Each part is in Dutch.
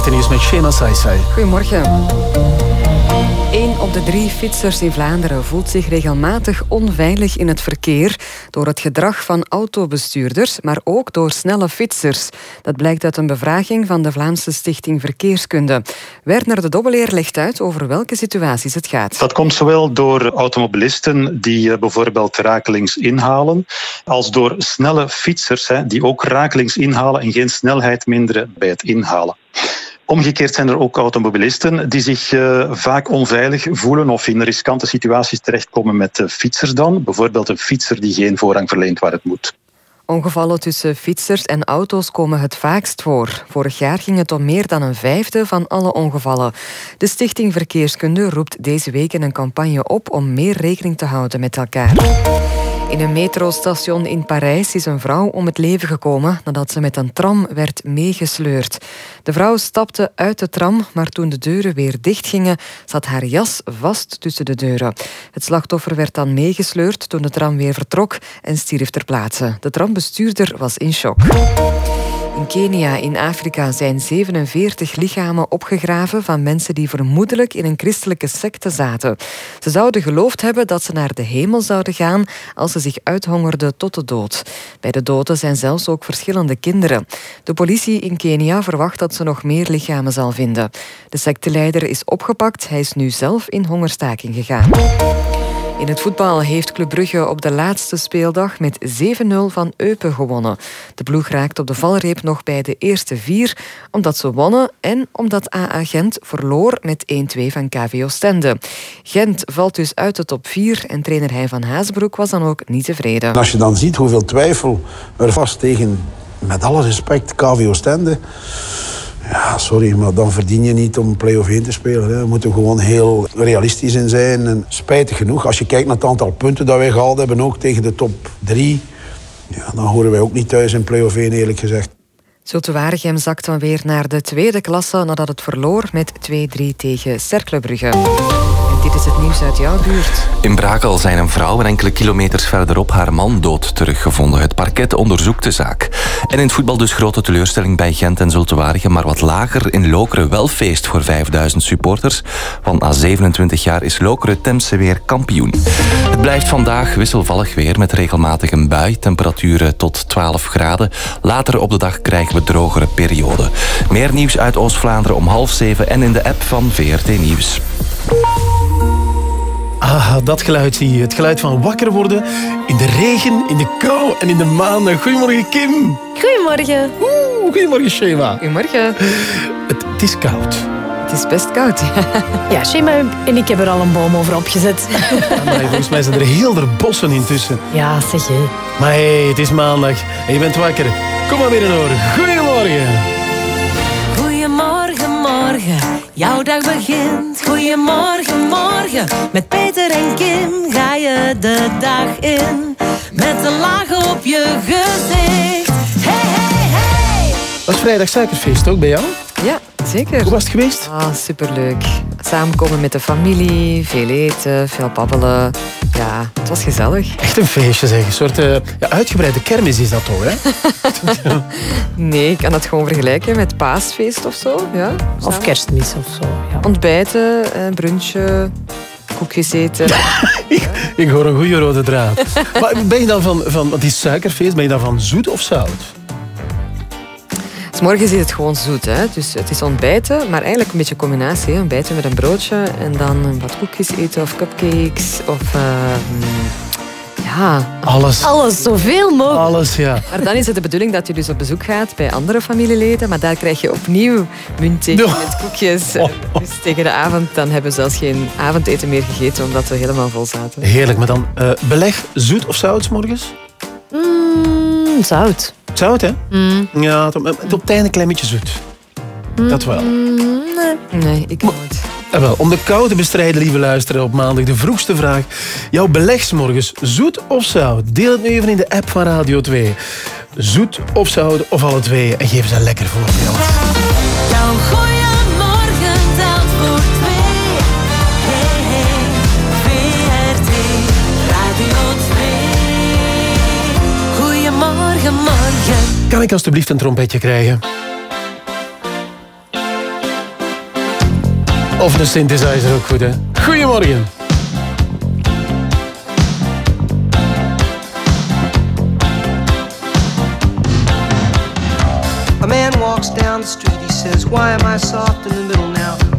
Het nieuws met Shema Saisai. Goedemorgen. Een op de drie fietsers in Vlaanderen voelt zich regelmatig onveilig in het verkeer door het gedrag van autobestuurders, maar ook door snelle fietsers. Dat blijkt uit een bevraging van de Vlaamse Stichting Verkeerskunde. Werner de Dobbeleer legt uit over welke situaties het gaat. Dat komt zowel door automobilisten die eh, bijvoorbeeld rakelings inhalen, als door snelle fietsers die ook rakelings inhalen en geen snelheid minderen bij het inhalen. Omgekeerd zijn er ook automobilisten die zich uh, vaak onveilig voelen of in riskante situaties terechtkomen met fietsers dan. Bijvoorbeeld een fietser die geen voorrang verleent waar het moet. Ongevallen tussen fietsers en auto's komen het vaakst voor. Vorig jaar ging het om meer dan een vijfde van alle ongevallen. De Stichting Verkeerskunde roept deze week een campagne op om meer rekening te houden met elkaar. In een metrostation in Parijs is een vrouw om het leven gekomen nadat ze met een tram werd meegesleurd. De vrouw stapte uit de tram, maar toen de deuren weer dichtgingen, zat haar jas vast tussen de deuren. Het slachtoffer werd dan meegesleurd toen de tram weer vertrok en stierf ter plaatse. De trambestuurder was in shock. In Kenia in Afrika zijn 47 lichamen opgegraven van mensen die vermoedelijk in een christelijke secte zaten. Ze zouden geloofd hebben dat ze naar de hemel zouden gaan als ze zich uithongerden tot de dood. Bij de doden zijn zelfs ook verschillende kinderen. De politie in Kenia verwacht dat ze nog meer lichamen zal vinden. De secteleider is opgepakt, hij is nu zelf in hongerstaking gegaan. In het voetbal heeft Club Brugge op de laatste speeldag met 7-0 van Eupen gewonnen. De ploeg raakt op de valreep nog bij de eerste vier, omdat ze wonnen en omdat AA Gent verloor met 1-2 van KVO Stende. Gent valt dus uit de top 4 en trainer Hein van Haasbroek was dan ook niet tevreden. Als je dan ziet hoeveel twijfel er vast tegen, met alle respect, KVO Stende ja, sorry, maar dan verdien je niet om play-off 1 te spelen. Hè. We moeten gewoon heel realistisch in zijn. En spijtig genoeg, als je kijkt naar het aantal punten dat wij gehaald hebben, ook tegen de top 3, ja, dan horen wij ook niet thuis in play-off 1, eerlijk gezegd. Zulte Waregem zakt dan weer naar de tweede klasse nadat het verloor met 2-3 tegen Cercle Brugge. Dit is het nieuws uit jouw buurt. In Brakel zijn een vrouw en enkele kilometers verderop haar man dood teruggevonden. Het parket onderzoekt de zaak. En in het voetbal dus grote teleurstelling bij Gent en Zultewaardigem, maar wat lager in Lokeren wel feest voor 5000 supporters. Van na 27 jaar is Lokeren Temse weer kampioen. Het blijft vandaag wisselvallig weer met regelmatig een bui, temperaturen tot 12 graden. Later op de dag krijgen we drogere perioden. Meer nieuws uit Oost-Vlaanderen om half zeven en in de app van VRT Nieuws. Ah, dat geluid zie je. Het geluid van wakker worden in de regen, in de kou en in de maanden. Goedemorgen, Kim. Goedemorgen. Oeh, goedemorgen, Shema. Goedemorgen. Het, het is koud. Het is best koud. Ja, Shema en ik hebben er al een boom over opgezet. Maar volgens mij zijn er heel veel bossen intussen. Ja, zeg je. Maar hé, hey, het is maandag en je bent wakker. Kom maar binnen hoor. Goedemorgen. Jouw dag begint. Goedemorgen, morgen. Met Peter en Kim ga je de dag in. Met een laag op je gezicht. Was vrijdag suikerfeest ook bij jou? Ja, zeker. Hoe was het geweest? Ah, superleuk. Samenkomen met de familie, veel eten, veel babbelen. Ja, het was gezellig. Echt een feestje zeg. Een soort uh, ja, uitgebreide kermis is dat toch, hè? nee, ik kan dat gewoon vergelijken met paasfeest of zo. Ja, of kerstmis of zo. Ja. Ontbijten, een brunchje, koekjes eten. ik, ik, hoor een goede rode draad. maar ben je dan van, van die suikerfeest, ben je dan van zoet of zout? Morgen is het gewoon zoet. Hè? Dus het is ontbijten, maar eigenlijk een beetje een combinatie. Hè? Ontbijten met een broodje en dan wat koekjes eten of cupcakes. Of uh, ja... Alles. Alles, zoveel mogelijk. Alles, ja. Maar dan is het de bedoeling dat je dus op bezoek gaat bij andere familieleden. Maar daar krijg je opnieuw no. met koekjes. Oh. Dus tegen de avond dan hebben we zelfs geen avondeten meer gegeten, omdat we helemaal vol zaten. Heerlijk, maar dan uh, beleg zoet of zout morgens? Mm, zout. Zout, hè? Mm. Ja, het, het op het einde een klein beetje zoet. Dat wel. Mm, nee. nee, ik nooit. En wel, om de kou te bestrijden, lieve luisteren, op maandag de vroegste vraag. Jouw belegsmorgens, zoet of zout? Deel het nu even in de app van Radio 2. Zoet of zout, of alle twee. En geef ze een lekker voorbeeld. Jouw Kan ik alstublieft een trompetje krijgen? Of een synthesizer ook goed, hè? Goedemorgen. A man walks down the street, he says, Why am I soft in the middle now?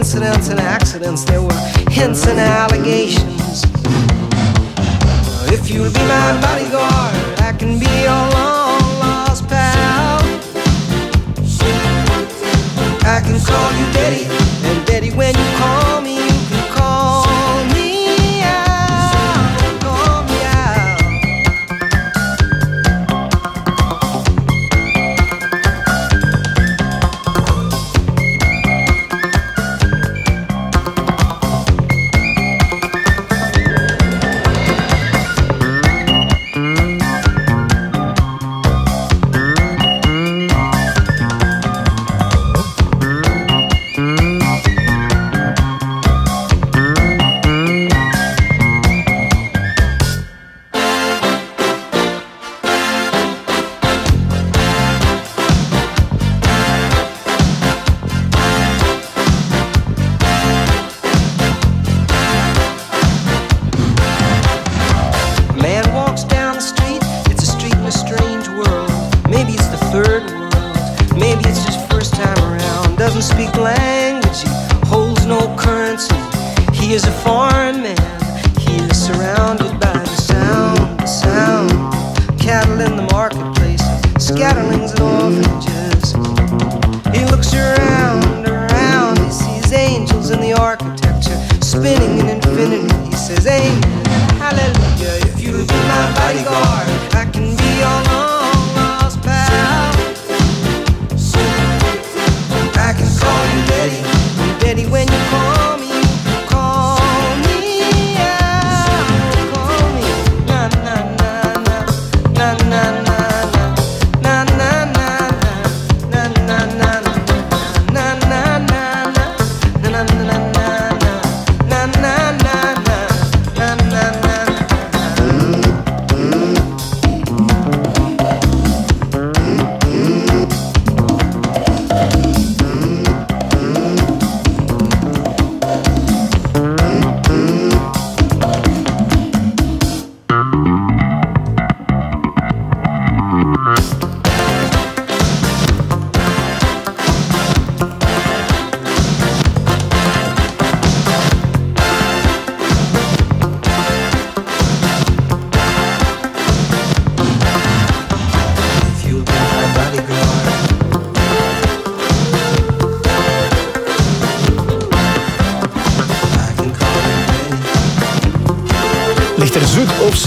incidents and accidents, there were hints and allegations. If you'll be my bodyguard, I can be your long lost pal. I can call you Betty, and Betty, when you call me,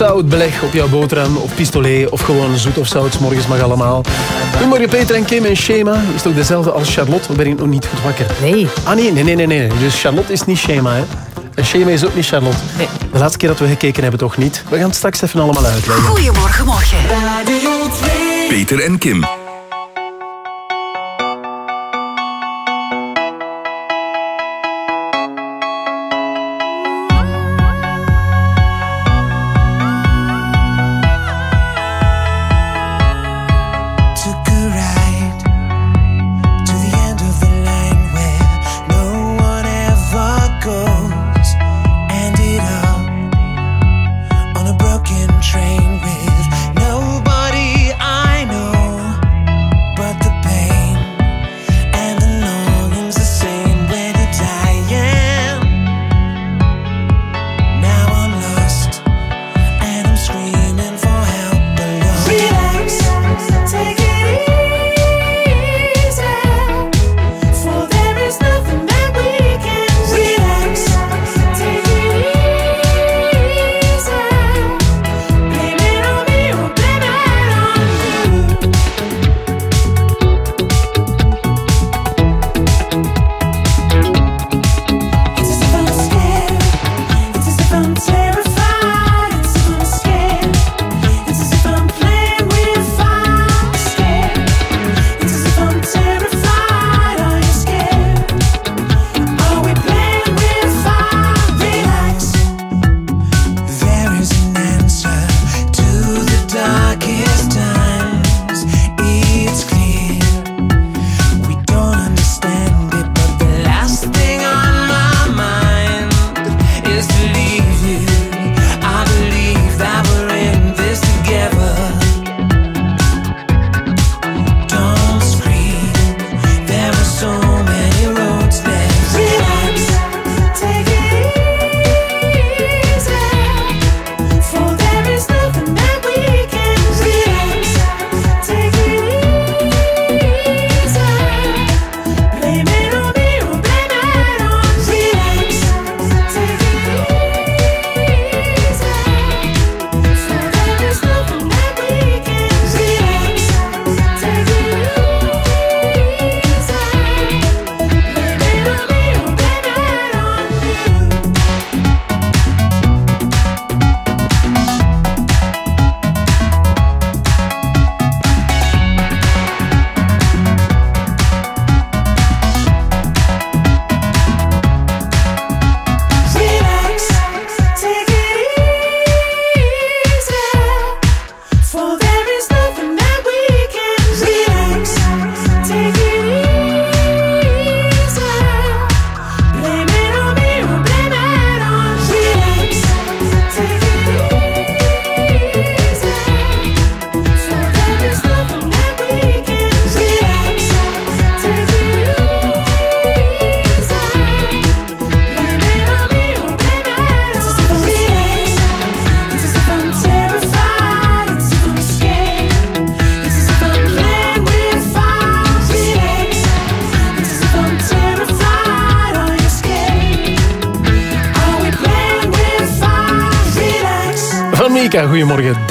zout beleg op jouw boterham of pistolet of gewoon zoet of zout, 's morgens mag allemaal. Goedemorgen Peter en Kim en Shema. Is toch dezelfde als Charlotte? Of ben ik nog niet goed wakker? Nee. Ah nee, nee, nee, nee. nee. Dus Charlotte is niet Shema, hè? En Shema is ook niet Charlotte. Nee. De laatste keer dat we gekeken hebben toch niet. We gaan het straks even allemaal uitleggen. Goedemorgen, morgen. Peter en Kim.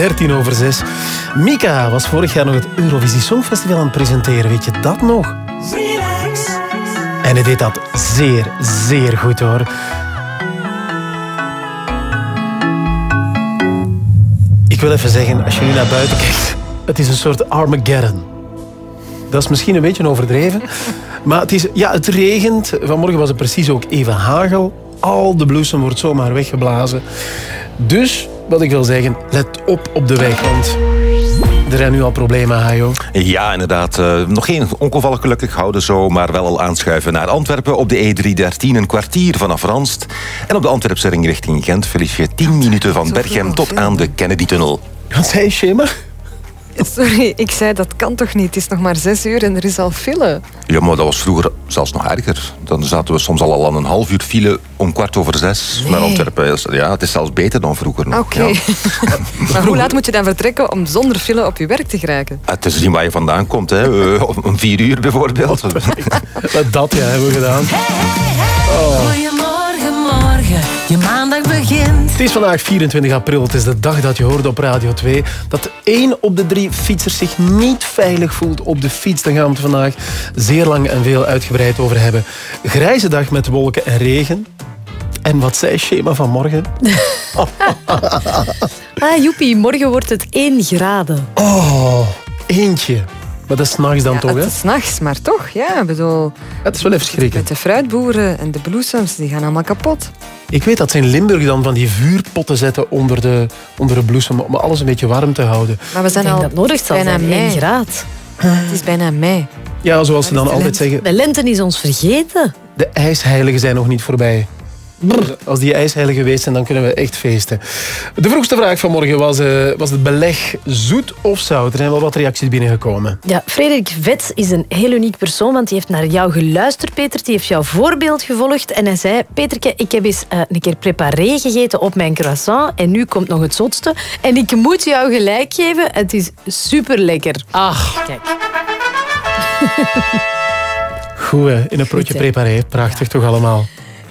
13 over 6. Mika was vorig jaar nog het Eurovisie Songfestival aan het presenteren, weet je dat nog? En hij deed dat zeer, zeer goed hoor. Ik wil even zeggen, als je nu naar buiten kijkt, het is een soort Armageddon. Dat is misschien een beetje overdreven. Maar het, is, ja, het regent. Vanmorgen was het precies ook even hagel. Al de bloesem wordt zomaar weggeblazen. Dus wat ik wil zeggen, let op op de weg, want er zijn nu al problemen, Hajo. Ja, inderdaad. Uh, nog geen ongevallen gelukkig houden zo, maar wel al aanschuiven naar Antwerpen op de E313. Een kwartier vanaf Ranst. En op de Antwerpse ring richting Gent verlies je 10 minuten van Berchem tot aan de Kennedy-tunnel. Wat zei je, Schema? Sorry, ik zei dat kan toch niet? Het is nog maar zes uur en er is al file. Ja, maar dat was vroeger zelfs nog erger. Dan zaten we soms al aan een half uur file om kwart over zes Nee. naar Antwerpen. Ja, het is zelfs beter dan vroeger nog. Oké. Ja. maar hoe laat moet je dan vertrekken om zonder file op je werk te geraken? Het is zien waar je vandaan komt. Hè. Eh, Om vier uur bijvoorbeeld. Dat ja, hebben we gedaan. Maandag begint. Het is vandaag 24 april. Het is de dag dat je hoorde op Radio 2 dat één op de drie fietsers zich niet veilig voelt op de fiets. Daar gaan we het vandaag zeer lang en veel uitgebreid over hebben. Grijze dag met wolken en regen. En wat zei Schema vanmorgen? Ah, joepie, morgen wordt het 1 graden. Oh, eentje. Maar dat is s'nachts dan toch, hè? Het is nachts, maar toch, ja. Bedoel, Het is wel even schrikken. met de fruitboeren en de bloesems, die gaan allemaal kapot. Ik weet dat ze in Limburg dan van die vuurpotten zetten onder de, onder de bloesem om alles een beetje warm te houden. Maar we zijn al dat nodig zal bijna zijn, mei. 1 graad. Het is bijna mei. Ja, zoals ze dan altijd lente. zeggen, De lente is ons vergeten. de ijsheiligen zijn nog niet voorbij. Als die ijsheiligen geweest zijn, dan kunnen we echt feesten. De vroegste vraag van morgen was, eh, was het beleg zoet of zout? Er zijn wel wat reacties binnengekomen. Ja, Frederik Vet is een heel uniek persoon, want die heeft naar jou geluisterd, Peter. Die heeft jouw voorbeeld gevolgd en hij zei... Peterke, ik heb eens eh, een keer préparé gegeten op mijn croissant en nu komt nog het zotste. En ik moet jou gelijk geven, het is super lekker. Ach, kijk. Goed, in een protje hè? preparé. Prachtig toch allemaal.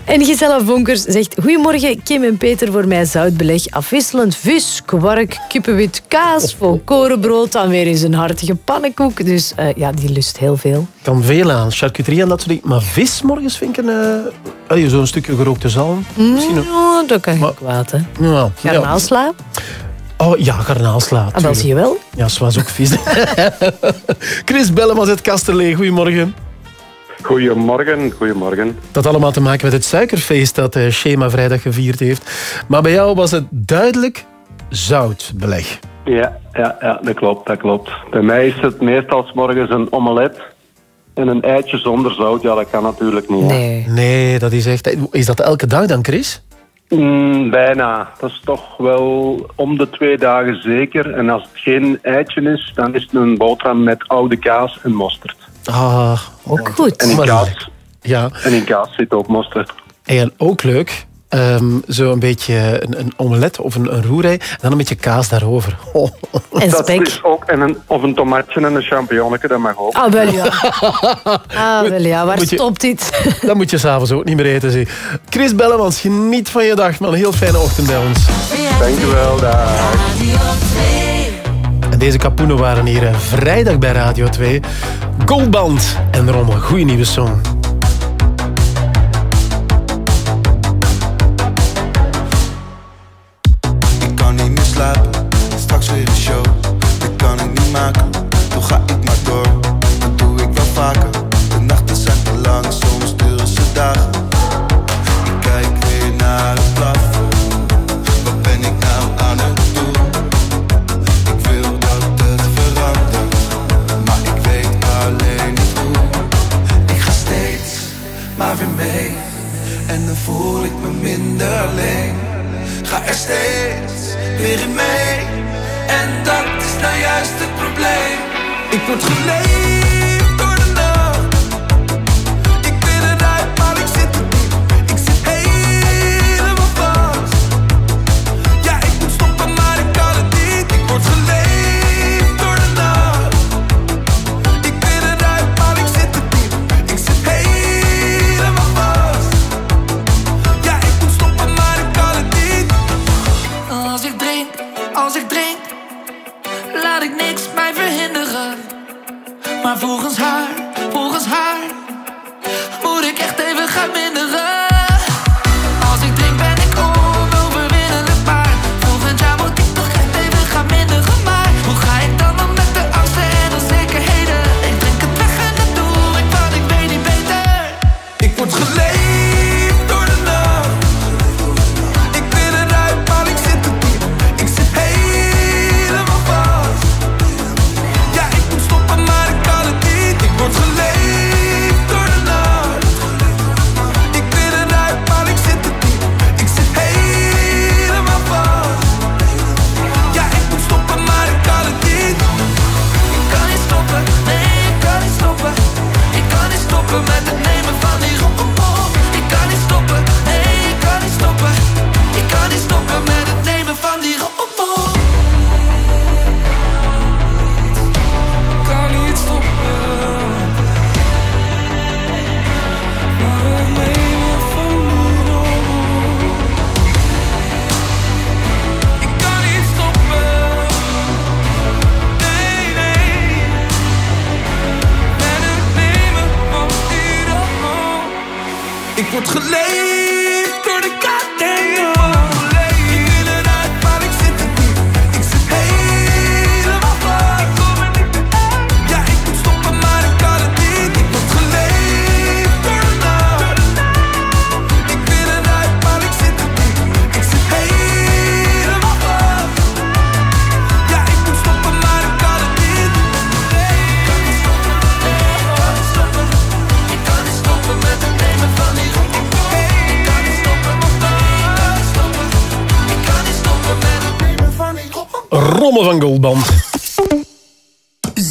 En Gisela Vonkers zegt... Goedemorgen, Kim en Peter voor mij zoutbeleg. Afwisselend vis, kwark, kippenwit, kaas, volkorenbrood. Dan weer eens een hartige pannenkoek. Dus eh, ja, die lust heel veel. Kan veel aan, charcuterie en dat soort dingen. Maar vis morgens vind ik een... eh, Zo'n stukje gerookte zalm. Misschien ook. Ja, dat kan Maar- ik kwaad, hè. Ja. Garnaalsla. Oh ja, garnaalsla. Ah, tuurlijk. zie je wel. Ja, ze was ook vies. Chris Bellemans uit Kasterlee, goedemorgen. Goedemorgen, goedemorgen. Dat had allemaal te maken met het suikerfeest dat eh, Schema vrijdag gevierd heeft. Maar bij jou was het duidelijk zoutbeleg. Ja, ja, ja, dat klopt, dat klopt. Bij mij is het meestal 's morgens een omelet en een eitje zonder zout. Ja, dat kan natuurlijk niet. hè. Nee. Nee, dat is echt... Is dat elke dag dan, Chris? Mm, bijna. Dat is toch wel om de twee dagen zeker. En als het geen eitje is, dan is het een boterham met oude kaas en mosterd. Ah, Ook goed. En in Maar kaas, ja. en in kaas zit ook mosterd. En ook leuk, ehm, zo een beetje een, een omelet of een, een roerei. En dan een beetje kaas daarover. Oh. En Dat spek. is ook, en een, of een tomatje en een champignonnetje, dat mag ook. Ah, wel ja. Ah, wel ja. Waar Moet je- stopt dit? Dat moet je s'avonds ook niet meer eten. Zie. Chris Bellemans, geniet van je dag, man. Heel fijne ochtend bij ons. Dankjewel, dag. Radio 2. En deze kapoenen waren hier eh, vrijdag bij Radio 2. Goldband en Rommel. Goeie nieuwe song. Ik kan niet meer slapen, straks weer een show. Dit kan ik niet maken,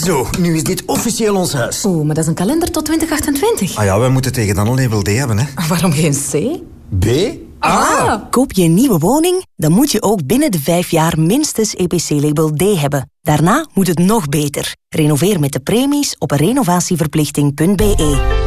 Zo, nu is dit officieel ons huis. Oeh, maar dat is een kalender tot 2028. Ah ja, wij moeten tegen dan een label D hebben, hè. Waarom geen C? B? Ah. Koop je een nieuwe woning, dan moet je ook binnen de vijf jaar minstens EPC-label D hebben. Daarna moet het nog beter. Renoveer met de premies op renovatieverplichting.be.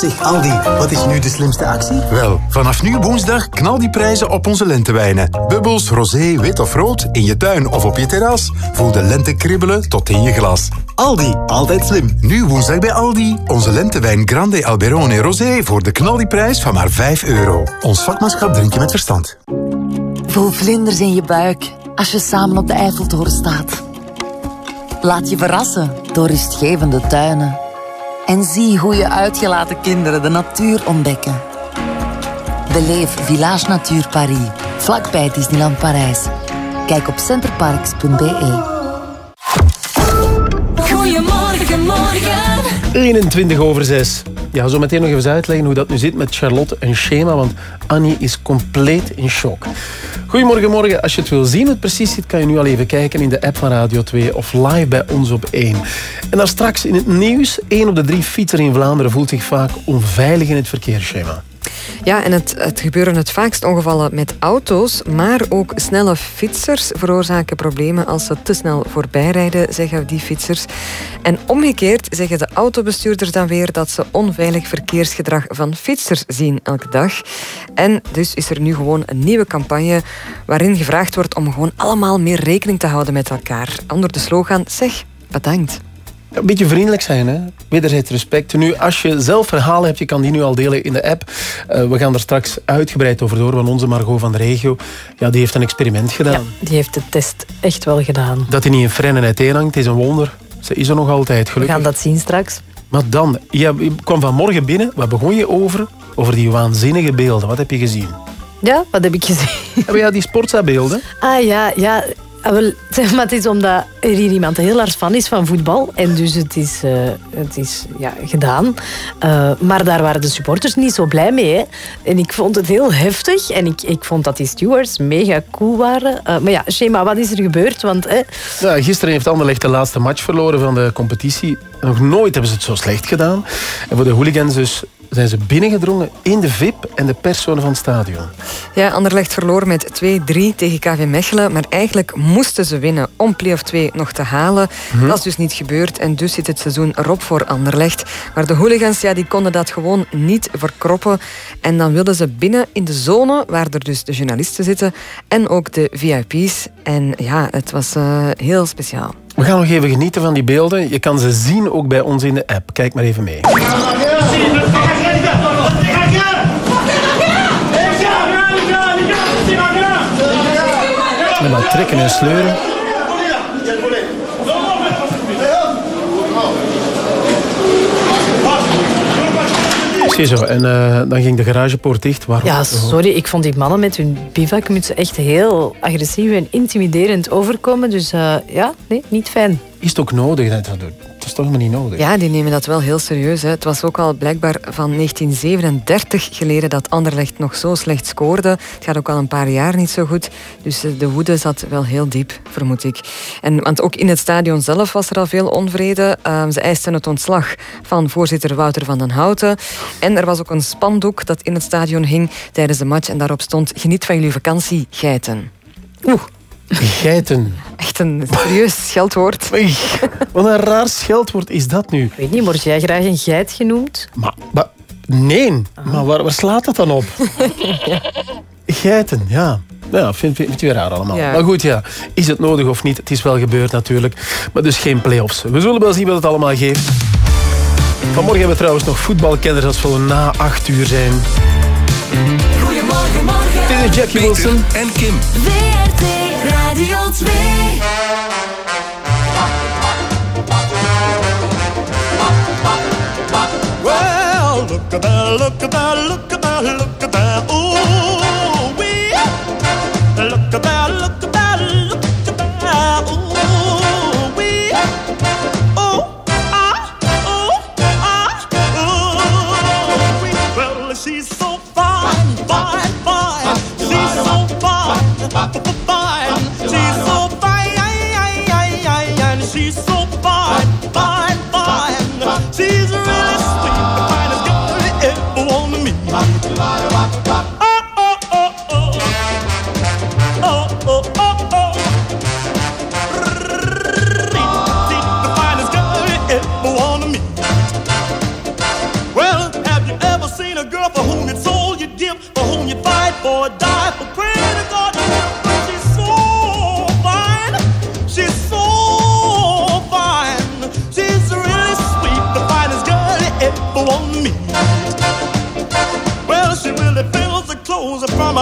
Zeg Aldi, wat is nu de slimste actie? Wel, vanaf nu woensdag knal die prijzen op onze lentewijnen. Bubbels, rosé, wit of rood, in je tuin of op je terras. Voel de lente kribbelen tot in je glas. Aldi, altijd slim. Nu woensdag bij Aldi. Onze lentewijn Grande Alberone Rosé voor de knaldiprijs van maar 5 euro. Ons vakmanschap drink je met verstand. Voel vlinders in je buik als je samen op de Eiffeltoren staat. Laat je verrassen door rustgevende tuinen. En zie hoe je uitgelaten kinderen de natuur ontdekken. Beleef Village Natuur Paris, vlakbij Disneyland Parijs. Kijk op centerparks.be. Goedemorgen, morgen. 21 over 6. Ja, zo meteen nog even uitleggen hoe dat nu zit met Charlotte en Schema, want Annie is compleet in shock. Goedemorgen, morgen. Als je het wil zien hoe het precies zit, kan je nu al even kijken in de app van Radio 2 of live bij ons op 1. En dan straks in het nieuws, 1 op de 3 fietsers in Vlaanderen voelt zich vaak onveilig in het verkeersschema. Ja, en het, het gebeuren het vaakst ongevallen met auto's, maar ook snelle fietsers veroorzaken problemen als ze te snel voorbij rijden, zeggen die fietsers. En omgekeerd zeggen de autobestuurders dan weer dat ze onveilig verkeersgedrag van fietsers zien elke dag. En dus is er nu gewoon een nieuwe campagne waarin gevraagd wordt om gewoon allemaal meer rekening te houden met elkaar. Onder de slogan Zeg, bedankt. Een beetje vriendelijk zijn, hè? wederzijds respect. Nu, als je zelf verhalen hebt, je kan die nu al delen in de app. Uh, we gaan er straks uitgebreid over door, want onze Margot van de regio, ja, die heeft een experiment gedaan. Ja, die heeft de test echt wel gedaan. Dat hij niet in frennen uiteenhangt, is een wonder. Ze is er nog altijd, gelukkig. We gaan dat zien straks. Maar dan, je kwam vanmorgen binnen, wat begon je over? Over die waanzinnige beelden. Wat heb je gezien? Ja, wat heb ik gezien? Heb je die Sportza-beelden? Ah ja, ja. Ah, wel, zeg maar, het is omdat er hier iemand heel hard fan is van voetbal. En dus het is uh, het is ja, gedaan. Uh, maar daar waren de supporters niet zo blij mee. En ik vond het heel heftig. En ik, ik vond dat die stewards mega cool waren. Uh, maar ja, Shema, wat is er gebeurd? Want, gisteren heeft Anderlecht de laatste match verloren van de competitie. Nog nooit hebben ze het zo slecht gedaan. En voor de hooligans dus zijn ze binnengedrongen in de VIP en de perszone van het stadion. Ja, Anderlecht verloor met 2-3 tegen KV Mechelen. Maar eigenlijk moesten ze winnen om play-off 2 nog te halen. Mhm. Dat is dus niet gebeurd. En dus zit het seizoen erop voor Anderlecht. Maar de hooligans ja, die konden dat gewoon niet verkroppen. En dan wilden ze binnen in de zone, waar er dus de journalisten zitten. En ook de VIP's. En ja, het was uh, heel speciaal. We gaan nog even genieten van die beelden. Je kan ze zien ook bij ons in de app. Kijk maar even mee. Met maar trekken en sleuren. Zo, en uh, dan ging de garagepoort dicht. Waarom? Ja, sorry, ik vond die mannen met hun bivakmutsen echt heel agressief en intimiderend overkomen. Dus uh, ja, nee, niet fijn. Is het ook nodig dat dat doet? Dat is toch helemaal niet nodig? Ja, die nemen dat wel heel serieus. Hè. Het was ook al blijkbaar van 1937 geleden dat Anderlecht nog zo slecht scoorde. Het gaat ook al een paar jaar niet zo goed. Dus de woede zat wel heel diep, vermoed ik. En, want ook in het stadion zelf was er al veel onvrede. Uh, ze eisten het ontslag van voorzitter Wouter van den Houten. En er was ook een spandoek dat in het stadion hing tijdens de match. En daarop stond: Geniet van jullie vakantie, geiten. Oeh. Geiten. Echt een serieus scheldwoord. Wat een raar scheldwoord is dat nu. Ik weet niet, word jij graag een geit genoemd? Maar, maar nee, maar waar, waar slaat dat dan op? Geiten, ja. Ja, vind, vind je weer raar allemaal. Maar goed, ja. Is het nodig of niet? Het is wel gebeurd natuurlijk. Maar dus geen play-offs. We zullen wel zien wat het allemaal geeft. Vanmorgen hebben we trouwens nog voetbalkenners als we na acht uur zijn. Goedemorgen, morgen. Dit is Jackie Wilson. En Kim. WRT Radio 2. Well, look at that, look at that, look at that, look at that. Ooh,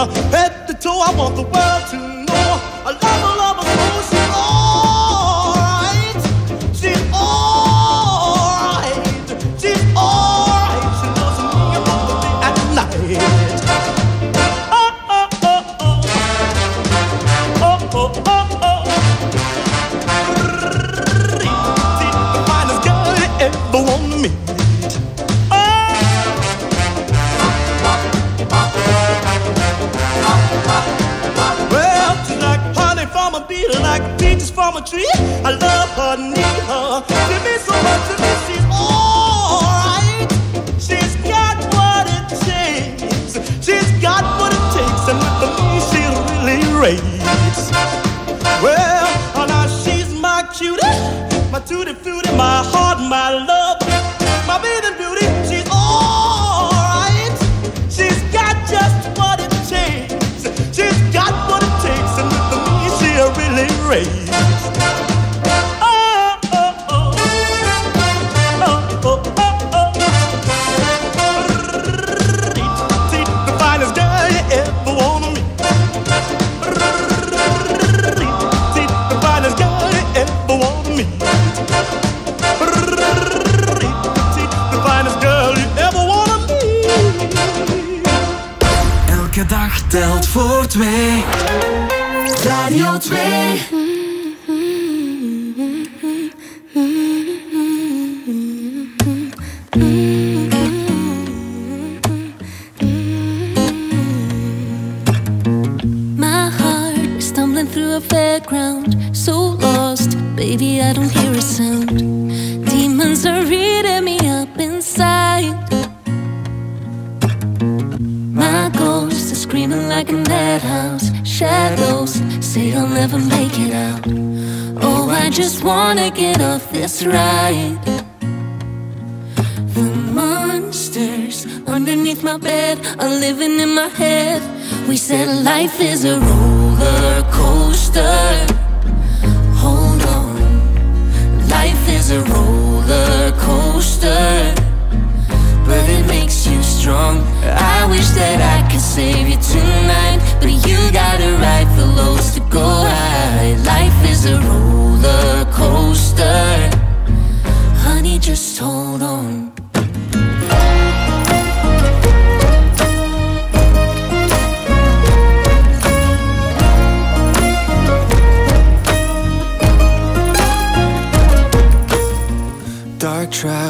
her head to toe. I want the heart, my love, my bathing beauty. She's alright. She's got just what it takes. She's got what it takes, and with me she really raves. Radio 2. Life is a roller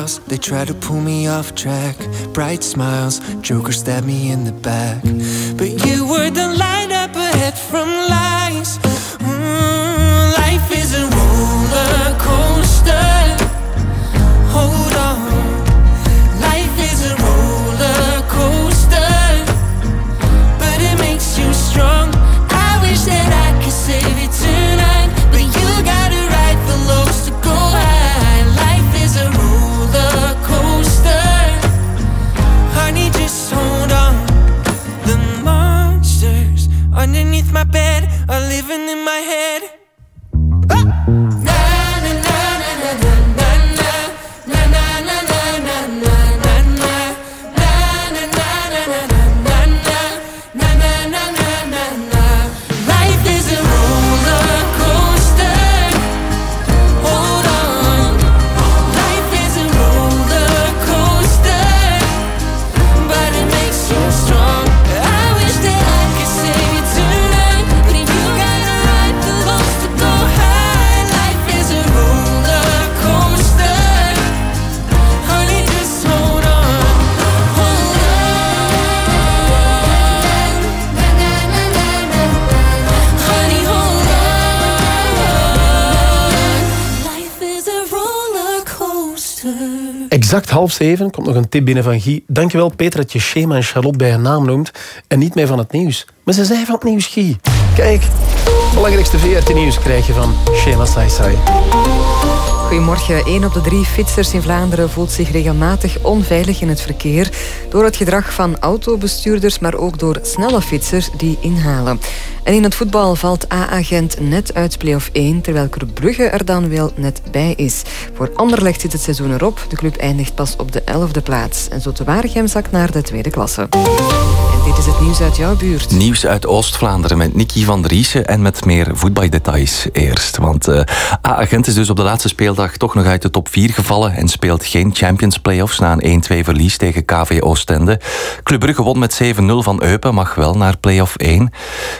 Trials, they try to pull me off track. Bright smiles, Joker stabbed me in the back. But you were the light up ahead from half zeven komt nog een tip binnen van Guy. Dankjewel Peter dat je Shema en Charlotte bij hun naam noemt en niet meer van het nieuws. Maar ze zijn van het nieuws, Guy. Kijk, het belangrijkste VRT-nieuws krijg je van Shema Saisai. Goedemorgen. Een op de drie fietsers in Vlaanderen voelt zich regelmatig onveilig in het verkeer door het gedrag van autobestuurders, maar ook door snelle fietsers die inhalen. En in het voetbal valt A-agent net uit play-off 1, terwijl Brugge er dan wel net bij is. Voor Anderlecht zit het seizoen erop. De club eindigt pas op de 11e plaats. En Zoetewaregem zakt naar de tweede klasse. En dit is het nieuws uit jouw buurt. Nieuws uit Oost-Vlaanderen met Nicky van Driessen en met meer voetbaldetails eerst. Want eh, A-agent is dus op de laatste speeldag toch nog uit de top 4 gevallen en speelt geen Champions Playoffs na een 1-2 verlies tegen KV Oostende. Club Brugge won met 7-0 van Eupen, mag wel naar play-off 1.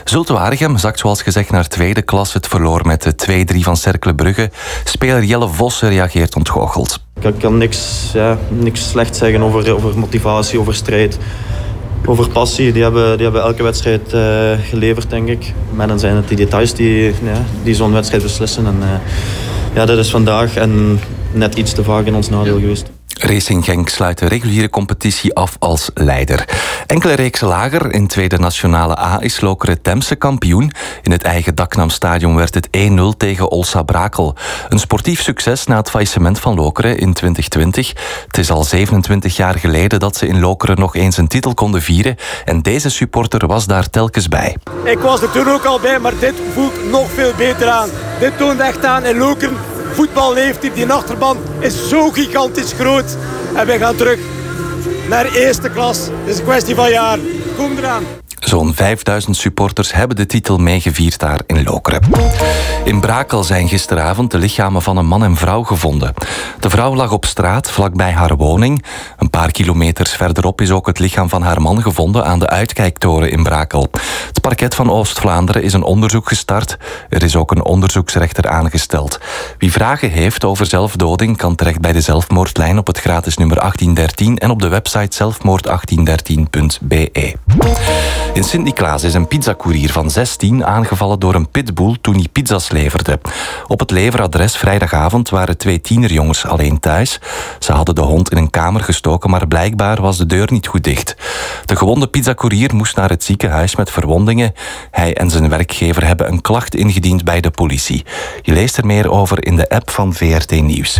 Zulte-Waregem zakt zoals gezegd naar tweede klasse. Het verloor met de 2-3 van Cercle Brugge. Speler Jelle Vossen reageert ontgoocheld. Ik kan niks, ja, niks slecht zeggen over, over motivatie, over strijd, over passie. Die hebben, die hebben elke wedstrijd eh, geleverd, denk ik. Maar dan zijn het die details die, ja, die zo'n wedstrijd beslissen. En, eh, ja, dat is vandaag en net iets te vaak in ons nadeel geweest. Racing Genk sluit de reguliere competitie af als leider. Enkele reeksen lager in tweede nationale A is Lokeren Temse kampioen. In het eigen Daknamstadion werd het 1-0 tegen Olsa Brakel. Een sportief succes na het faillissement van Lokeren in 2020. Het is al 27 jaar geleden dat ze in Lokeren nog eens een titel konden vieren. En deze supporter was daar telkens bij. Ik was er toen ook al bij, maar dit voelt nog veel beter aan. Dit toont echt aan in Lokeren. Voetbal leeft. Die achterban is zo gigantisch groot. En wij gaan terug naar eerste klas. Het is een kwestie van jaar. Kom eraan. Zo'n 5000 supporters hebben de titel meegevierd daar in Lokeren. In Brakel zijn gisteravond de lichamen van een man en vrouw gevonden. De vrouw lag op straat vlakbij haar woning. Een paar kilometers verderop is ook het lichaam van haar man gevonden aan de uitkijktoren in Brakel. Het parket van Oost-Vlaanderen is een onderzoek gestart. Er is ook een onderzoeksrechter aangesteld. Wie vragen heeft over zelfdoding kan terecht bij de zelfmoordlijn op het gratis nummer 1813 en op de website zelfmoord1813.be. In Sint-Niklaas is een pizzacourier van 16 aangevallen door een pitbull toen hij pizza's leverde. Op het leveradres vrijdagavond waren twee tienerjongens alleen thuis. Ze hadden de hond in een kamer gestoken, maar blijkbaar was de deur niet goed dicht. De gewonde pizzacourier moest naar het ziekenhuis met verwondingen. Hij en zijn werkgever hebben een klacht ingediend bij de politie. Je leest er meer over in de app van VRT Nieuws.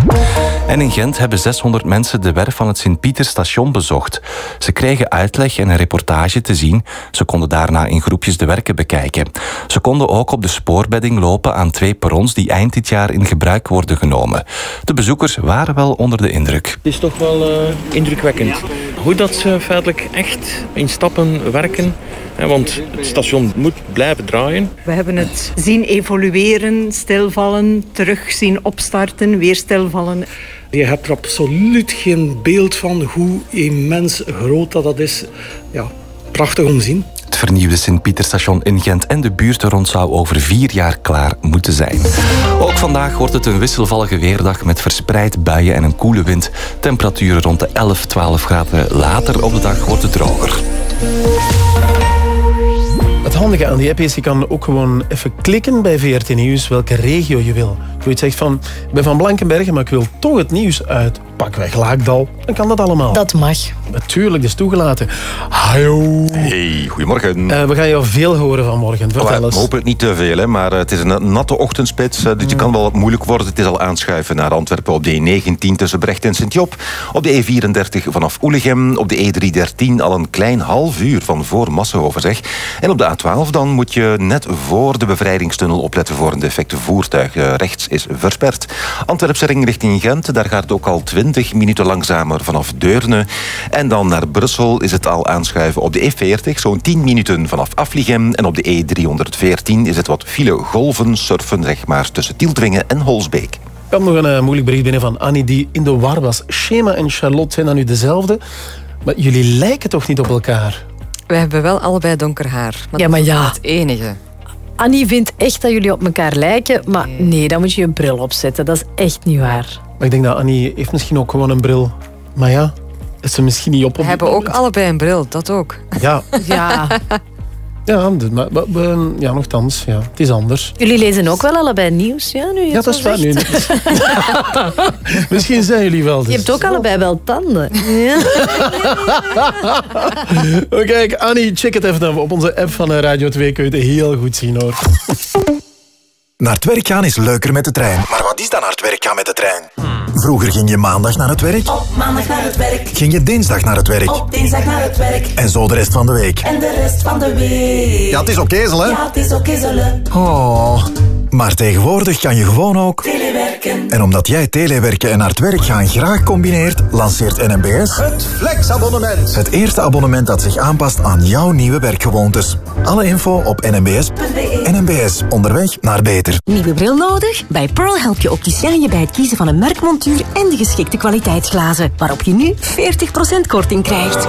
En in Gent hebben 600 mensen de werf van het Sint-Pieterstation bezocht. Ze kregen uitleg en een reportage te zien. Ze konden daarna in groepjes de werken bekijken. Ze konden ook op de spoorbedding lopen aan twee perrons die eind dit jaar in gebruik worden genomen. De bezoekers waren wel onder de indruk. Het is toch wel uh, indrukwekkend. Hoe dat ze feitelijk echt in stappen werken. Want het station moet blijven draaien. We hebben het zien evolueren, stilvallen, terug zien opstarten, weer stilvallen. Je hebt er absoluut geen beeld van hoe immens groot dat, dat is. Ja, prachtig om te zien. Het vernieuwde Sint-Pieterstation in Gent en de buurt er rond zou over vier jaar klaar moeten zijn. Ook vandaag wordt het een wisselvallige weerdag met verspreid buien en een koele wind. Temperaturen rond de 11, 12 graden. Later op de dag wordt het droger. Het handige aan die app is, je kan ook gewoon even klikken bij VRT Nieuws welke regio je wil. Je zegt van, ik ben van Blankenbergen, maar ik wil toch het nieuws uit pakweg Laakdal, dan kan dat allemaal. Dat mag. Natuurlijk, dat is toegelaten. Hallo. Hey, goedemorgen. Uh, we gaan jou veel horen vanmorgen. Vertel eens. Hopelijk niet te veel, hè, maar uh, het is een natte ochtendspits. Uh, dus het kan wel wat moeilijk worden. Het is al aanschuiven naar Antwerpen op de E19 tussen Brecht en Sint-Job. Op de E34 vanaf Oelegem. Op de E313 al een klein half uur van voor Massenhoven, zeg. En op de A12 dan moet je net voor de bevrijdingstunnel opletten voor een defecte voertuig. rechts is versperd. Antwerpse ring richting Gent, daar gaat het ook al 20 minuten langzamer vanaf Deurne. En dan naar Brussel is het al aanschuiven op de E40, zo'n 10 minuten vanaf Afligem. En op de E314 is het wat file golven, surfen zeg maar, tussen Tieltwingen en Holsbeek. Ik had nog een uh, moeilijk bericht binnen van Annie die in de war was. Schema en Charlotte zijn dan nu dezelfde, maar jullie lijken toch niet op elkaar? We hebben wel allebei donker haar. Maar ja, maar ja. Het enige. Annie vindt echt dat jullie op elkaar lijken, maar nee, dan moet je een bril opzetten. Dat is echt niet waar. Maar ik denk dat Annie heeft misschien ook gewoon een bril. Maar ja, is ze misschien niet op. We hebben ook allebei een bril, dat ook. Ja. ja. Ja, maar, ja, nogthans, ja, het is anders. Jullie lezen ook wel allebei nieuws, ja? Nu ja, dat is waar. Nu. Misschien zijn jullie wel. Dus. Je hebt ook allebei wel tanden. Ja. oh, kijk, Annie, check het even op onze app van Radio 2. Kun je het heel goed zien, hoor. Naar het werk gaan is leuker met de trein. Is dan naar het werk gaan met de trein? Vroeger ging je maandag naar het werk. Op maandag naar het werk. Ging je dinsdag naar het werk. Op dinsdag naar het werk. En zo de rest van de week. En de rest van de week. Ja, het is ook kezelen. Ja, het is ook kezelen. Oh. Maar tegenwoordig kan je gewoon ook... Telewerken. En omdat jij telewerken en naar het werk gaan graag combineert, lanceert NMBS... Het flexabonnement. Het eerste abonnement dat zich aanpast aan jouw nieuwe werkgewoontes. Alle info op nmbs.be. NMBS, onderweg naar beter. Nieuwe bril nodig? Bij Pearl help je opticien je bij het kiezen van een merkmontuur en de geschikte kwaliteitsglazen, waarop je nu 40% korting krijgt.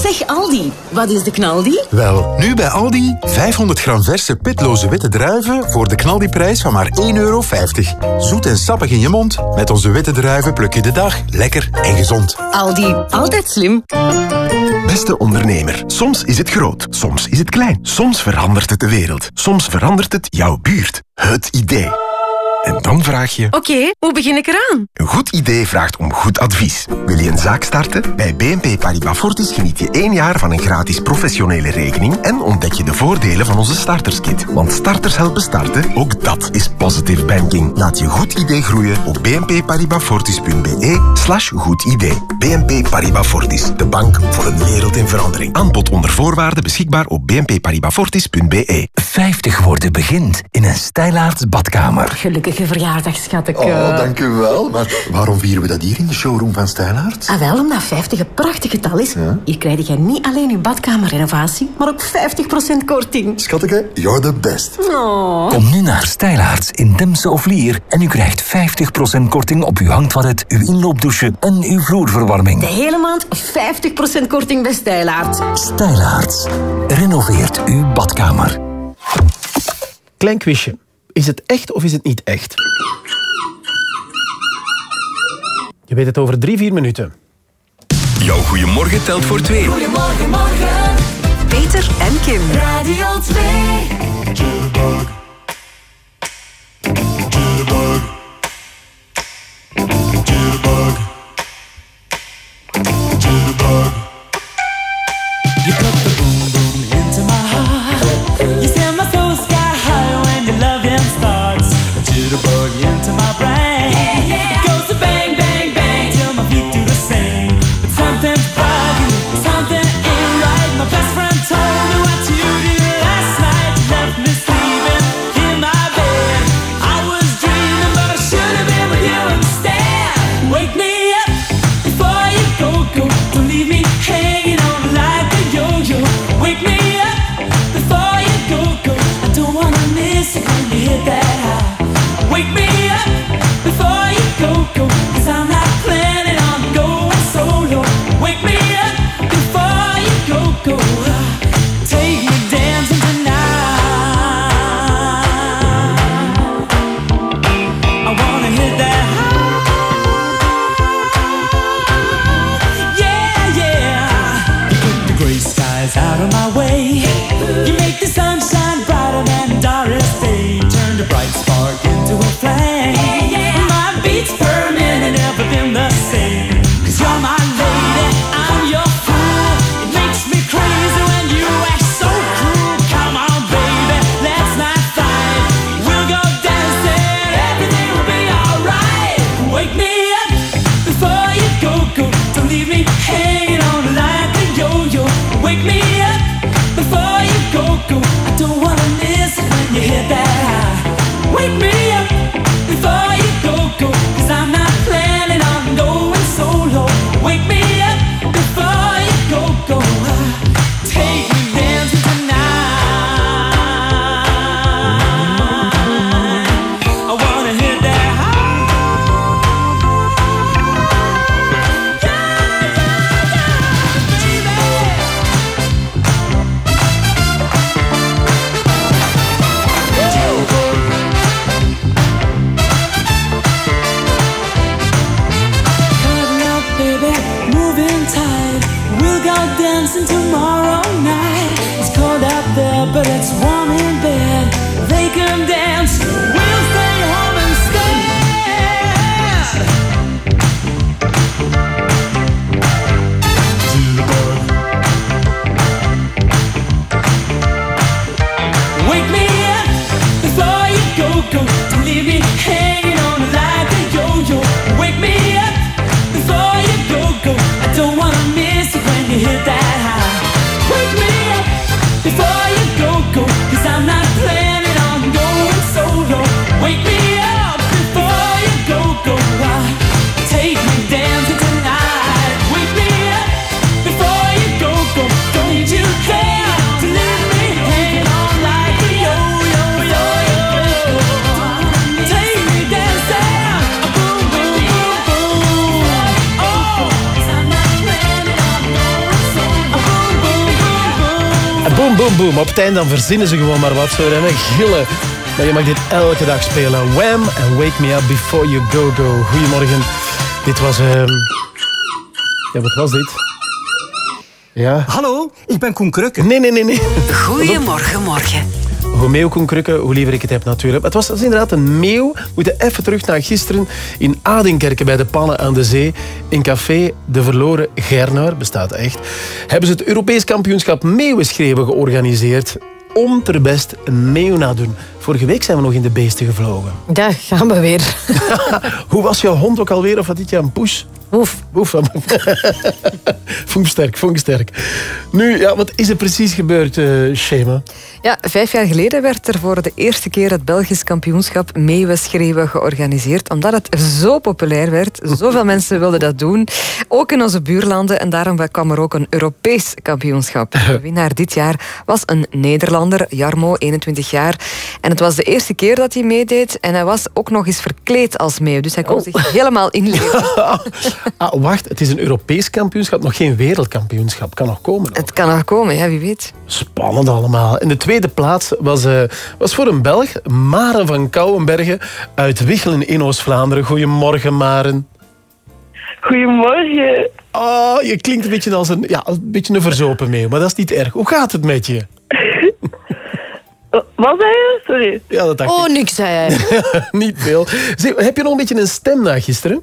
Zeg Aldi, wat is de knaldi? Wel, nu bij Aldi 500 gram verse pitloze witte druiven voor de knaldiprijs van maar 1,50 euro. Zoet en sappig in je mond. Met onze witte druiven pluk je de dag lekker en gezond. Aldi, altijd slim. Beste ondernemer, soms is het groot, soms is het klein. Soms verandert het de wereld, soms verandert het jouw buurt. Het idee. En dan vraag je... Oké, okay, hoe begin ik eraan? Een goed idee vraagt om goed advies. Wil je een zaak starten? Bij BNP Paribas Fortis geniet je één jaar van een gratis professionele rekening en ontdek je de voordelen van onze starterskit. Want starters helpen starten, ook dat is positive banking. Laat je goed idee groeien op bnpparibasfortis.be slash goed idee. BNP Paribas Fortis, de bank voor een wereld in verandering. Aanbod onder voorwaarden beschikbaar op bnpparibasfortis.be 50 worden begint in een stijlaarts badkamer. Gelukkig gelukkige verjaardag, schat ik. Oh, uh... dank u wel. Maar waarom vieren we dat hier in de showroom van Stijlaert? Ah, wel, omdat 50 een prachtig getal is. Ja? Hier krijg je niet alleen je badkamerrenovatie, maar ook 50% korting. Schattige, you're the best. Oh. Kom nu naar Stijlaarts in Demse of Lier en u krijgt 50% korting op uw hangtoilet, uw inloopdouche en uw vloerverwarming. De hele maand 50% korting bij Stijlaarts. Stijlaarts. Renoveert uw badkamer. Klein quizje. Is het echt of is het niet echt? Je weet het over drie, vier minuten. Jouw goeiemorgen telt voor twee. Goedemorgen, morgen. Peter en Kim. Radio 2. Bright spark into a flame. You hit that high. Wake me einde dan verzinnen ze gewoon maar wat. Zo rennen, gillen. Maar je mag dit elke dag spelen. Wham en Wake Me Up Before You Go Go. Goedemorgen. Dit was... ehm Ja, wat was dit? Ja. Hallo, ik ben Koen Krukke. Nee, nee, nee, nee. Goedemorgen, morgen. Hoe meeuw kon krukken, hoe liever ik het heb natuurlijk. Maar het was, was inderdaad een meeuw. We moeten even terug naar gisteren in Adinkerken bij de Pannen aan de Zee. In café De Verloren Gernaar, bestaat echt, hebben ze het Europees kampioenschap meeuwenschreeuwen georganiseerd. Om ter best een meeuw na doen. Vorige week zijn we nog in de beesten gevlogen. Ja, gaan we weer. Hoe was jouw hond ook alweer? Of had dit jaar een poes? Oef. Oef. vond ik sterk, vond ik sterk. Nu, ja, wat is er precies gebeurd, eh Shema? Ja, vijf jaar geleden werd er voor de eerste keer het Belgisch kampioenschap Meeuwenschreeuwen georganiseerd. Omdat het zo populair werd. Zoveel mensen wilden dat doen. Ook in onze buurlanden. En daarom kwam er ook een Europees kampioenschap. De winnaar dit jaar was een Nederlander, Jarmo, 21 jaar. En het was de eerste keer dat hij meedeed. En hij was ook nog eens verkleed als meeuw. Dus hij kon zich helemaal inleven. Ah, wacht, het is een Europees kampioenschap, nog geen wereldkampioenschap. Kan nog komen. Het kan nog komen, ja, wie weet. Spannend allemaal. En de tweede plaats was, eh, was voor een Belg, Maren van Kouwenbergen uit Wichelen in Oost-Vlaanderen. Goedemorgen, Maren. Goedemorgen. Oh, je klinkt een beetje als een, ja, een, beetje een verzopen meeuw, maar dat is niet erg. Hoe gaat het met je? Wat zei je? Sorry. Ja, dat dacht Oh, ik. niks zei hij. niet veel. Heb je nog een beetje een stem na gisteren?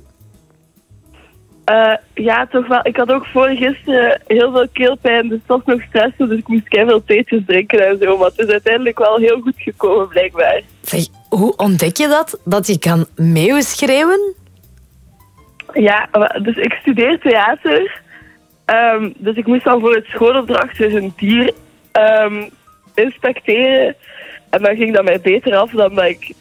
Eh, ja, toch wel. Ik had ook voor gisteren heel veel keelpijn, dus toch nog stressen. Dus ik moest veel theetjes drinken en zo. Maar het is uiteindelijk wel heel goed gekomen, blijkbaar. Zeg, hoe ontdek je dat? Dat je kan meeuwen schreeuwen? Ja, dus ik studeer theater. Ehm, dus ik moest dan voor het schoolopdracht dus een dier ehm, inspecteren. En dan ging dat mij beter af dan dat ik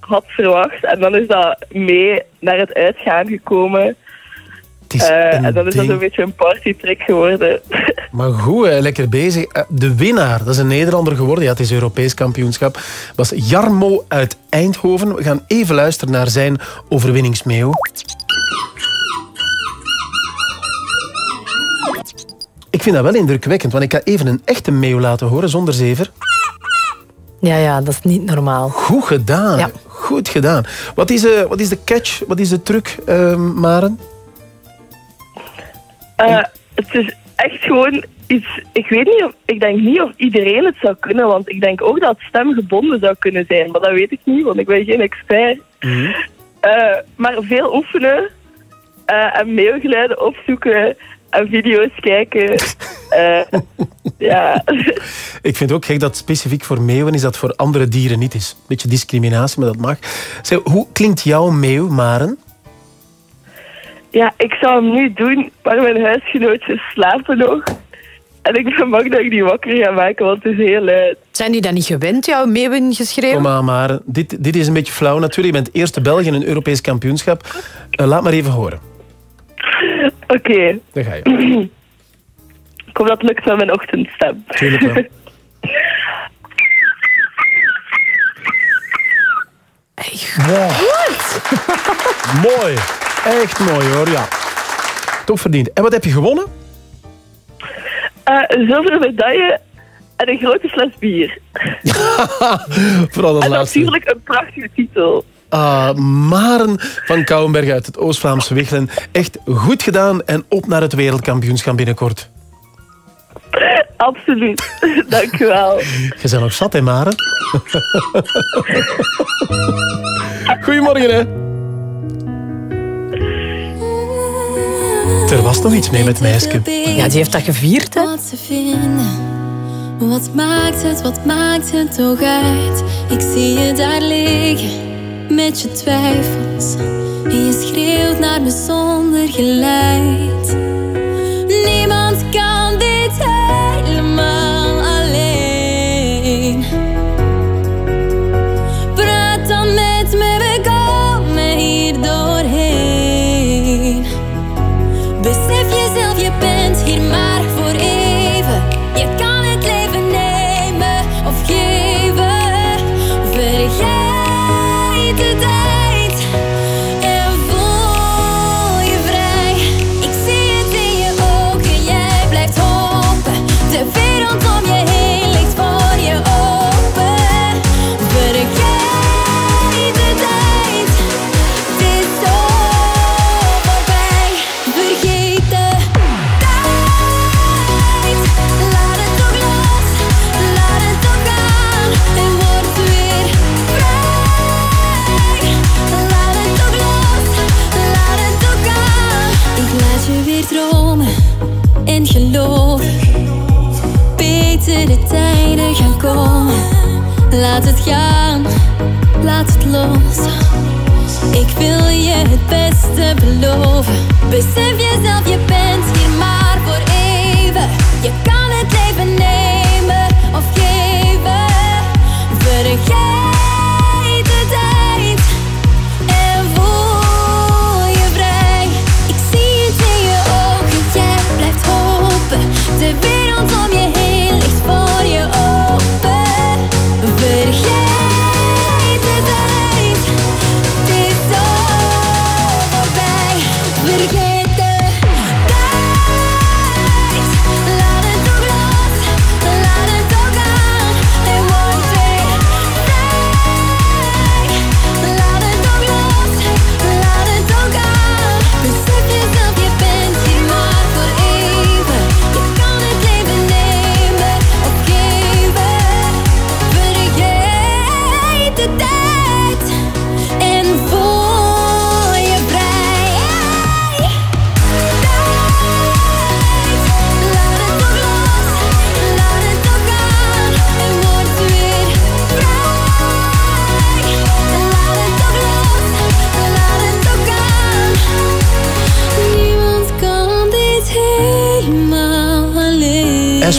had verwacht. En dan is dat mee naar het uitgaan gekomen. Eh, en dan is dat ding. een beetje een partytrick geworden. Maar goed, hè, lekker bezig. Eh, De winnaar, dat is een Nederlander geworden. Ja, het is Europees kampioenschap. was Jarmo uit Eindhoven. We gaan even luisteren naar zijn overwinningsmeeuw. Ik vind dat wel indrukwekkend, want ik ga even een echte meeuw laten horen zonder zever. Ja, ja, dat is niet normaal. Goed gedaan. Ja. Goed gedaan. Wat is, eh, wat is de catch? Wat is de truc, eh, Maren? Eh, het is echt gewoon iets. Ik weet niet of. Ik denk niet of iedereen het zou kunnen, want ik denk ook dat stemgebonden zou kunnen zijn. Maar dat weet ik niet, want ik ben geen expert. Eh, maar veel oefenen eh, en mailgeluiden opzoeken en video's kijken. Ja. Ik vind ook gek dat specifiek voor meeuwen is dat voor andere dieren niet is. Beetje discriminatie, maar dat mag. Zeg, hoe klinkt jouw meeuw, Maren? Ja, ik zou hem nu doen, maar mijn huisgenootjes slapen nog. En ik ben bang dat ik die wakker ga maken, want het is heel luid. Zijn die dan niet gewend, jouw meeuwen geschreeuwen? Kom aan, Maren. Dit, dit is een beetje flauw natuurlijk. Je bent eerste België in een Europees kampioenschap. Eh, laat maar even horen. Oké. Daar ga je. Ik hoop dat het lukt met mijn ochtendstem. Tuurlijk wel. Goed! mooi. Echt mooi hoor, ja. Top verdiend. En wat heb je gewonnen? Eh, een zilveren medaille en een grote fles bier. Vooral dat en laatste. natuurlijk een prachtige titel. Ah, Maren van Kouwenberg uit het Oost-Vlaamse Wichelen. Echt goed gedaan en op naar het wereldkampioenschap binnenkort. Absoluut. Dank u wel. Je bent nog zat, hè, Maren? Goedemorgen, hè. Er was nog iets mee met meisje. Ja, die heeft dat gevierd, hè? Wat ze vinden. Wat maakt het, wat maakt het toch uit? Ik zie je daar liggen met je twijfels. En je schreeuwt naar me zonder geluid. Ik wil je het beste beloven. Besef jezelf, je bent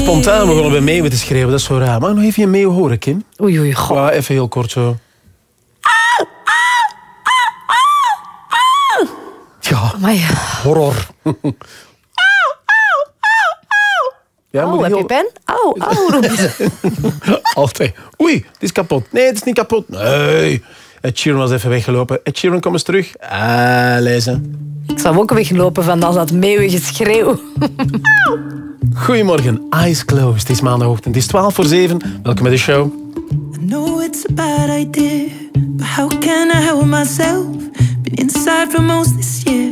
spontaan begonnen bij meeuwen te schreeuwen. Dat is zo raar. Mag ik nog even je meeuw horen, Kim? Oei, oei, god. Ja, even heel kort zo. Ja, horror. Ja, oh, heb heel- je pen? Au, au, roep je. Altijd. Oei, het is kapot. Nee, het is niet kapot. Nee. Ed Sheeran was even weggelopen. Ed Sheeran, kom eens terug. Ah, lezen. Ik zou ook weglopen van al dat meeuwige schreeuw. Goedemorgen, Eyes Closed. Het is maandagochtend. Het is 12 voor 7. Welkom bij de show. know it's a bad idea, but how can I help myself? Been inside for most this year,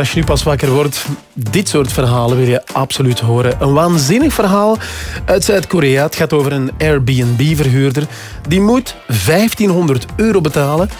als je nu pas wakker wordt. Dit soort verhalen wil je absoluut horen. Een waanzinnig verhaal uit Zuid-Korea. Het gaat over een Airbnb-verhuurder. Die moet 1500 euro betalen.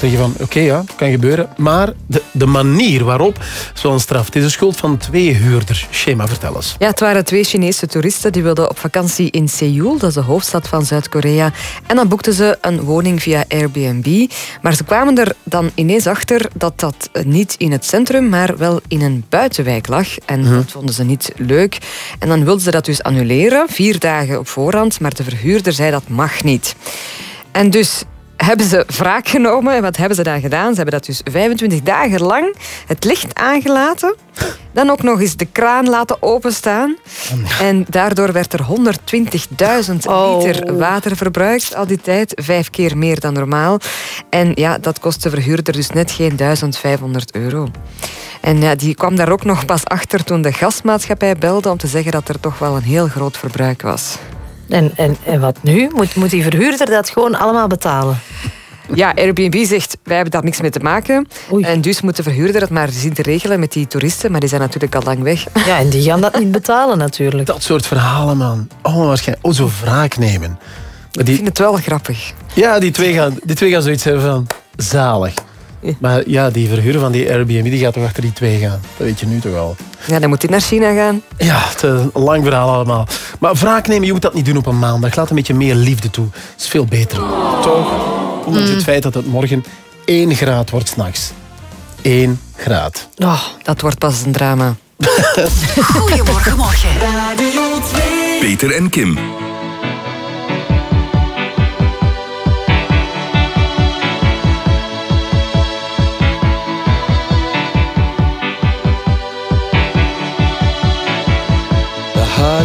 Zeg je van, oké ja, kan gebeuren. Maar de, de manier waarop, zo'n straf. Het is de schuld van twee huurders. Shema, vertel eens. Ja, het waren twee Chinese toeristen die wilden op vakantie in Seoul, dat is de hoofdstad van Zuid-Korea. En dan boekten ze een woning via Airbnb. Maar ze kwamen er dan ineens achter dat dat niet in het centrum, maar wel in een buitenwijk lag. En dat vonden ze niet leuk. En dan wilden ze dat dus annuleren, vier dagen op voorhand. Maar de verhuurder zei dat mag niet. En dus hebben ze wraak genomen. En wat hebben ze dan gedaan? Ze hebben dat dus 25 dagen lang het licht aangelaten. Dan ook nog eens de kraan laten openstaan. En daardoor werd er 120.000 liter water verbruikt al die tijd. Vijf keer meer dan normaal. En ja, dat kost de verhuurder dus net geen 1500 euro. En ja, die kwam daar ook nog pas achter toen de gasmaatschappij belde om te zeggen dat er toch wel een heel groot verbruik was. En, en, en wat nu? Moet, moet die verhuurder dat gewoon allemaal betalen? Ja, Airbnb zegt, wij hebben daar niks mee te maken. En dus moet de verhuurder het maar zien te regelen met die toeristen. Maar die zijn natuurlijk al lang weg. Ja, en die gaan dat niet betalen natuurlijk. Dat soort verhalen, man. Oh, waarschijnlijk. Oh, zo wraak nemen. Ik vind het wel grappig. Ja, die twee gaan, die twee gaan zoiets hebben van... Zalig. Maar ja, die verhuurder van die Airbnb die gaat toch achter die twee gaan. Dat weet je nu toch al. Ja, dan moet hij naar China gaan. Ja, het is een lang verhaal allemaal. Maar wraak nemen, je moet dat niet doen op een maandag. Laat een beetje meer liefde toe. Dat is veel beter. Toch? Ondanks Mm. het feit dat het morgen 1 graad wordt s'nachts. 1 graad. Oh, dat wordt pas een drama. Goedemorgen, morgen. Peter en Kim.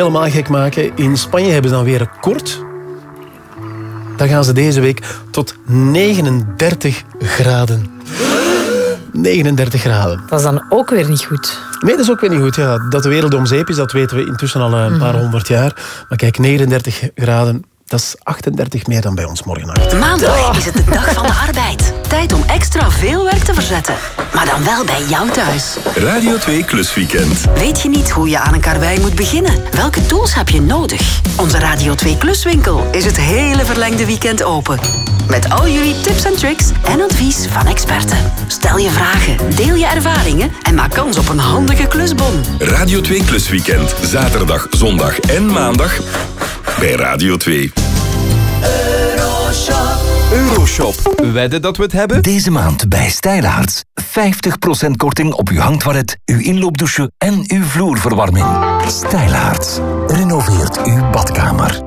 helemaal gek maken. In Spanje hebben ze dan weer record. Dan gaan ze deze week tot 39 graden. 39 graden. Dat is dan ook weer niet goed. Nee, dat is ook weer niet goed. Ja. Dat de wereld om zeep is, dat weten we intussen al een paar Mhm. honderd jaar. Maar kijk, 39 graden, dat is 38 meer dan bij ons morgennacht. Maandag is het de dag van de arbeid. Tijd om extra veel werk te verzetten. maar dan wel bij jou thuis. Radio 2 Klusweekend. Weet je niet hoe je aan een karwei moet beginnen? Welke tools heb je nodig? Onze Radio 2 Kluswinkel is het hele verlengde weekend open. Met al jullie tips en tricks en advies van experten. Stel je vragen, deel je ervaringen en maak kans op een handige klusbon. Radio 2 Klusweekend. Zaterdag, zondag en maandag bij Radio 2. Euroshop. Wedden dat we het hebben? Deze maand bij Stijlaarts. 50% korting op uw hangtoilet, uw inloopdouche en uw vloerverwarming. Stijlaarts. Renoveert uw badkamer.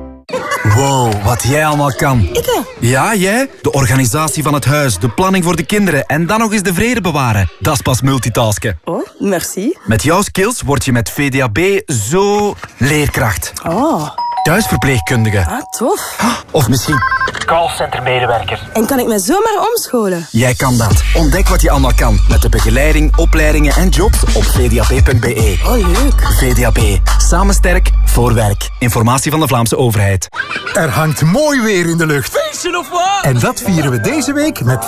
Wow, wat jij allemaal kan. Ik Ja, jij? De organisatie van het huis, de planning voor de kinderen en dan nog eens de vrede bewaren. Dat is pas multitasken. Oh, merci. Met jouw skills word je met VDAB zo leerkracht. Oh. Thuisverpleegkundige. Ah, tof. Of misschien Callcentermedewerker. En kan ik me zomaar omscholen? jij kan dat. Ontdek wat je allemaal kan met de begeleiding, opleidingen en jobs op vdap.be. Oh, leuk. VDAB. Samen sterk voor werk. Informatie van de Vlaamse overheid. Er hangt mooi weer in de lucht. Feestje of wat? En dat vieren we deze week met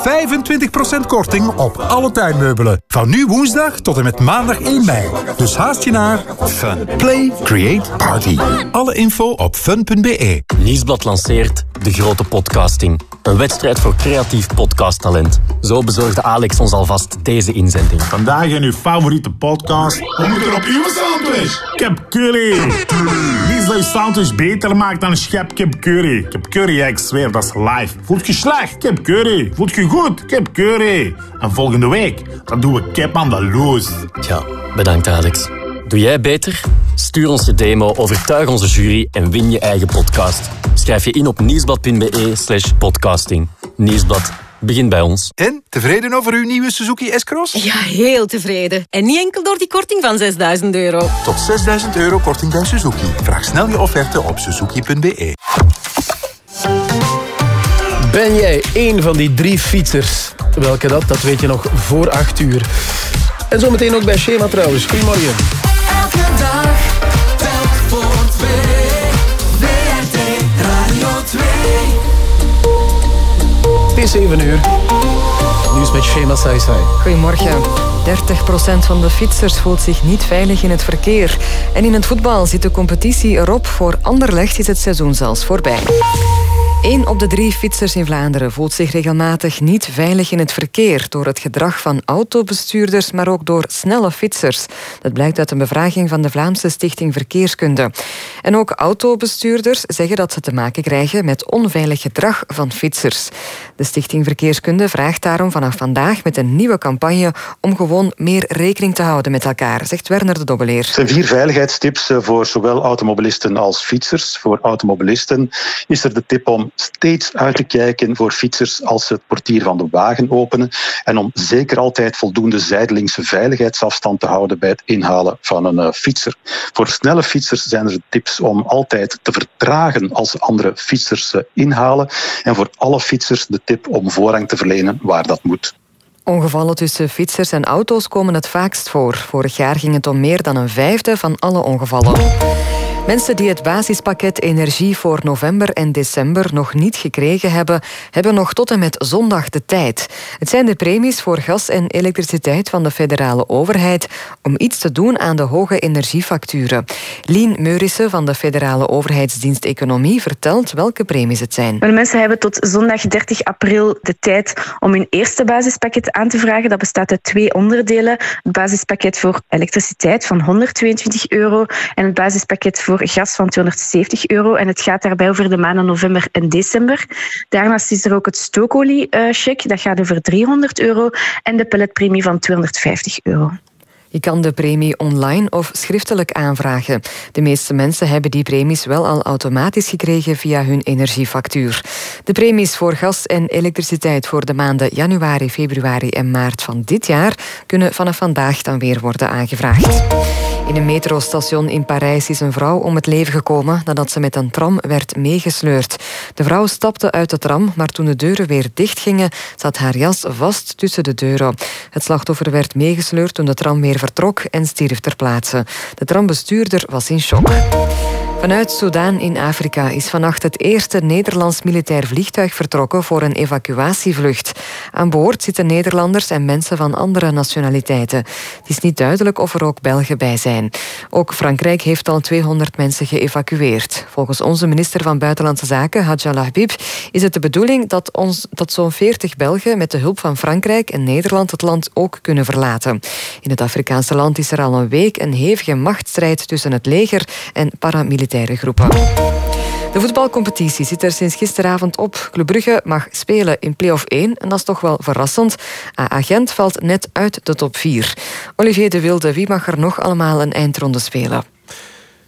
25% korting op alle tuinmeubelen. Van nu woensdag tot en met maandag 1 mei. Dus haast je naar Fun. Play, create, party. Alle info op fun.be. Nieuwsblad lanceert De Grote Podcasting. Een wedstrijd voor creatief podcasttalent. Zo bezorgde Alex ons alvast deze inzending. Vandaag in uw favoriete podcast. Wat moet er op uw sandwich? Kip curry. Niets dat uw sandwich beter maakt dan een schep kip curry. Kip curry, ja, ik zweer, dat is live. Voelt je slecht? Kip curry. Voelt je goed? Kip curry. En volgende week, dan doen we kip aan de loos. Ja, bedankt Alex. Doe jij beter? Stuur ons je demo, overtuig onze jury en win je eigen podcast. Schrijf je in op nieuwsblad.be slash podcasting. Nieuwsblad, begin bij ons. En, tevreden over uw nieuwe Suzuki S-Cross? Ja, heel tevreden. En niet enkel door die korting van 6000 euro. Tot 6000 euro korting bij Suzuki. Vraag snel je offerte op suzuki.be. Ben jij één van die drie fietsers? Welke dat, dat weet je nog voor 8 uur. En zometeen ook bij Schema trouwens. Goedemorgen. 7 uur. Nieuws met Shema Saisai. Goedemorgen. 30% van de fietsers voelt zich niet veilig in het verkeer. En in het voetbal zit de competitie erop. Voor Anderlecht is het seizoen zelfs voorbij. Eén op de drie fietsers in Vlaanderen voelt zich regelmatig niet veilig in het verkeer door het gedrag van autobestuurders, maar ook door snelle fietsers. Dat blijkt uit een bevraging van de Vlaamse Stichting Verkeerskunde. En ook autobestuurders zeggen dat ze te maken krijgen met onveilig gedrag van fietsers. De Stichting Verkeerskunde vraagt daarom vanaf vandaag met een nieuwe campagne om gewoon meer rekening te houden met elkaar, zegt Werner de Dobbeleer. Er vier veiligheidstips eh, voor zowel automobilisten als fietsers. Voor automobilisten is er de tip om steeds uit te kijken voor fietsers als ze het portier van de wagen openen en om zeker altijd voldoende zijdelingse veiligheidsafstand te houden bij het inhalen van een eh, fietser. Voor snelle fietsers zijn er tips om altijd te vertragen als andere fietsers eh, inhalen en voor alle fietsers de tip om voorrang te verlenen waar dat moet. Ongevallen tussen fietsers en auto's komen het vaakst voor. Vorig jaar ging het om meer dan een vijfde van alle ongevallen. Mensen die het basispakket energie voor november en december nog niet gekregen hebben, hebben nog tot en met zondag de tijd. Het zijn de premies voor gas en elektriciteit van de federale overheid om iets te doen aan de hoge energiefacturen. Lien Meurissen van de federale overheidsdienst Economie vertelt welke premies het zijn. De mensen hebben tot zondag 30 april de tijd om hun eerste basispakket aan te vragen. Dat bestaat uit twee onderdelen. Het basispakket voor elektriciteit van 122 euro en het basispakket voor gas van 270 euro. En het gaat daarbij over de maanden november en december. Daarnaast is er ook het stookolie-check. Dat gaat over 300 euro. En de pelletpremie van 250 euro. Je kan de premie online of schriftelijk aanvragen. De meeste mensen hebben die premies wel al automatisch gekregen via hun energiefactuur. De premies voor gas en elektriciteit voor de maanden januari, februari en maart van dit jaar kunnen vanaf vandaag dan weer worden aangevraagd. In een metrostation in Parijs is een vrouw om het leven gekomen nadat ze met een tram werd meegesleurd. De vrouw stapte uit de tram, maar toen de deuren weer dichtgingen, zat haar jas vast tussen de deuren. Het slachtoffer werd meegesleurd toen de tram weer vertrok en stierf ter plaatse. De trambestuurder was in shock. Vanuit Soudaan in Afrika is vannacht het eerste Nederlands militair vliegtuig vertrokken voor een evacuatievlucht. Aan boord zitten Nederlanders en mensen van andere nationaliteiten. Het is niet duidelijk of er ook Belgen bij zijn. Ook Frankrijk heeft al 200 mensen geëvacueerd. Volgens onze minister van Buitenlandse Zaken, Hadjala Habib, is het de bedoeling dat, dat zo'n 40 Belgen met de hulp van Frankrijk en Nederland het land ook kunnen verlaten. In het Afrikaanse land is er al een week een hevige machtsstrijd tussen het leger en De voetbalcompetitie zit er sinds gisteravond op. Club Brugge mag spelen in play-off 1 en dat is toch wel verrassend. AA Gent valt net uit de top 4. Olivier de Wilde, wie mag er nog allemaal een eindronde spelen?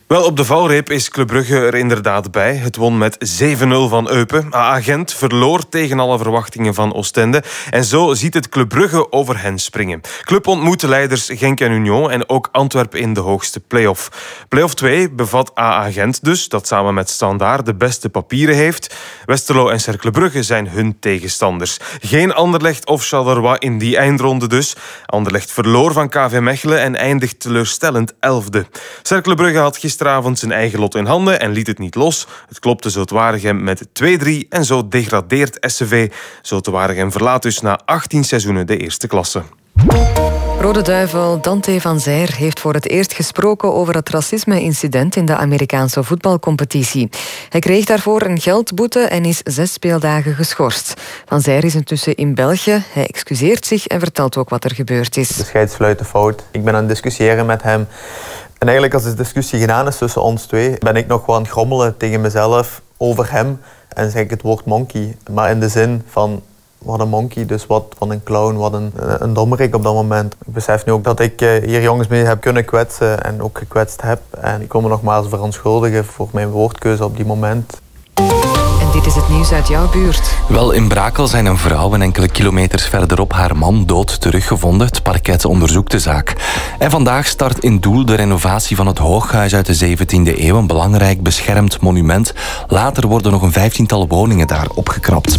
Wel, op de valreep is Club Brugge er inderdaad bij. Het won met 7-0 van Eupen. AA Gent verloor tegen alle verwachtingen van Oostende. En zo ziet het Club Brugge over hen springen. Club ontmoet de leiders Genk en Union en ook Antwerpen in de hoogste play-off. Play-off 2 bevat AA Gent dus, dat samen met Standaard de beste papieren heeft. Westerlo en Cercle Brugge zijn hun tegenstanders. Geen Anderlecht of Charleroi in die eindronde dus. Anderlecht verloor van KV Mechelen en eindigt teleurstellend 11e. Cercle Brugge had gisteren gisteravond zijn eigen lot in handen en liet het niet los. Het klopte Zoutwaregem met 2-3 en zo degradeert SCV. Zoutwaregem verlaat dus na 18 seizoenen de eerste klasse. Rode Duivel Dante van Zijr heeft voor het eerst gesproken over het racisme-incident in de Amerikaanse voetbalcompetitie. Hij kreeg daarvoor een geldboete en is zes speeldagen geschorst. Van Zijr is intussen in België. Hij excuseert zich en vertelt ook wat er gebeurd is. De scheidsfluit fout. Ik ben aan het discussiëren met hem. En eigenlijk als de discussie gedaan is tussen ons twee, ben ik nog wel aan het grommelen tegen mezelf over hem. En zeg ik het woord monkey. Maar in de zin van wat een monkey, dus wat van een clown, wat een, een dommerik op dat moment. Ik besef nu ook dat ik eh, hier jongens mee heb kunnen kwetsen en ook gekwetst heb. En ik wil me nogmaals verontschuldigen voor mijn woordkeuze op die moment. Dit is het nieuws uit jouw buurt. Wel, in Brakel zijn een vrouw en enkele kilometers verderop haar man dood teruggevonden. Het parket onderzoekt de zaak. En vandaag start in Doel de renovatie van het Hooghuis uit de 17e eeuw. Een belangrijk beschermd monument. Later worden nog een vijftiental woningen daar opgeknapt.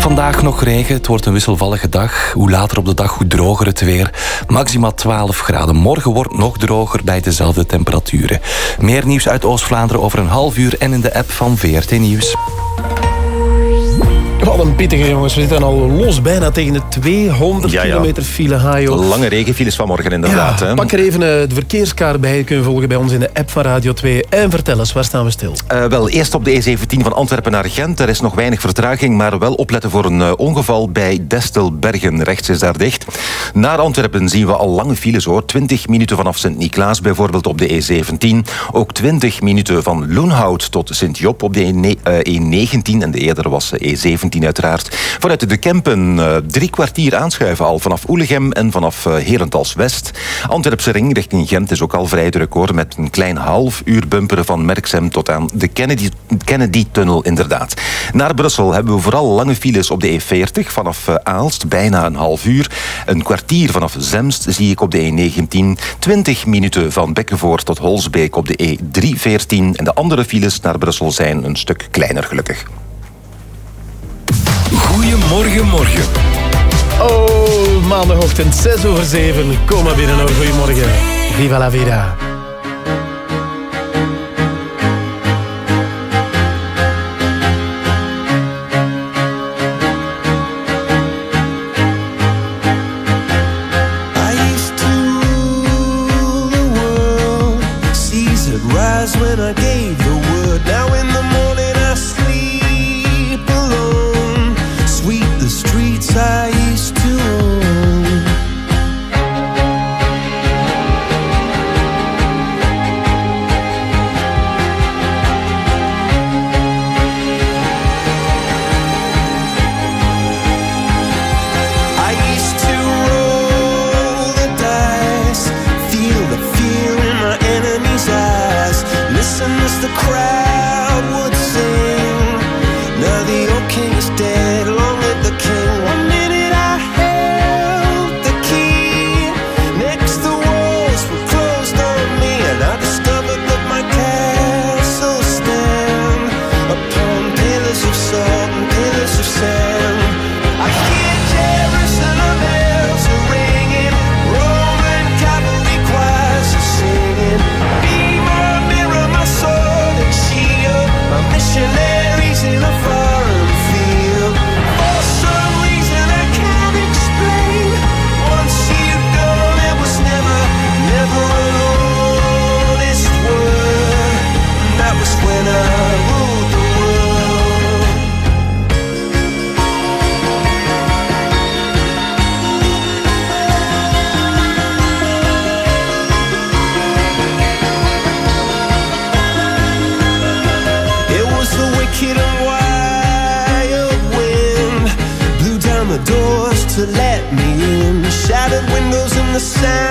Vandaag nog regen. Het wordt een wisselvallige dag. Hoe later op de dag, hoe droger het weer. Maximaal 12 graden. Morgen wordt nog droger bij dezelfde temperaturen. Meer nieuws uit Oost-Vlaanderen over een half uur en in de app van VRT Nieuws. Thank you. Wat een pittige jongens. We zitten al los bijna tegen de 200 kilometer file. Lange regenfiles vanmorgen inderdaad. Ja. Pak er even eh, de verkeerskaart bij. Je kunt volgen bij ons in de app van Radio 2. En vertel eens, waar staan we stil? Eh, wel, eerst op de E17 van Antwerpen naar Gent. Er is nog weinig vertraging, maar wel opletten voor een eh, ongeval bij Destelbergen. Rechts is daar dicht. Naar Antwerpen zien we al lange files hoor. 20 minuten vanaf Sint-Niklaas bijvoorbeeld op de E17. Ook 20 minuten van Loenhout tot Sint-Job op de E19. E en de eerder was e E17. Vanuit de Kempen eh, drie kwartier aanschuiven al. Vanaf Oelegem en vanaf eh, Herentals West. Antwerpse ring richting Gent is ook al vrij druk hoor. Met een klein half uur bumperen van Merksem tot aan de Kennedy, Kennedy-tunnel inderdaad. Naar Brussel hebben we vooral lange files op de E40. Vanaf eh, Aalst bijna een half uur. Een kwartier vanaf Zemst zie ik op de E19. 20 minuten van Bekkenvoort tot Holsbeek op de E314. En de andere files naar Brussel zijn een stuk kleiner gelukkig. Goedemorgen, morgen. Oh, maandagochtend 6 over 7. Kom maar binnen hoor. Goedemorgen. Viva la vida. say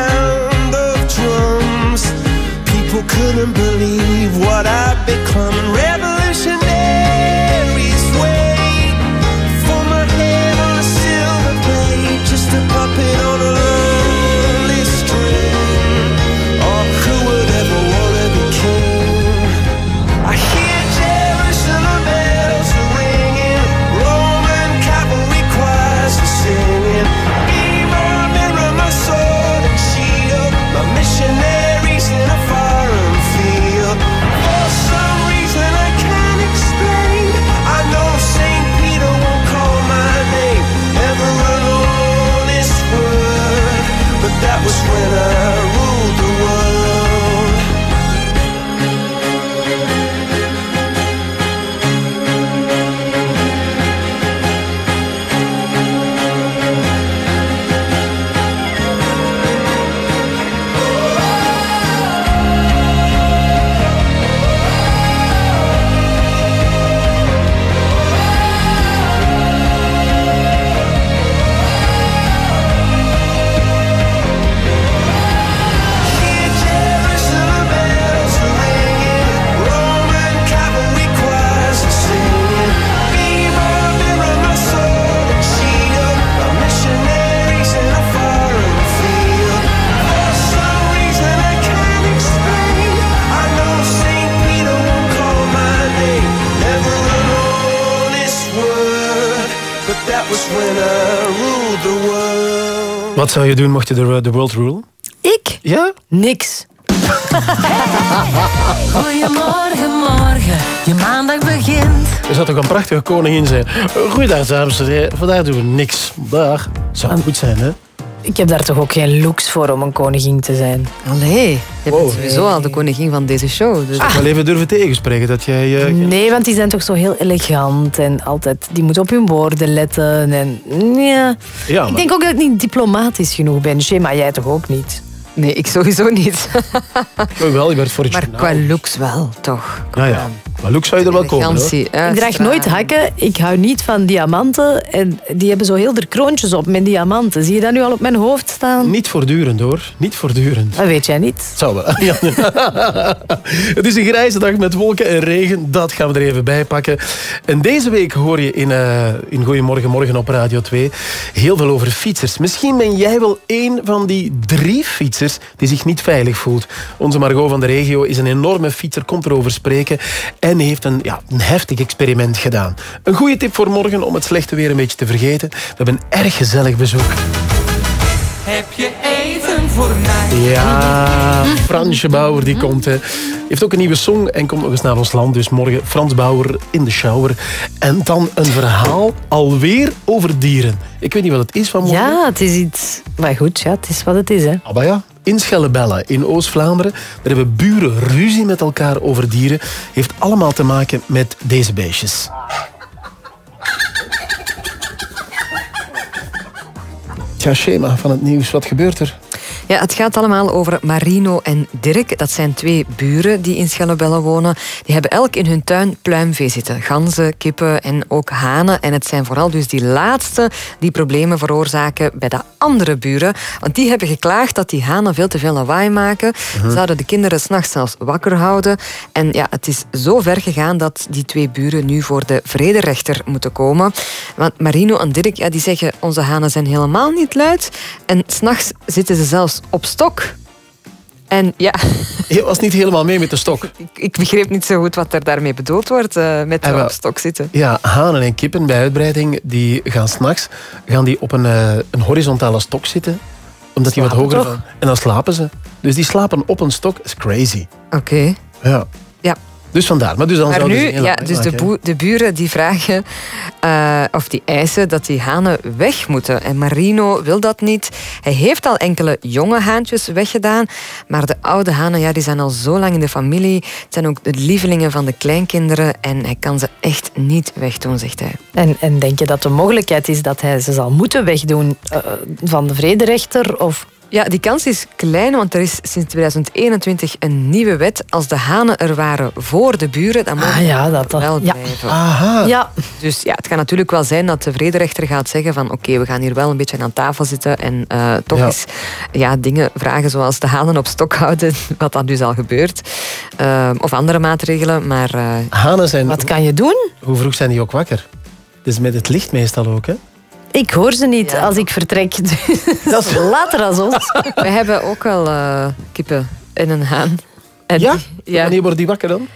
je doen mocht je de, de world rule? Ik? Ja? Niks. Goedemorgen, morgen, je maandag begint. Er zou toch een prachtige koningin zijn. Goeiedag, dames en heren. Vandaag doen we niks. Dag. Zou goed zijn, hè? Ik heb daar toch ook geen looks voor om een koningin te zijn. Allee, je bent sowieso al de koningin van deze show. Dus... Ik wel even durven tegenspreken dat jij... eh, Nee, want die zijn toch zo heel elegant en altijd... Die moeten op hun woorden letten en... Ja. Ja, Ik denk ook dat ik niet diplomatisch genoeg ben. Shema, jij toch ook niet? Nee, ik sowieso niet. Oh, wel, je werd voor het Maar journaal. qua looks wel, toch? Ja, ja. Maar Luke zou je er wel komen, hoor. Ik draag nooit hakken. Ik hou niet van diamanten. En die hebben zo heel de kroontjes op met diamanten. Zie je dat nu al op mijn hoofd staan? Niet voortdurend, hoor. Niet voortdurend. Dat weet jij niet. Zou wel. Ja. het is een grijze dag met wolken en regen. Dat gaan we er even bij pakken. En deze week hoor je in, eh in Goedemorgen Morgen op Radio 2 heel veel over fietsers. Misschien ben jij wel één van die drie fietsers die zich niet veilig voelt. Onze Margot van de regio is een enorme fietser, komt erover spreken en heeft een, ja, een heftig experiment gedaan. Een goede tip voor morgen om het slechte weer een beetje te vergeten. We hebben een erg gezellig bezoek. Heb je voor mij? Ja, Fransje Bauer die komt. Hè. Heeft ook een nieuwe song en komt nog eens naar ons land. Dus morgen Frans Bauer in de shower. En dan een verhaal alweer over dieren. Ik weet niet wat het is van morgen. Ja, het is iets... Maar goed, ja, het is wat het is, hè. Ah, maar ja. In Schellebelle, in Oost-Vlaanderen, daar hebben buren ruzie met elkaar over dieren. Heeft allemaal te maken met deze beestjes. Tja, schema van het nieuws. Wat gebeurt er? Ja, het gaat allemaal over Marino en Dirk. Dat zijn twee buren die in Schellebelle wonen. Die hebben elk in hun tuin pluimvee zitten. Ganzen, kippen en ook hanen. En het zijn vooral dus die laatste die problemen veroorzaken bij de andere buren. Want die hebben geklaagd dat die hanen veel te veel lawaai maken. Mhm. Zouden de kinderen s'nachts zelfs wakker houden. En ja, het is zo ver gegaan dat die twee buren nu voor de vrederechter moeten komen. Want Marino en Dirk ja, die zeggen onze hanen zijn helemaal niet luid. En s'nachts zitten ze zelfs op stok. En ja, Je was niet helemaal mee met de stok. ik, ik begreep niet zo goed wat er daarmee bedoeld wordt eh, met op stok zitten. Ja, hanen en kippen bij uitbreiding, die gaan s'nachts gaan die op een, eh, een horizontale stok zitten. Omdat die wat hoger van. En dan slapen ze. Dus die slapen op een stok. Is crazy. Oké. Ja. Ja. Dus vandaar. Maar dus dan Maar ze nu, ja, dus de, maken. de buren die vragen eh, of die eisen dat die hanen weg moeten. En Marino wil dat niet. Hij heeft al enkele jonge haantjes weggedaan. Maar de oude hanen ja, die zijn al zo lang in de familie. Het zijn ook de lievelingen van de kleinkinderen. En hij kan ze echt niet wegdoen, zegt hij. En, en denk je dat de mogelijkheid is dat hij ze zal moeten wegdoen eh, van de vrederechter? Of Ja, die kans is klein, want er is sinds 2021 een nieuwe wet. Als de hanen er waren voor de buren, dan mogen Ah, ja, dat- dat- wel ja. blijven. Aha. Ja. Dus ja, het kan natuurlijk wel zijn dat de vrederechter gaat zeggen van oké, we gaan hier wel een beetje aan tafel zitten en eh, toch Ja. eens ja, dingen vragen zoals de hanen op stok houden, wat dan dus al gebeurt. Eh, of andere maatregelen, maar... eh, Hanen zijn... Wat kan je doen? Hoe vroeg zijn die ook wakker? Dus met het licht meestal ook, hè? Ik hoor ze niet als ik vertrek. Dat is later als ons. We hebben ook wel eh, kippen en een haan. En Ja? die- ja. Wanneer worden die wakker dan?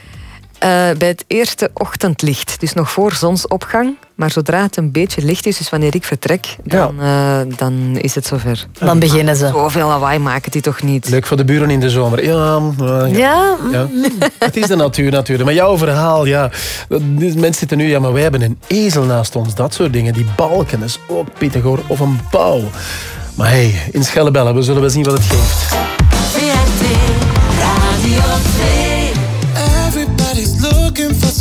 Eh, bij het eerste ochtendlicht, dus nog voor zonsopgang. Maar zodra het een beetje licht is, dus wanneer ik vertrek, dan, eh, dan is het zover. Dan beginnen ze. Zoveel lawaai maken die toch niet? Leuk voor de buren in de zomer. Ja, Ja, Ja. Het is de natuur natuurlijk. Maar jouw verhaal, ja. Mensen zitten nu, ja, maar wij hebben een ezel naast ons. Dat soort dingen. Die balken, dat is ook pittig hoor. Of een pauw. Maar hey, in Schellebellen, we zullen wel zien wat het geeft.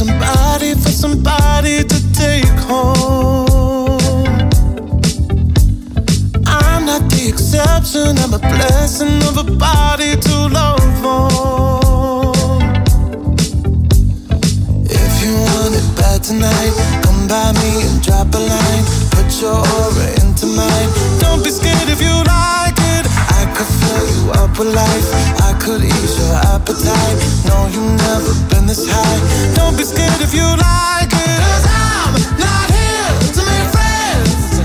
Somebody, for somebody to take home. I'm not the exception, I'm a blessing of a body to love on. If you want it bad tonight, come by me and drop a line. Put your aura into mine. Don't be scared if you like could fill you up with life. I could ease your appetite. No, you've never been this high. Don't be scared if you like it. Cause I'm not here to make friends.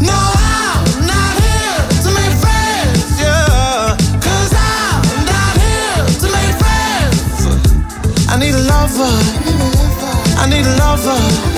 No, I'm not here to make friends. Yeah. Cause I'm not here to make friends. I need a lover. I need a lover.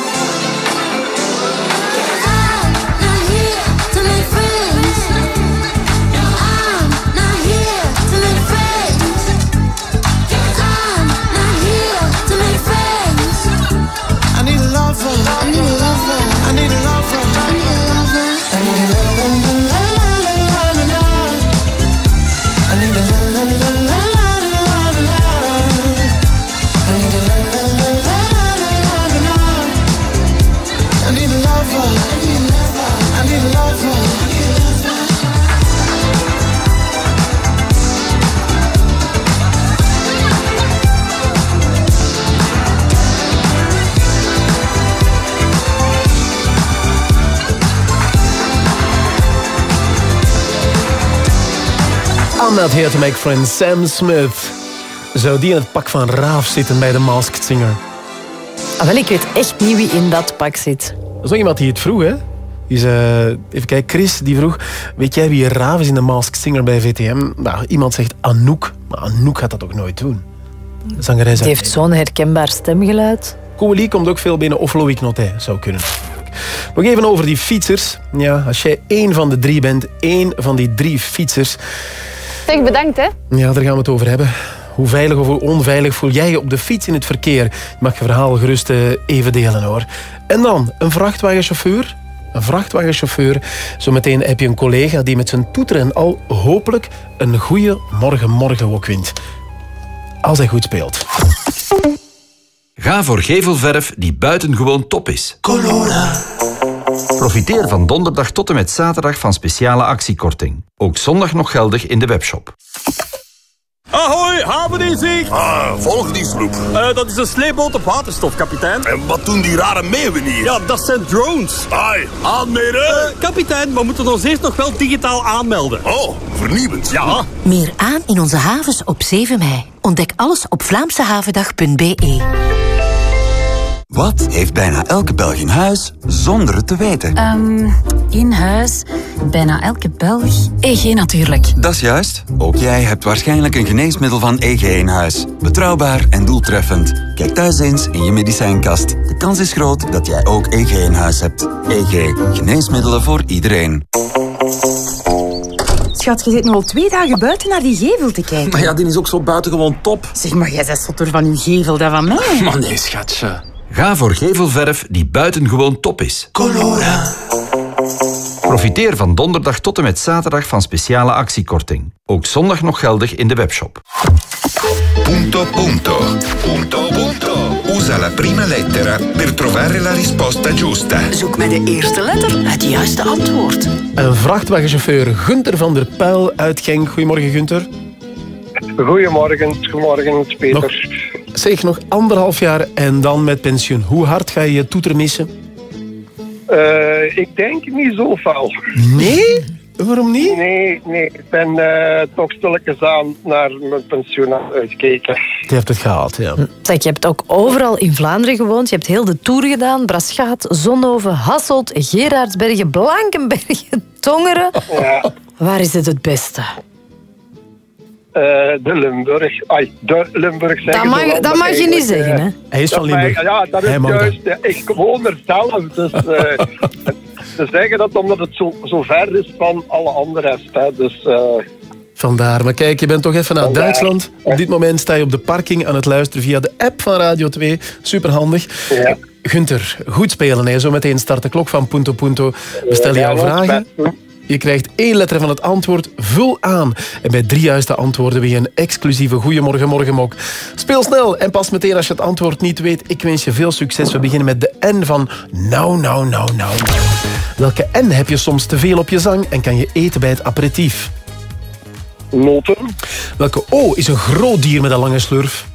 I'm not here to make friends. Sam Smith. Zou die in het pak van Raaf zitten bij de Masked Singer? Ah, wel, ik weet echt niet wie in dat pak zit. Dat is nog iemand die het vroeg, hè? Eh, even kijken, Chris die vroeg... Weet jij wie Raaf is in de Masked Singer bij VTM? Nou, iemand zegt Anouk. Maar Anouk gaat dat ook nooit doen. Zangeres Die heeft zo'n herkenbaar stemgeluid. Coeli komt ook veel binnen, of Loïc Notet zou kunnen. Nog even over die fietsers. Ja, als jij één van de drie bent, één van die drie fietsers... Zeg, bedankt hè. Ja, daar gaan we het over hebben. Hoe veilig of hoe onveilig voel jij je op de fiets in het verkeer? Je mag je verhaal gerust eh, even delen hoor. En dan een vrachtwagenchauffeur. Een vrachtwagenchauffeur. Zometeen heb je een collega die met zijn toeteren al hopelijk een goede morgen-morgen ook wint. Als hij goed speelt. Ga voor gevelverf die buitengewoon top is. Colora, Profiteer van donderdag tot en met zaterdag van speciale actiekorting. Ook zondag nog geldig in de webshop. Ahoy, haven in zicht! Ah, volg die sloep. Eh, dat is een sleepboot op waterstof, kapitein. En wat doen die rare meeuwen hier? Ja, dat zijn drones. Ai, aanmeren! Eh, kapitein, we moeten ons eerst nog wel digitaal aanmelden. Oh, vernieuwend. Ja. Meer aan in onze havens op 7 mei. Ontdek alles op vlaamsehavendag.be. Wat heeft bijna elke Belg in huis zonder het te weten? Ehm, in huis, bijna elke Belg. EG natuurlijk. Dat is juist. Ook jij hebt waarschijnlijk een geneesmiddel van EG in huis. Betrouwbaar en doeltreffend. Kijk thuis eens in je medicijnkast. De kans is groot dat jij ook EG in huis hebt. EG. Geneesmiddelen voor iedereen. Schat, je zit nu al twee dagen buiten naar die gevel te kijken. Maar ja, die is ook zo buitengewoon top. Zeg, maar jij bent zotter van uw gevel dan van mij. Maar nee, schatje. Ga voor gevelverf die buitengewoon top is. Colora. Profiteer van donderdag tot en met zaterdag van speciale actiekorting. Ook zondag nog geldig in de webshop. Punto punto. Punto punto. Usa la prima lettera per trovare la risposta giusta. Zoek met de eerste letter het juiste antwoord. Een vrachtwagenchauffeur Gunter van der Pijl uit Genk. Goedemorgen, Gunter. Goedemorgen, goedemorgen, Peter. Zeg, nog anderhalf jaar en dan met pensioen. Hoe hard ga je je toeter missen? Eh, ik denk niet zo fel. Nee? Waarom niet? Nee, nee. Ik ben eh, toch stilletjes aan naar mijn pensioen uitkijken. Je hebt het gehaald, ja. Zeg, je hebt ook overal in Vlaanderen gewoond. Je hebt heel de tour gedaan. Braschaat, Zonhoven, Hasselt, Gerardsbergen, Blankenbergen, Tongeren. Ja. Waar is het het beste? Eh, de Limburg. Ai, de Limburg zeggen Dat mag- dat mag je niet zeggen, eh, hè? Hij is van Limburg. mag- Ja, dat is Hij juist. Ik woon er zelf. Dus eh, ze zeggen dat omdat het zo, zo ver is van alle andere rest. Hè. Dus eh, Vandaar. Maar kijk, je bent toch even naar Vandaar. Duitsland. Op dit moment sta je op de parking aan het luisteren via de app van Radio 2. Superhandig. Ja. Gunter, goed spelen. Hè. Zometeen start de klok van Punto Punto. We stellen Ja, jou vragen. best. Je krijgt één letter van het antwoord, vul aan. En bij drie juiste antwoorden win je een exclusieve Goeiemorgen Morgenmok. Speel snel en pas meteen als je het antwoord niet weet. Ik wens je veel succes. We beginnen met de N van nou, nou, nou, nou. Welke N heb je soms te veel op je zang en kan je eten bij het aperitief? Noten. Welke O is een groot dier met een lange slurf?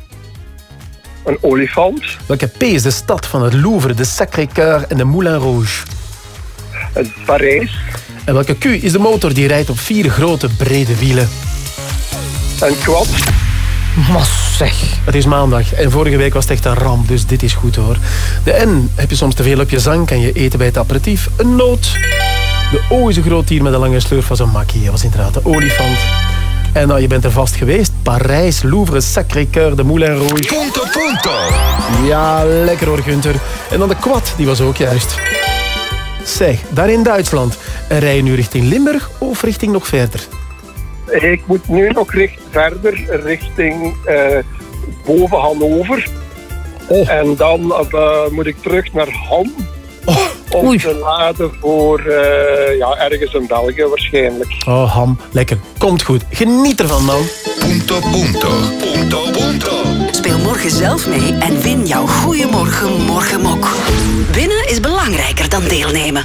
Een olifant. Welke P is de stad van het Louvre, de Sacré-Cœur en de Moulin Rouge? Het Parijs. En welke Q is de motor die rijdt op vier grote brede wielen? Een kwad. Maar zeg. Het is maandag en vorige week was het echt een ramp, dus dit is goed hoor. De N heb je soms te veel op je zang, kan je eten bij het aperitief. Een noot. De O is een groot dier met een lange slurf van zo'n makkie. Dat was inderdaad de olifant. En nou, je bent er vast geweest. Parijs, Louvre, Sacré-Cœur, de Moulin Rouge. Punto punto. Ja, lekker hoor, Gunther. En dan de kwad, die was ook juist. Zeg, daar in Duitsland. Rij je nu richting Limburg of richting nog verder? Ik moet nu nog richt, verder richting eh, boven Hannover. Oh. En dan eh, moet ik terug naar Ham. Om te laden voor eh, ja, ergens in België waarschijnlijk. Oh, ham, lekker. Komt goed. Geniet ervan, man. Punto punto. Punto punto. Speel morgen zelf mee en win jouw Goeiemorgen Morgenmok. Winnen is belangrijker dan deelnemen.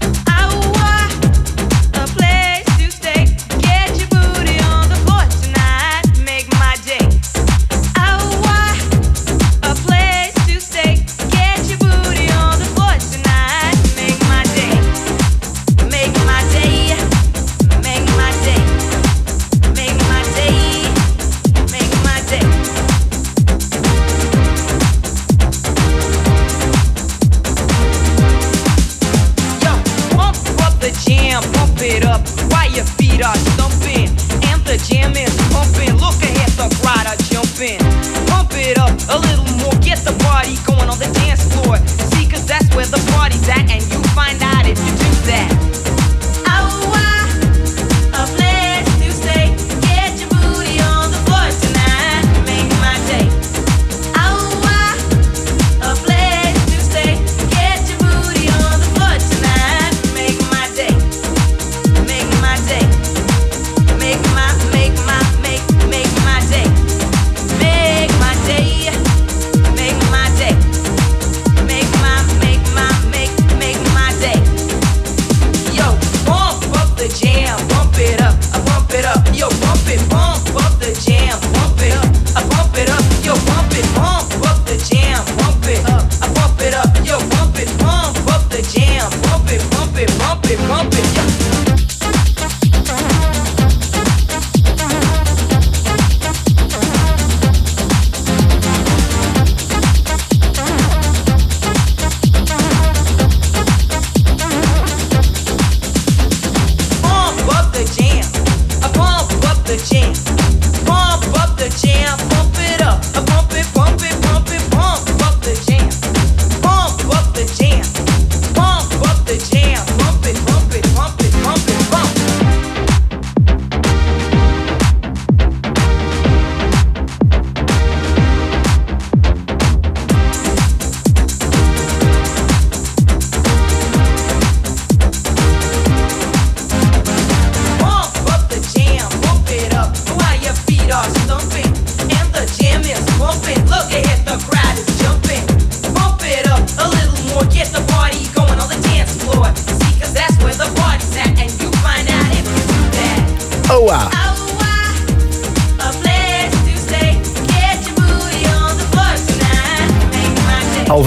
A little more, get the party going on the dance floor. See, cause that's where the party's at, and you find out if you do that.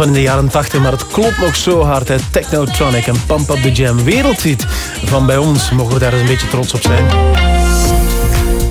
Van in de jaren 80, maar het klopt nog zo hard. Hè. Technotronic en Pump Up The Jam. Wereldhit van bij ons. Mogen we daar eens een beetje trots op zijn.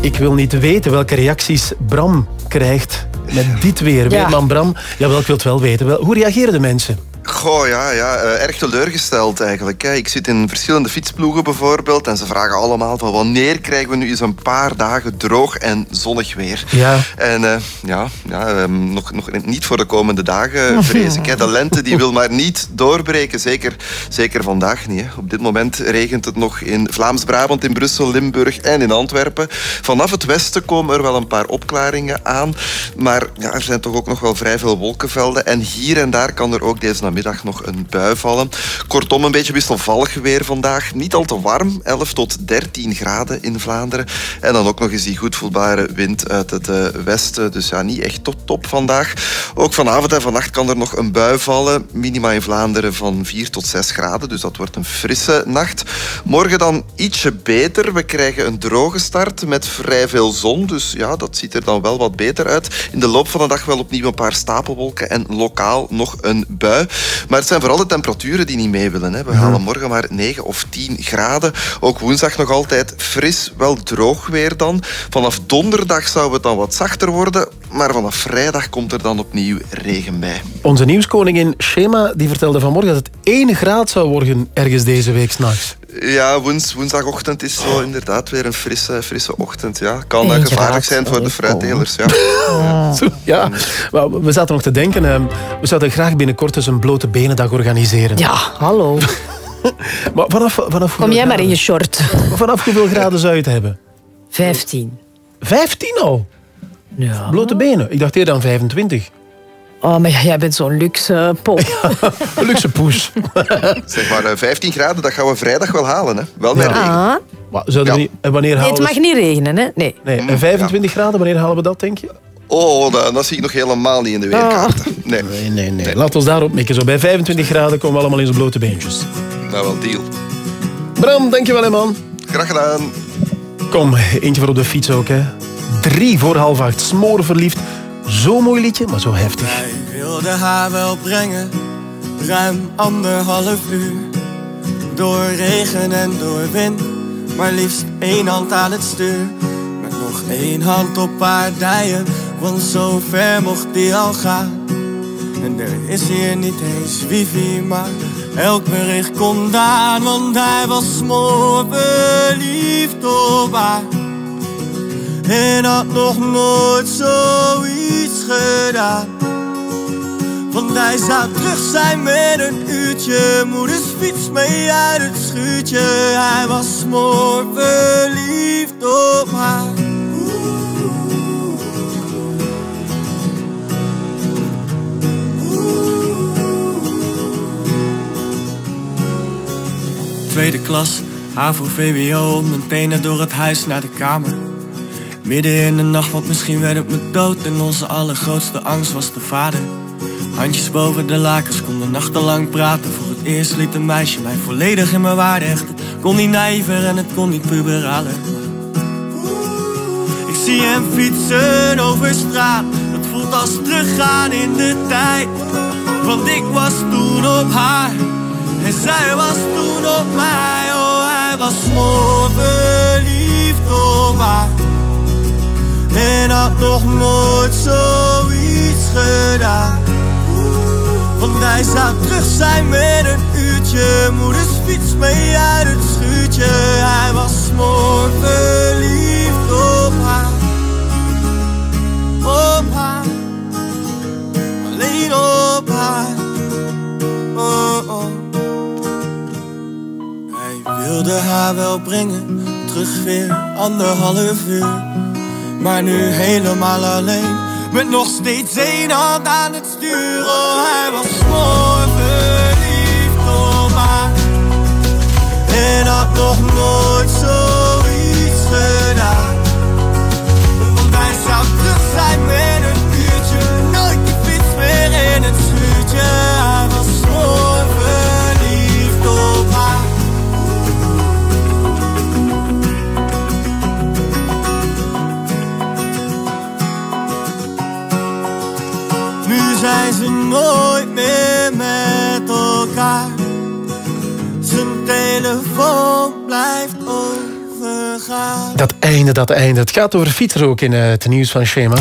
Ik wil niet weten welke reacties Bram krijgt met dit weer. Ja. Weerman Bram, jawel, ik wil het wel weten. Wel, Hoe reageren de mensen? Goh, ja, ja eh, erg teleurgesteld eigenlijk. Ik zit in verschillende fietsploegen bijvoorbeeld en ze vragen allemaal van wanneer krijgen we nu eens een paar dagen droog en zonnig weer. Ja. En eh, ja, ja ehm, nog, nog niet voor de komende dagen vrees ik. Hè. De lente die wil maar niet doorbreken, zeker, zeker vandaag niet. Hè. Op dit moment regent het nog in Vlaams-Brabant, in Brussel, Limburg en in Antwerpen. Vanaf het westen komen er wel een paar opklaringen aan, maar ja, er zijn toch ook nog wel vrij veel wolkenvelden en hier en daar kan er ook deze namiddag nog een bui vallen. Kortom, een beetje wisselvallig weer vandaag. Niet al te warm, 11 tot 13 graden in Vlaanderen. En dan ook nog eens die goed voelbare wind uit het eh, westen. Dus ja, niet echt top top vandaag. Ook vanavond en vannacht kan er nog een bui vallen. Minima in Vlaanderen van 4 tot 6 graden. Dus dat wordt een frisse nacht. Morgen dan ietsje beter. We krijgen een droge start met vrij veel zon. Dus ja, dat ziet er dan wel wat beter uit. In de loop van de dag wel opnieuw een paar stapelwolken en lokaal nog een bui. Maar het zijn vooral de temperaturen die niet mee willen. Hè. We halen morgen maar 9 of 10 graden. Ook woensdag nog altijd fris, wel droog weer dan. Vanaf donderdag zou het dan wat zachter worden. Maar vanaf vrijdag komt er dan opnieuw regen bij. Onze nieuwskoningin Shema die vertelde vanmorgen dat het 1 graad zou worden ergens deze week s'nachts. Ja, woens, woensdagochtend is zo inderdaad weer een frisse, frisse ochtend. Ja. Kan dat gevaarlijk zijn voor de fruitdelers. Ja. Zo, Ja, maar we zaten nog te denken, eh, we zouden graag binnenkort eens een blote benendag organiseren. Ja, hallo. Maar vanaf, vanaf Kom jij maar in je short. Vanaf hoeveel graden zou je het hebben? 15. 15 al? Ja. Blote benen? Ik dacht eerder dan 25. Oh, maar ja, jij bent zo'n luxe pop. Een luxe poes. Zeg maar, eh, 15 graden, dat gaan we vrijdag wel halen. Hè. Wel met Ja. regen. Ah. Maar zouden we niet, en wanneer Nee, halen het mag niet regenen, hè? Nee. Nee, en 25 graden, wanneer halen we dat, denk je? Oh, dat, dat zie ik nog helemaal niet in de weerkaarten. Nee. Nee, nee, nee. Laat ons daarop mikken. Zo bij 25 graden komen we allemaal in zijn blote beentjes. Nou, wel deal. Bram, dankjewel hè, man. Graag gedaan. Kom, eentje voor op de fiets ook, hè. Drie voor half acht. Smoren verliefd. Zo mooi liedje, maar zo heftig. Ik wilde haar wel brengen, ruim anderhalf uur. Door regen en door wind, maar liefst één hand aan het stuur. Met nog één hand op haar dijen, want zo ver mocht die al gaan. En er is hier niet eens wifi, maar elk bericht komt aan. Want hij was smoor verliefd op haar. En had nog nooit zoiets gedaan. Want hij zou terug zijn met een uurtje. Moeders fiets mee uit het schuurtje. Hij was smoor verliefd op haar. Tweede klas, HAVO, VWO, mijn tenen door het huis naar de kamer. Midden in de nacht, want misschien werd het me dood. En onze allergrootste angst was de vader. Handjes boven de lakens, konden nachtenlang praten. Voor het eerst liet een meisje mij volledig in mijn waarde hechten. Kon niet naïver en het kon niet puberaler. Ik zie hem fietsen over straat. Het voelt als teruggaan in de tijd. Want ik was toen op haar. En zij was toen op mij. Oh, hij was zo verliefd op haar. En had nog nooit zoiets gedaan. Want hij zou terug zijn met een uurtje. Moeders fiets mee uit het schuurtje. Hij was mooi verliefd op haar. Op haar. Alleen op haar. Oh, oh. Hij wilde haar wel brengen. Terug weer anderhalf uur. Maar nu helemaal alleen. Met nog steeds één hand aan het stuur. Oh, hij was mooi verliefd op haar. En had nog nooit zoiets nooit meer met elkaar. Zijn telefoon blijft overgaan. Dat einde, dat einde. Het gaat over fietsen ook in eh, het nieuws van Schema.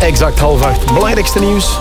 Exact half acht. Belangrijkste nieuws.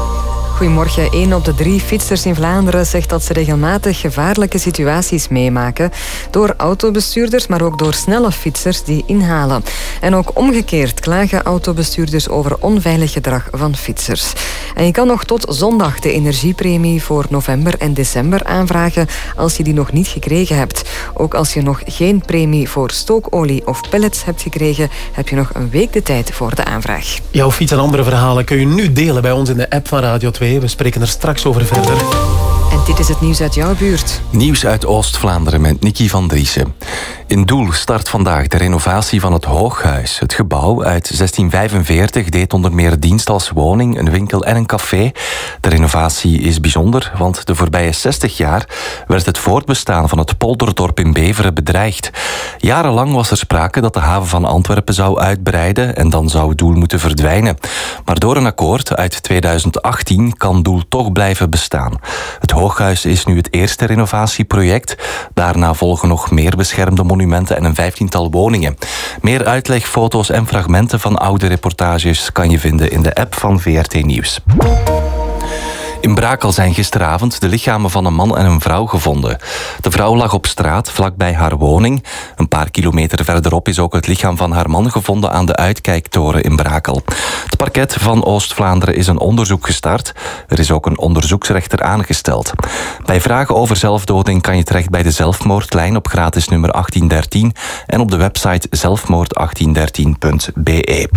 Goedemorgen. Een op de drie fietsers in Vlaanderen zegt dat ze regelmatig gevaarlijke situaties meemaken. Door autobestuurders, maar ook door snelle fietsers die inhalen. En ook omgekeerd klagen autobestuurders over onveilig gedrag van fietsers. En je kan nog tot zondag de energiepremie voor november en december aanvragen als je die nog niet gekregen hebt. Ook als je nog geen premie voor stookolie of pellets hebt gekregen, heb je nog een week de tijd voor de aanvraag. Jouw fiets en andere verhalen kun je nu delen bij ons in de app van Radio 2. We spreken er straks over verder. En dit is het nieuws uit jouw buurt. Nieuws uit Oost-Vlaanderen met Nicky van Driessen. In Doel start vandaag de renovatie van het Hooghuis. Het gebouw uit 1645 deed onder meer dienst als woning, een winkel en een café. De renovatie is bijzonder, want de voorbije 60 jaar werd het voortbestaan van het polderdorp in Beveren bedreigd. Jarenlang was er sprake dat de haven van Antwerpen zou uitbreiden en dan zou Doel moeten verdwijnen. Maar door een akkoord uit 2018 kan Doel toch blijven bestaan. Het Hooghuis is nu het eerste renovatieproject. Daarna volgen nog meer beschermde monumenten en een vijftiental woningen. Meer uitleg, foto's en fragmenten van oude reportages kan je vinden in de app van VRT Nieuws. In Brakel zijn gisteravond de lichamen van een man en een vrouw gevonden. De vrouw lag op straat vlakbij haar woning. Een paar kilometer verderop is ook het lichaam van haar man gevonden aan de uitkijktoren in Brakel. Het parket van Oost-Vlaanderen is een onderzoek gestart. Er is ook een onderzoeksrechter aangesteld. Bij vragen over zelfdoding kan je terecht bij de zelfmoordlijn op gratis nummer 1813 en op de website zelfmoord1813.be.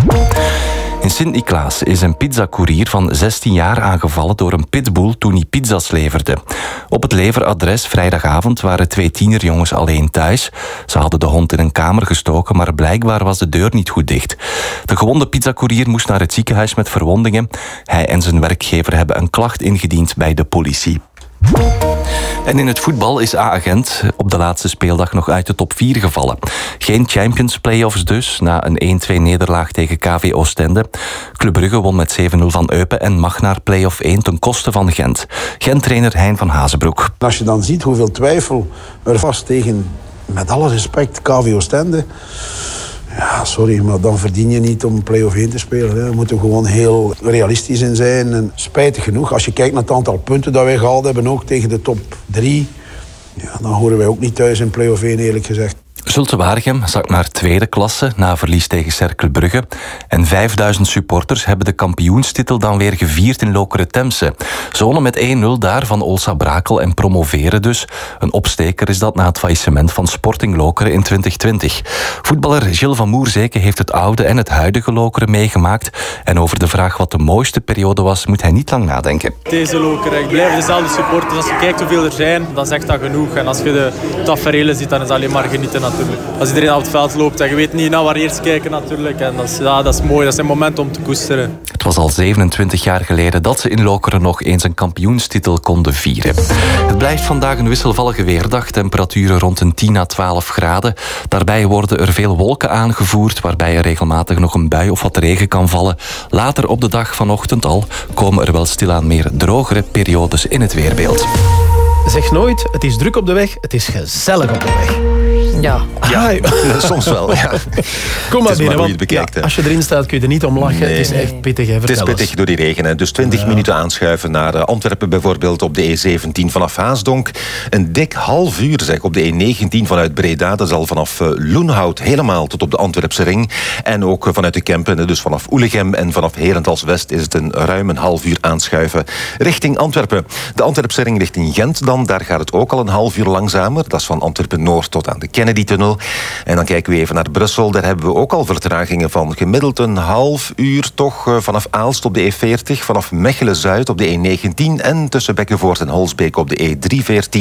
In Sint-Niklaas is een pizzacourier van 16 jaar aangevallen door een pitbull toen hij pizza's leverde. Op het leveradres vrijdagavond waren twee tienerjongens alleen thuis. Ze hadden de hond in een kamer gestoken, maar blijkbaar was de deur niet goed dicht. De gewonde pizzacourier moest naar het ziekenhuis met verwondingen. Hij en zijn werkgever hebben een klacht ingediend bij de politie. En in het voetbal is A-agent op de laatste speeldag nog uit de top 4 gevallen. Geen Champions Playoffs dus, na een 1-2 nederlaag tegen KV Oostende. Club Brugge won met 7-0 van Eupen en mag naar play-off 1 ten koste van Gent. Gent-trainer Hein van Hazenbroek. Als je dan ziet hoeveel twijfel er was tegen, met alle respect, KV Oostende... Ja, sorry, maar dan verdien je niet om play-off 1 te spelen. Hè. Moeten gewoon heel realistisch in zijn. En spijtig genoeg, als je kijkt naar het aantal punten dat wij gehaald hebben, ook tegen de top 3... Ja, dan horen wij ook niet thuis in play-off 1, eerlijk gezegd. Zulte Waregem zakt naar tweede klasse na verlies tegen Cercle Brugge. En 5000 supporters hebben de kampioenstitel dan weer gevierd in Lokeren Temse. Ze wonnen met 1-0 daar van Olsa Brakel en promoveren dus. Een opsteker is dat na het faillissement van Sporting Lokeren in 2020. Voetballer Gilles van Moerzeke heeft het oude en het huidige Lokeren meegemaakt. En over de vraag wat de mooiste periode was, moet hij niet lang nadenken. Deze Lokeren, ik blijf dezelfde supporters. Als je kijkt hoeveel er zijn, dan zegt dat genoeg. En als je de tafereelen ziet, dan is alleen maar genieten natuurlijk. Als iedereen op het veld loopt en je weet niet naar waar eerst kijken natuurlijk. En dat is, ja, dat is mooi, dat is een moment om te koesteren. Het was al 27 jaar geleden dat ze in Lokeren nog eens een kampioenstitel konden vieren. Het blijft vandaag een wisselvallige weerdag. Temperaturen rond een 10 à 12 graden. Daarbij worden er veel wolken aangevoerd, waarbij er regelmatig nog een bui of wat regen kan vallen. Later op de dag vanochtend al komen er wel stilaan meer drogere periodes in het weerbeeld. Zeg nooit, het is druk op de weg, het is gezellig op de weg. Ja. Ja, soms wel. Ja. Kom maar binnen, maar hoe je want het bekijkt, ja, hè. als je erin staat kun je er niet om lachen. Nee. Het is echt pittig, hè? Het is eens. pittig door die regen. Hè. Dus 20 minuten aanschuiven naar Antwerpen bijvoorbeeld op de E17 vanaf Haasdonk. Een dik half uur zeg op de E19 vanuit Breda. Dat is al vanaf eh, Loenhout helemaal tot op de Antwerpse ring. En ook eh, vanuit de Kempen, hè, dus vanaf Oelegem en vanaf Herentals West is het een ruim een half uur aanschuiven richting Antwerpen. De Antwerpse ring richting Gent dan, daar gaat het ook al een half uur langzamer. Dat is van Antwerpen Noord tot aan de Kennedy-tunnel. En dan kijken we even naar Brussel. Daar hebben we ook al vertragingen van gemiddeld een half uur toch eh, vanaf Aalst op de E40, vanaf Mechelen-Zuid op de E19 en tussen Bekkenvoort en Holsbeek op de E314.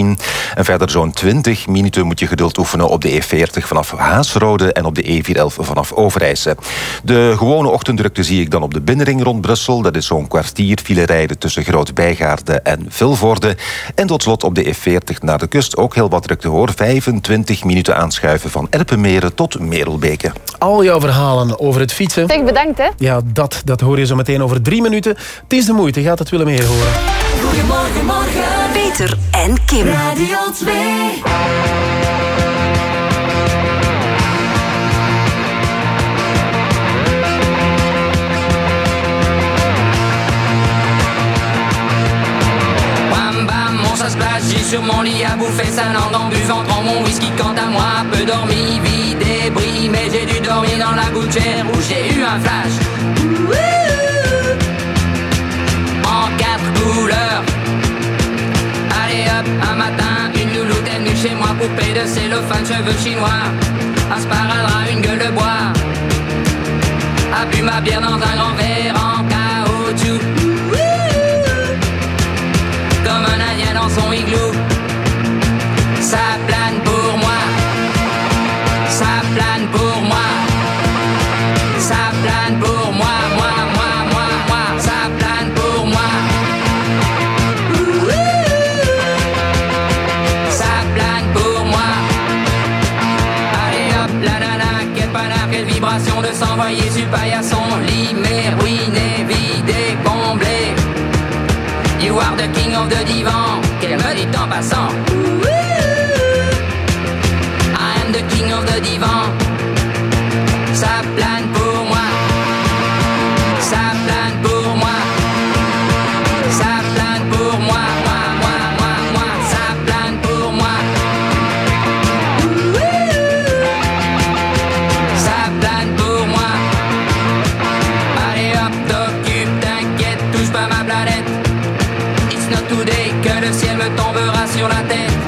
En verder zo'n 20 minuten moet je geduld oefenen op de E40 vanaf Haasrode en op de E411 vanaf Overijse. De gewone ochtenddrukte zie ik dan op de binnenring rond Brussel. Dat is zo'n kwartier file rijden tussen Groot-Bijgaarde en Vilvoorde. En tot slot op de E40 naar de kust ook heel wat drukte hoor. 25 minuten aanschuiven van Erpenmeren tot Merelbeke. Al jouw verhalen over het fietsen. Zeg bedankt, hè. Ja, dat, dat hoor je zo meteen over drie minuten. Het is de moeite, je gaat het willen meer horen. Goedemorgen, morgen. Peter en Kim. Radio 2. J'ai sur mon lit à bouffer sa langue en buvant mon whisky quant à moi, peu dormi, vie débris, mais j'ai dû dormir dans la gouttière où j'ai eu un flash. En quatre couleurs. Allez hop, un matin, une louloute est venue chez moi, poupée de cellophane, cheveux chinois, un sparadrap, une gueule de bois. A bu ma bière dans un grand verre son igloo. Ça plane pour moi. Ça plane pour moi. Ça plane pour moi, moi, moi, moi, moi. Ça plane pour moi. Ça plane pour moi. Allez hop, la nana, quel panard, quelle vibration de s'envoyer sur paillasson. Limé, ruiné, vidé, comblé. You are the king of the divan, me dit en passant. Sur la tête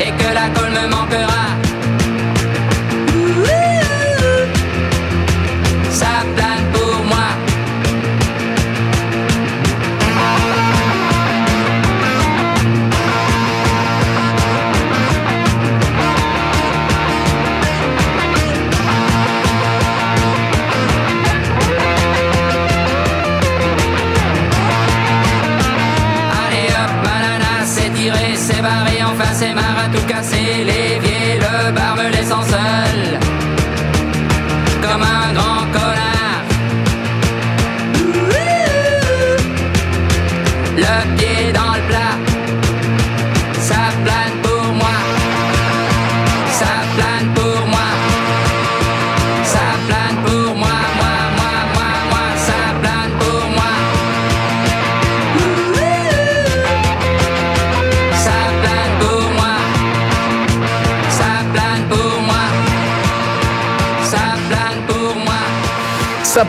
et que la colle me manquera.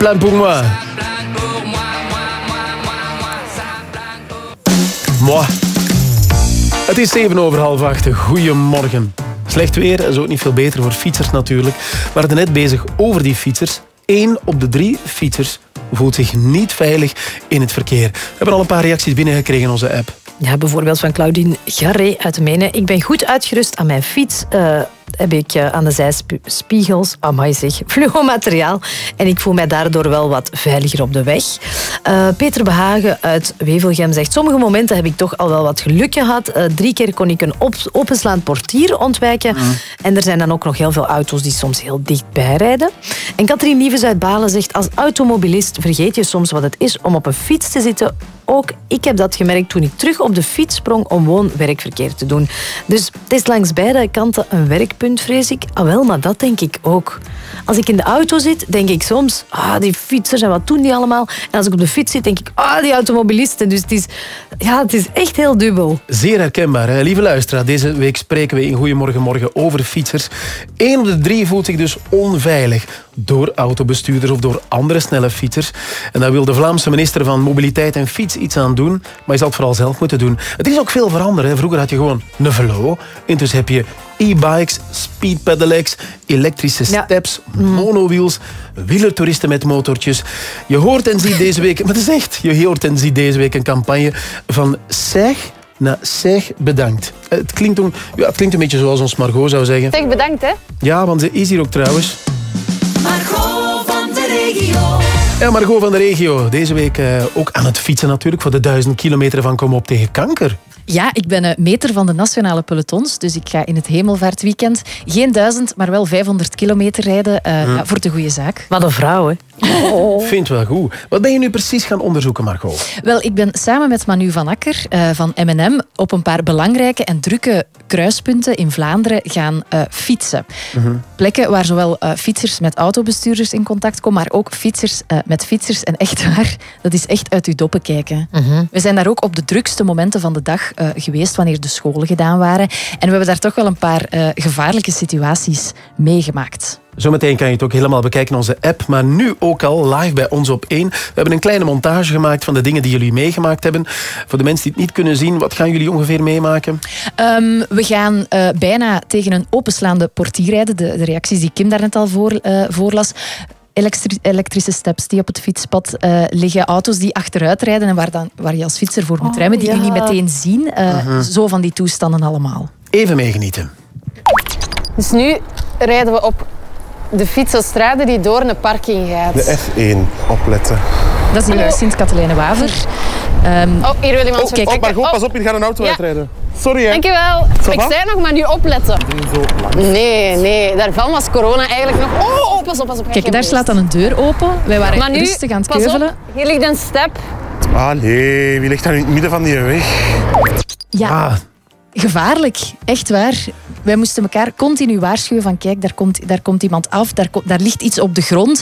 Plane pour moi. Moi. Het is 7 over half 8. Goedemorgen. Slecht weer is ook niet veel beter voor fietsers natuurlijk. We waren net bezig over die fietsers. Eén op de drie fietsers voelt zich niet veilig in het verkeer. We hebben al een paar reacties binnengekregen in onze app. Ja, bijvoorbeeld van Claudine Garret uit Menen. Ik ben goed uitgerust aan mijn fiets. eh, heb ik eh, aan de zijspiegels, amai zeg, fluomateriaal. En ik voel mij daardoor wel wat veiliger op de weg. Eh, Peter Behagen uit Wevelgem zegt... Sommige momenten heb ik toch al wel wat geluk gehad. Eh, drie keer kon ik een op, openslaand portier ontwijken. En er zijn dan ook nog heel veel auto's die soms heel dichtbij rijden. En Katrien Lieves uit Balen zegt... Als automobilist vergeet je soms wat het is om op een fiets te zitten ook ik heb dat gemerkt toen ik terug op de fiets sprong om gewoon werkverkeer te doen. Dus het is langs beide kanten een werkpunt, vrees ik. Ah wel, maar dat denk ik ook. Als ik in de auto zit, denk ik soms... Ah, die fietsers en wat doen die allemaal? En als ik op de fiets zit, denk ik... Ah, die automobilisten. Dus het is, ja, het is echt heel dubbel. Zeer herkenbaar. Hè? Lieve luisteraar, deze week spreken we in Goedemorgen Morgen over fietsers. Eén op de drie voelt zich dus onveilig door autobestuurders of door andere snelle fietsers. En daar wil de Vlaamse minister van Mobiliteit en Fiets iets aan doen, maar je zal het vooral zelf moeten doen. Het is ook veel veranderd. Hè? Vroeger had je gewoon een velo. Intussen heb je e-bikes, speed pedelecs, elektrische steps, monowiels, wielertoeristen met motortjes. Je hoort en ziet deze week, maar het is echt, je hoort en ziet deze week een campagne van zeg naar zeg bedankt. Het klinkt, een, ja, het klinkt een beetje zoals ons Margot zou zeggen. Zeg bedankt, hè. Ja, want ze is hier ook trouwens. Margot van de regio. Ja, Margot van de regio. Deze week eh, ook aan het fietsen natuurlijk voor de duizend kilometer van Kom op tegen kanker. Ja, ik ben een meter van de nationale pelotons. Dus ik ga in het hemelvaartweekend geen duizend, maar wel 500 kilometer rijden eh, Hm. ja, voor de goede zaak. Wat een vrouw, hè? Vind wel goed. Wat ben je nu precies gaan onderzoeken, Margot? Wel, ik ben samen met Manu van Akker eh, van M&M op een paar belangrijke en drukke kruispunten in Vlaanderen gaan eh, fietsen. Plekken waar zowel eh, fietsers met autobestuurders in contact komen, maar ook fietsers eh, met fietsers. En echt waar, dat is echt uit uw doppen kijken. We zijn daar ook op de drukste momenten van de dag eh, geweest, wanneer de scholen gedaan waren. En we hebben daar toch wel een paar eh, gevaarlijke situaties meegemaakt. Zometeen kan je het ook helemaal bekijken in onze app, maar nu ook al live bij ons op 1. We hebben een kleine montage gemaakt van de dingen die jullie meegemaakt hebben. Voor de mensen die het niet kunnen zien, wat gaan jullie ongeveer meemaken? Ehm, we gaan eh, bijna tegen een openslaande portier rijden. De, de reacties die Kim daarnet al voor, eh, voorlas. Elektri- elektrische steps die op het fietspad eh, liggen. Auto's die achteruit rijden en waar, dan, waar je als fietser voor moet Oh, remmen. Die ja. je niet meteen zien. Eh, Mhm. Zo van die toestanden allemaal. Even meegenieten. Dus nu rijden we op de fietsenstrade die door een parking gaat. De F1, opletten. Dat is in uh, Sint-Katelijne-Waver. Ehm, Oh, hier wil iemand Oh, vertrekken. oh, Margot, Oh. pas op, hier gaat een auto Ja. uitrijden. Sorry, hè. Dankjewel. Ik zei nog maar nu opletten. Nee, nee. Daarvan was corona eigenlijk nog... Oh, oh pas op, pas op. Kijk, daar slaat dan een deur open. Wij waren Maar nu, rustig aan het pas keuvelen. op, hier ligt een step. Allee, wie ligt daar in het midden van die weg? Ja, Ah. gevaarlijk. Echt waar. Wij moesten elkaar continu waarschuwen van kijk, daar komt, daar komt iemand af, daar, daar ligt iets op de grond.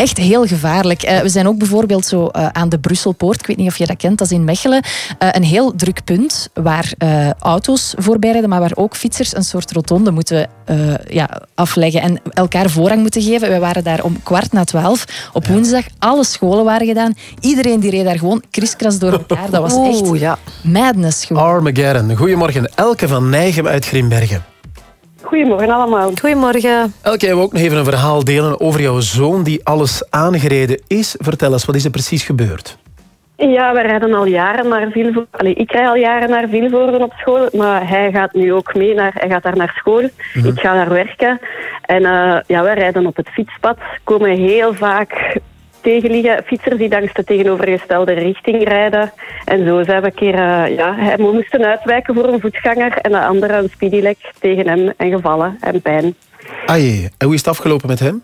Echt heel gevaarlijk. Eh, we zijn ook bijvoorbeeld zo eh, aan de Brusselpoort, ik weet niet of je dat kent, dat is in Mechelen, eh, een heel druk punt waar auto's voorbij rijden, maar waar ook fietsers een soort rotonde moeten ja, afleggen en elkaar voorrang moeten geven. Wij waren daar om kwart na twaalf op woensdag. Alle scholen waren gedaan. Iedereen die reed daar gewoon kriskras door elkaar. Dat was echt Oeh, ja. madness gewoon. Armageddon. Goedemorgen, Elke van Nijgem uit Grimbergen. Goedemorgen allemaal. Goedemorgen. Elke, jij wil ook nog even een verhaal delen over jouw zoon die alles aangereden is. Vertel eens, wat is er precies gebeurd? Ja, we rijden al jaren naar Vilvoorde. Allee, ik rij al jaren naar Vilvoorde op school, maar hij gaat nu ook mee. Naar, hij gaat daar naar school. Ik ga daar werken. En eh, ja, we rijden op het fietspad. Komen heel vaak tegen liggen fietsers die langs de tegenovergestelde richting rijden. En zo zijn we een keer... eh, ja, hij we moesten uitwijken voor een voetganger en de andere een speedylek tegen hem en gevallen en pijn. Ah jee, en hoe is het afgelopen met hem?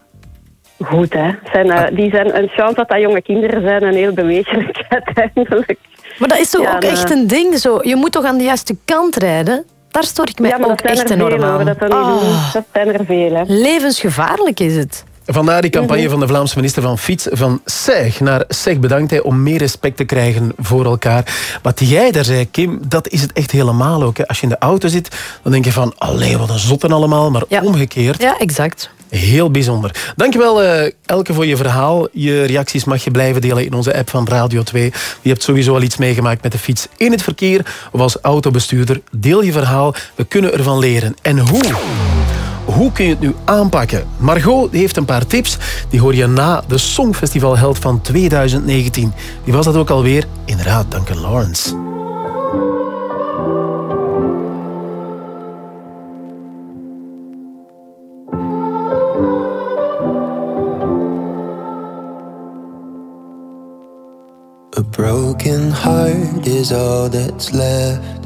Goed, hè. Zijn, eh, die zijn een chance dat dat jonge kinderen zijn en heel bewegelijk uiteindelijk. Maar dat is toch Ja, ook echt een ding zo. Je moet toch aan de juiste kant rijden? Daar stoor ik mij Ja, maar ook dat zijn echt er enorm aan. dat doen. Dat zijn er veel, hè. levensgevaarlijk is het. Vandaar die campagne van de Vlaamse minister van Fiets van SEG. Naar SEG bedankt hij om meer respect te krijgen voor elkaar. Wat jij daar zei, Kim, dat is het echt helemaal ook. Hè. Als je in de auto zit, dan denk je van... Allee, wat een zotten allemaal. Maar omgekeerd... Ja, exact. Heel bijzonder. Dankjewel eh Elke voor je verhaal. Je reacties mag je blijven delen in onze app van Radio 2. Je hebt sowieso al iets meegemaakt met de fiets in het verkeer of als autobestuurder. Deel je verhaal, we kunnen ervan leren. En hoe? Hoe kun je het nu aanpakken? Margot heeft een paar tips. Die hoor je na de Songfestivalheld van 2019. Die was dat ook alweer. Inderdaad, Duncan Lawrence. A broken heart is all that's left.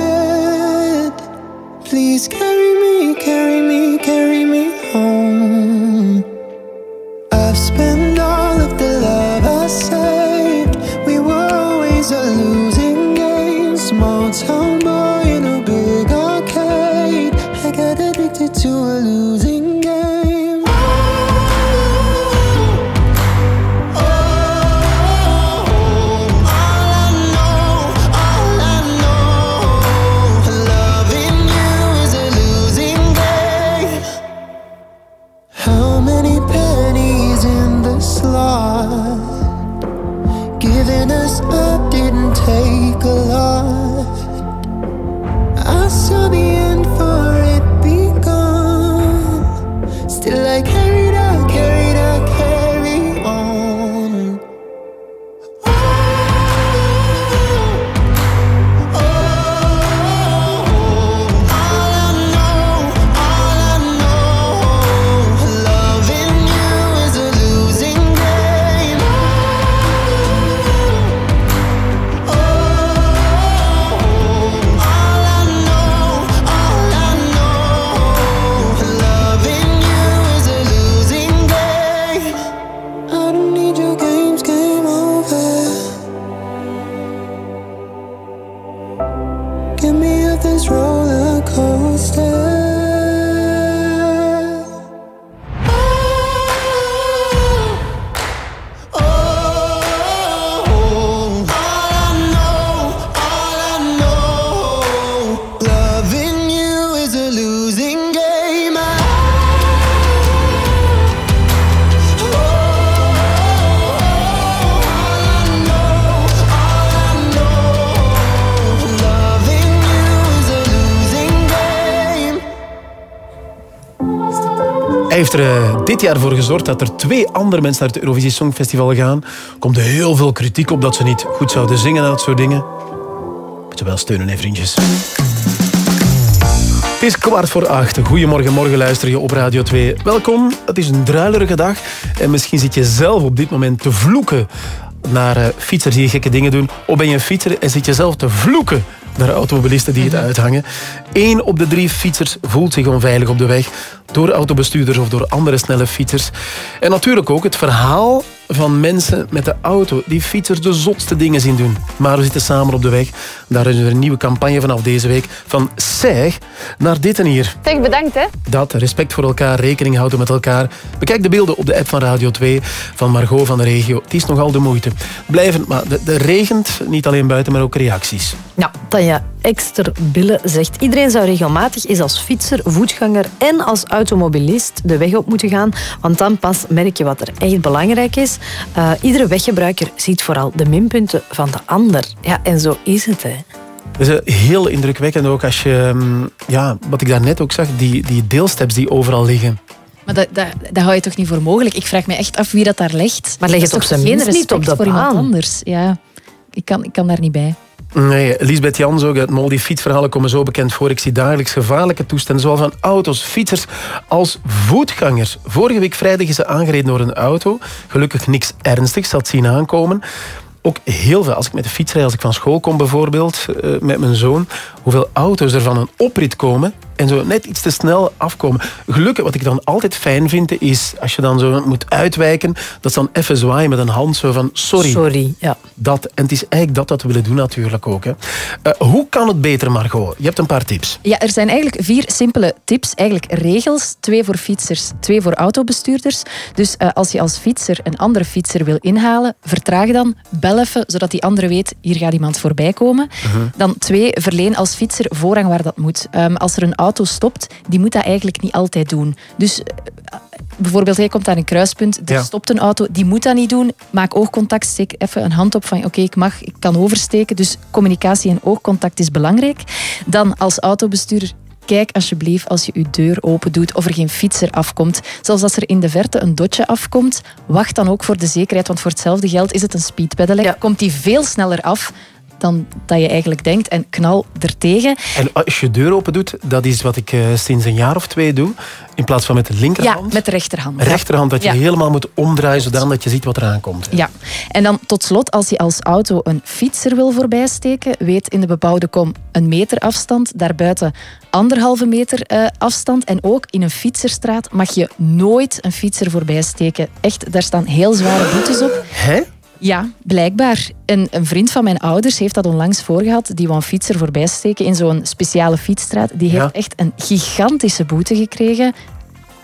Please carry me, carry me, carry dit jaar voor gezorgd dat er twee andere mensen naar het Eurovisie Songfestival gaan. Er komt heel veel kritiek op dat ze niet goed zouden zingen en dat soort dingen. Moet je wel steunen, hè, vriendjes. Het is kwart voor acht. Goedemorgen, morgen luister je op Radio 2. Welkom, het is een druilerige dag. En misschien zit je zelf op dit moment te vloeken naar eh, fietsers die gekke dingen doen. Of ben je een fietser en zit je zelf te vloeken naar automobilisten die het uithangen. Eén op de drie fietsers voelt zich onveilig op de weg. Door autobestuurders of door andere snelle fietsers. En natuurlijk ook het verhaal van mensen met de auto die fietsers de zotste dingen zien doen. Maar we zitten samen op de weg. Daar is er een nieuwe campagne vanaf deze week. Van SEG naar dit en hier. Zeg, bedankt hè. Dat, respect voor elkaar, rekening houden met elkaar. Bekijk de beelden op de app van Radio 2 van Margot van de regio. Het is nogal de moeite. Blijven, maar er regent niet alleen buiten, maar ook reacties. Ja, Tanja Ekster-Bille zegt... Iedereen zou regelmatig eens als fietser, voetganger en als automobilist de weg op moeten gaan. Want dan pas merk je wat er echt belangrijk is. Eh, iedere weggebruiker ziet vooral de minpunten van de ander. Ja, en zo is het, hè. Dat is eh, heel indrukwekkend ook als je, mm, ja, wat ik daarnet ook zag, die, die deelsteps die overal liggen. Maar dat, dat, dat hou je toch niet voor mogelijk? Ik vraag me echt af wie dat daar legt. Maar leg Dat het is op zijn minst niet op de voor iemand anders. Ja, ik kan, ik kan daar niet bij. Nee, Lisbeth Jans ook uit Mol. Die fietsverhalen komen zo bekend voor. Ik zie dagelijks gevaarlijke toestanden, zowel van auto's, fietsers als voetgangers. Vorige week vrijdag is ze aangereden door een auto. Gelukkig niks ernstigs, dat zien aankomen. Ook heel veel, als ik met de fiets rijd, als ik van school kom bijvoorbeeld, eh, met mijn zoon, hoeveel auto's er van een oprit komen en zo net iets te snel afkomen. Gelukkig, wat ik dan altijd fijn vind, is als je dan zo moet uitwijken, dat ze dan even zwaaien met een hand zo van sorry. Sorry, ja. Dat. En het is eigenlijk dat dat we willen doen natuurlijk ook. Hè. Eh, hoe kan het beter, Margot? Je hebt een paar tips. Ja, er zijn eigenlijk vier simpele tips, eigenlijk regels. Twee voor fietsers, twee voor autobestuurders. Dus eh, als je als fietser een andere fietser wil inhalen, vertraag dan, bel even, zodat die andere weet, hier gaat iemand voorbij komen. Dan twee, verleen als fietser voorrang waar dat moet. Ehm, als er een auto stopt, die moet dat eigenlijk niet altijd doen. Dus eh, bijvoorbeeld, hij komt aan een kruispunt, er Ja. stopt een auto, die moet dat niet doen. Maak oogcontact, steek even een hand op van oké, ik mag, ik kan oversteken. Dus communicatie en oogcontact is belangrijk. Dan als autobestuurder, kijk alsjeblieft als je je deur open doet of er geen fietser afkomt. Zelfs als er in de verte een dotje afkomt, wacht dan ook voor de zekerheid, want voor hetzelfde geld is het een speedpedelec. Komt die veel sneller af dan dat je eigenlijk denkt en knal ertegen. En als je deur open doet, dat is wat ik eh, sinds een jaar of twee doe. In plaats van met de Ja, linkerhand. met de rechterhand. rechterhand, dat je Ja. helemaal moet omdraaien, zodat je ziet wat eraan komt. Ja, en dan tot slot, als je als auto een fietser wil voorbijsteken, weet in de bebouwde kom een meter afstand, daarbuiten anderhalve meter eh, afstand. En ook in een fietserstraat mag je nooit een fietser voorbijsteken. Echt, daar staan heel zware boetes op. Hè? Ja, blijkbaar. Een, een vriend van mijn ouders heeft dat onlangs voorgehad. Die wou een fietser voorbijsteken in zo'n speciale fietsstraat. Die heeft Ja. echt een gigantische boete gekregen.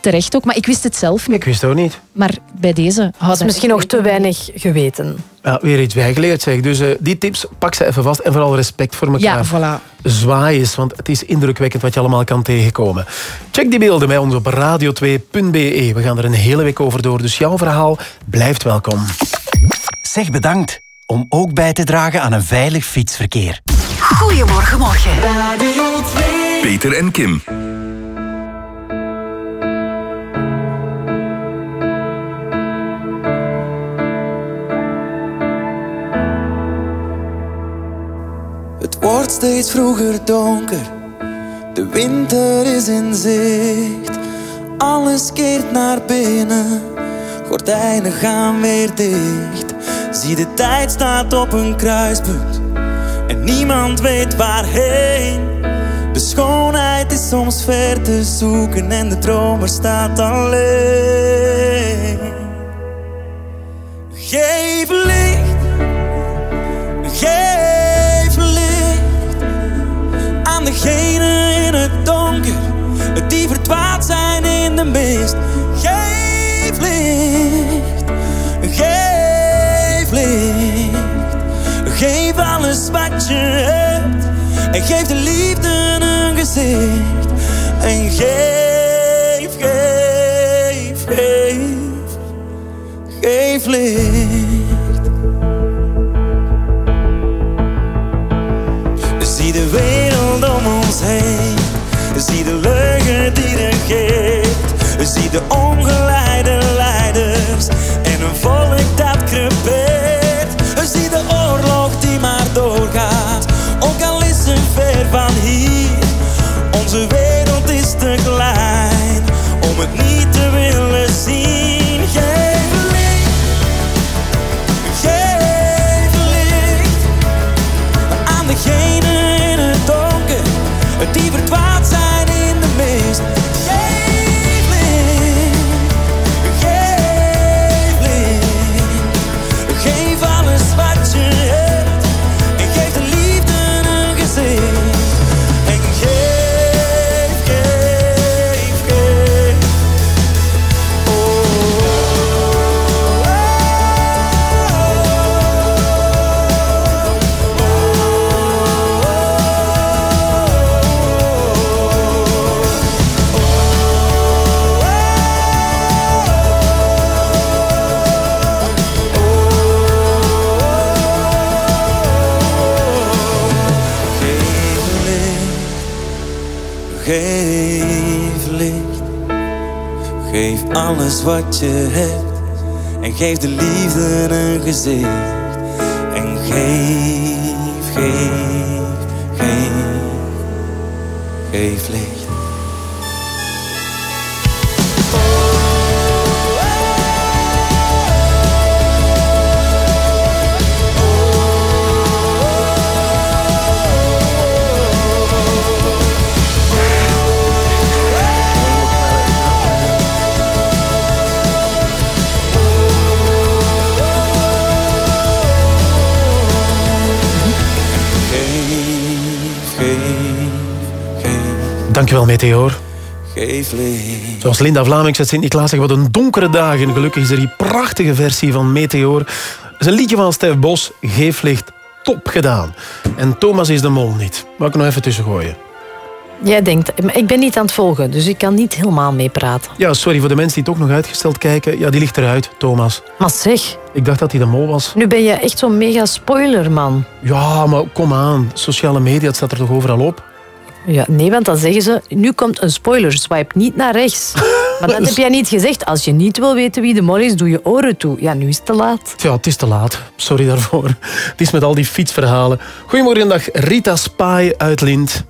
Terecht ook, maar ik wist het zelf niet. Ik wist het ook niet. Maar bij deze had is misschien nog te weinig geweten. Ja, weer iets bijgeleerd zeg. Dus eh, die tips, pak ze even vast. En vooral respect voor elkaar. Ja, voilà. Zwaai eens, want het is indrukwekkend wat je allemaal kan tegenkomen. Check die beelden bij ons op radio2.be. We gaan er een hele week over door, dus jouw verhaal blijft welkom. Zeg bedankt om ook bij te dragen aan een veilig fietsverkeer. Goedemorgen, morgen. Peter en Kim. Het wordt steeds vroeger donker, de winter is in zicht. Alles keert naar binnen, gordijnen gaan weer dicht. Zie de tijd staat op een kruispunt en niemand weet waarheen. De schoonheid is soms ver te zoeken en de dromer staat alleen. Geef licht, geef licht aan degenen in het donker die verdwaald zijn in de mist. Wat je hebt en geef de liefde een gezicht. En geef, geef, geef, geef licht. Zie de wereld om ons heen. Zie de leugen die regeert. Zie de ongeleide leiders en een volk dat crepeert. Alles wat je hebt en geef de liefde een gezicht. En geef, Geef, geef, geef licht. Dankjewel, Meteor. Geef licht. Zoals Linda Vlamings uit Sint-Niklaas zegt, wat een donkere dagen. Gelukkig is er die prachtige versie van Meteor. Dat is een liedje van Stef Bos, Geef licht, top gedaan. En Thomas is de mol niet. Mag ik nog even tussen gooien? Jij denkt, ik ben niet aan het volgen, dus ik kan niet helemaal meepraten. Ja, sorry voor de mensen die het ook nog uitgesteld kijken. Ja, die ligt eruit, Thomas. Maar zeg, Ik dacht dat hij de mol was. nu ben je echt zo'n mega spoiler, man. Ja, maar kom aan. Sociale media, het staat er toch overal op? Ja, nee, want dan zeggen ze, nu komt een spoiler, swipe niet naar rechts. Maar dat heb jij niet gezegd. Als je niet wil weten wie de mol is, doe je oren toe. Ja, nu is het te laat. Ja, het is te laat. Sorry daarvoor. Het is met al die fietsverhalen. Goedemorgen, dag Rita Spaai uit Lint.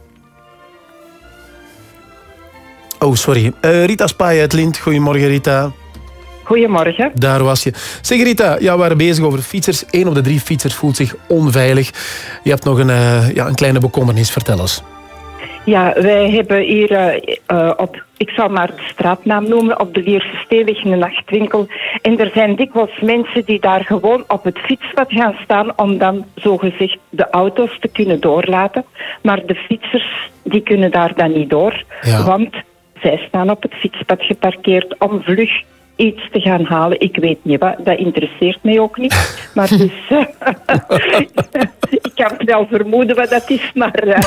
Oh, sorry. Eh, Rita Spaai uit Lint. Goedemorgen, Rita. Goedemorgen. Daar was je. Zeg Rita, ja, we waren bezig over fietsers. Eén op de drie fietsers voelt zich onveilig. Je hebt nog een, eh, ja, een kleine bekommernis. Vertel eens. Ja, wij hebben hier eh, eh, op, ik zal maar de straatnaam noemen, op de Lierse Steenweg een nachtwinkel. En er zijn dikwijls mensen die daar gewoon op het fietspad gaan staan om dan zogezegd de auto's te kunnen doorlaten. Maar de fietsers, die kunnen daar dan niet door, Ja. want zij staan op het fietspad geparkeerd om vlug iets te gaan halen. Ik weet niet wat, dat interesseert mij ook niet. Maar dus, ik kan wel vermoeden wat dat is, maar eh,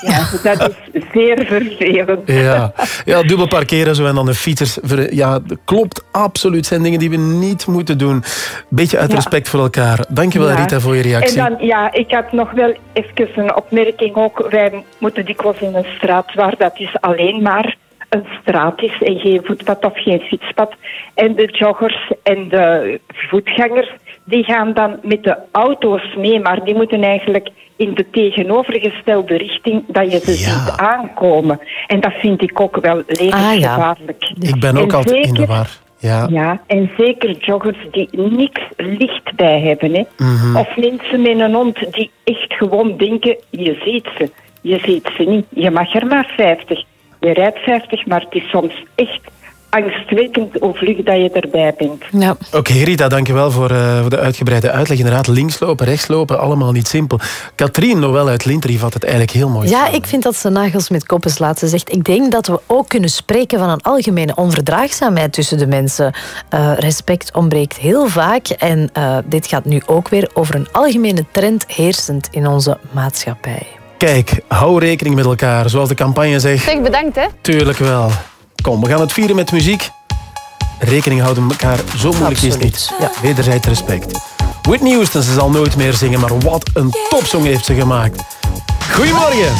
ja, dat is zeer vervelend. Ja, ja dubbel parkeren zo en dan de fietsers. Ja, dat klopt absoluut. zijn dingen die we niet moeten doen. Beetje uit Ja. respect voor elkaar. Dankjewel Ja. Rita voor je reactie. En dan, ja, ik had nog wel even een opmerking ook. Wij moeten dikwijls in een straat waar dat is alleen maar een straat is en geen voetpad of geen fietspad. En de joggers en de voetgangers, die gaan dan met de auto's mee, maar die moeten eigenlijk in de tegenovergestelde richting dat je ze ziet aankomen. En dat vind ik ook wel levensgevaarlijk. Ik ben ook En altijd in de war. Ja. ja, en zeker joggers die niks licht bij hebben. Hè. Mhm. Of mensen met een hond die echt gewoon denken, je ziet ze. Je ziet ze niet. Je mag er maar 50. Je rijdt 50, maar het is soms echt angstwekkend hoe vlug dat je erbij bent. Ja. Oké Rita, dankjewel voor, eh, voor de uitgebreide uitleg. Inderdaad, linkslopen, rechtslopen, allemaal niet simpel. Katrien Noël uit Linter die vat het eigenlijk heel mooi Ja, ik vind dat ze nagels met koppen slaat. Ze zegt, ik denk dat we ook kunnen spreken van een algemene onverdraagzaamheid tussen de mensen. Eh, respect ontbreekt heel vaak en eh, dit gaat nu ook weer over een algemene trend heersend in onze maatschappij. Kijk, hou rekening met elkaar, zoals de campagne zegt. Zeg bedankt, hè. Tuurlijk wel. Kom, we gaan het vieren met muziek. Rekening houden met elkaar, zo moeilijk is het niet. Ja. Wederzijds respect. Whitney Houston, ze zal nooit meer zingen, maar wat een topsong heeft ze gemaakt. Goedemorgen.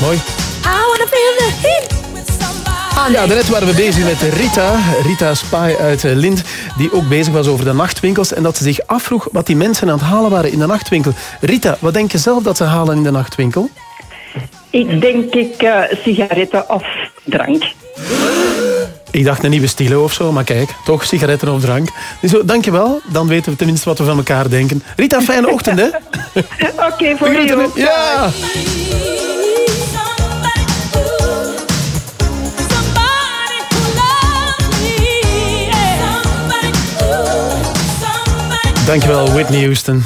Mooi. Ja, daarnet waren we bezig met Rita, Rita Spy uit eh, Lind, die ook bezig was over de nachtwinkels en dat ze zich afvroeg wat die mensen aan het halen waren in de nachtwinkel. Rita, wat denk je zelf dat ze halen in de nachtwinkel? Ik denk ik eh, sigaretten of drank. Ik dacht een nieuwe stilo of zo, maar kijk, toch sigaretten of drank. Dus zo, dankjewel, dan weten we tenminste wat we van elkaar denken. Rita, fijne ochtend, hè? Oké, voor ook. Ja! Dankjewel, Whitney Houston.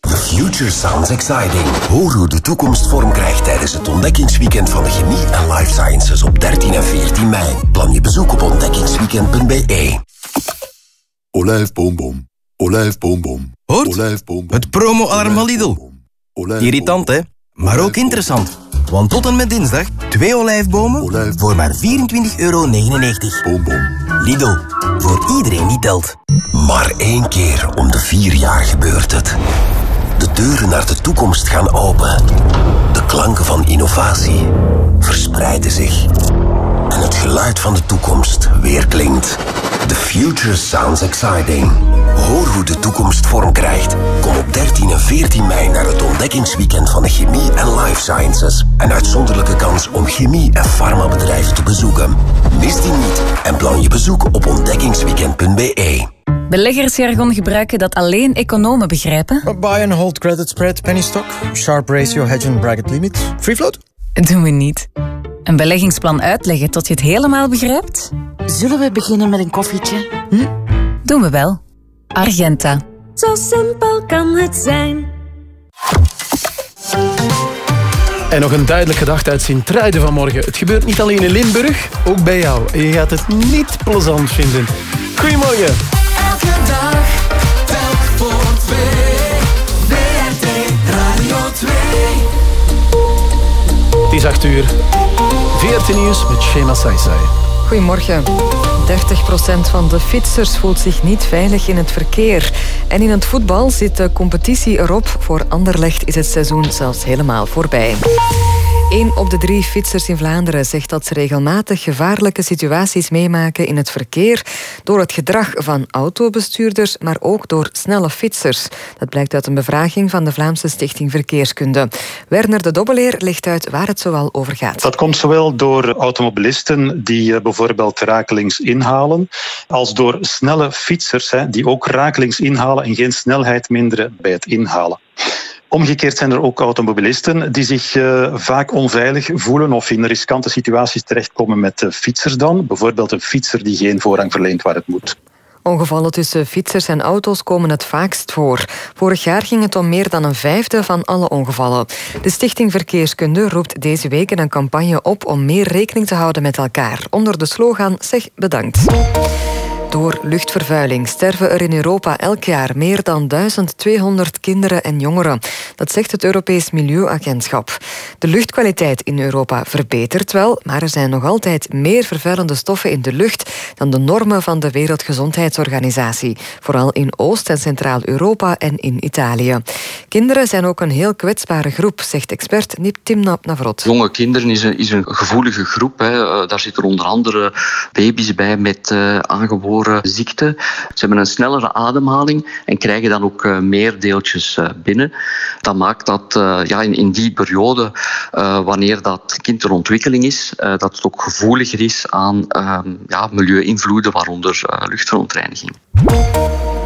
The future sounds exciting. Hoor hoe de toekomst vorm krijgt tijdens het ontdekkingsweekend van de chemie en life sciences op 13 en 14 mei. Plan je bezoek op ontdekkingsweekend.be. Olijfboom, olijfboom, Hoort? Het promo-alarm van Lidl. Irritant, hè? Maar ook interessant. Want tot en met dinsdag twee olijfbomen voor maar 24,99 euro. Lidl, voor iedereen die telt. Maar één keer om de vier jaar gebeurt het. De deuren naar de toekomst gaan open. De klanken van innovatie verspreiden zich. Het geluid van de toekomst weerklinkt. The future sounds exciting. Hoor hoe de toekomst vorm krijgt. Kom op 13 en 14 mei naar het ontdekkingsweekend van de chemie en life sciences. Een uitzonderlijke kans om chemie- en farmabedrijven te bezoeken. Mis die niet en plan je bezoek op ontdekkingsweekend.be. Beleggersjargon gebruiken dat alleen economen begrijpen? Buy and hold credit spread, penny stock, sharp ratio, hedge and bracket limit, free float. Doen we niet. Een beleggingsplan uitleggen tot je het helemaal begrijpt? Zullen we beginnen met een koffietje? Hm? Doen we wel. Argenta. Zo simpel kan het zijn. En nog een duidelijk gedachte uit Sint-Truiden vanmorgen. Het gebeurt niet alleen in Limburg, ook bij jou. En je gaat het niet plezant vinden. Goedemorgen. Elke dag, telk voor twee. WRT Radio 2. Het is 8 uur. 14 nieuws met Shema Saisai. Goedemorgen. 30% van de fietsers voelt zich niet veilig in het verkeer. En in het voetbal zit de competitie erop. Voor Anderlecht is het seizoen zelfs helemaal voorbij. Eén op de drie fietsers in Vlaanderen zegt dat ze regelmatig gevaarlijke situaties meemaken in het verkeer door het gedrag van autobestuurders, maar ook door snelle fietsers. Dat blijkt uit een bevraging van de Vlaamse Stichting Verkeerskunde. Werner de Dobbeleer legt uit waar het zoal over gaat. Dat komt zowel door automobilisten die eh, bijvoorbeeld rakelings inhalen, als door snelle fietsers die ook rakelings inhalen en geen snelheid minderen bij het inhalen. Omgekeerd zijn er ook automobilisten die zich eh, vaak onveilig voelen of in riskante situaties terechtkomen met eh, fietsers dan. Bijvoorbeeld een fietser die geen voorrang verleent waar het moet. Ongevallen tussen fietsers en auto's komen het vaakst voor. Vorig jaar ging het om meer dan een vijfde van alle ongevallen. De Stichting Verkeerskunde roept deze week een campagne op om meer rekening te houden met elkaar. Onder de slogan Zeg bedankt. Door luchtvervuiling sterven er in Europa elk jaar meer dan 1200 kinderen en jongeren. Dat zegt het Europees Milieuagentschap. De luchtkwaliteit in Europa verbetert wel, maar er zijn nog altijd meer vervuilende stoffen in de lucht dan de normen van de Wereldgezondheidsorganisatie. Vooral in Oost- en Centraal-Europa en in Italië. Kinderen zijn ook een heel kwetsbare groep, zegt expert Tim Navrot. Jonge kinderen is een, is een gevoelige groep. Hè. Eh, Daar zitten onder andere baby's bij met eh, aangeboren ziekten. Ze hebben een snellere ademhaling en krijgen dan ook eh, meer deeltjes eh, binnen. Dat maakt dat eh, ja, in, in die periode, eh, wanneer dat kind ter ontwikkeling is, eh, dat het ook gevoeliger is aan ehm, ja, milieu-invloeden, waaronder eh, luchtverontreiniging.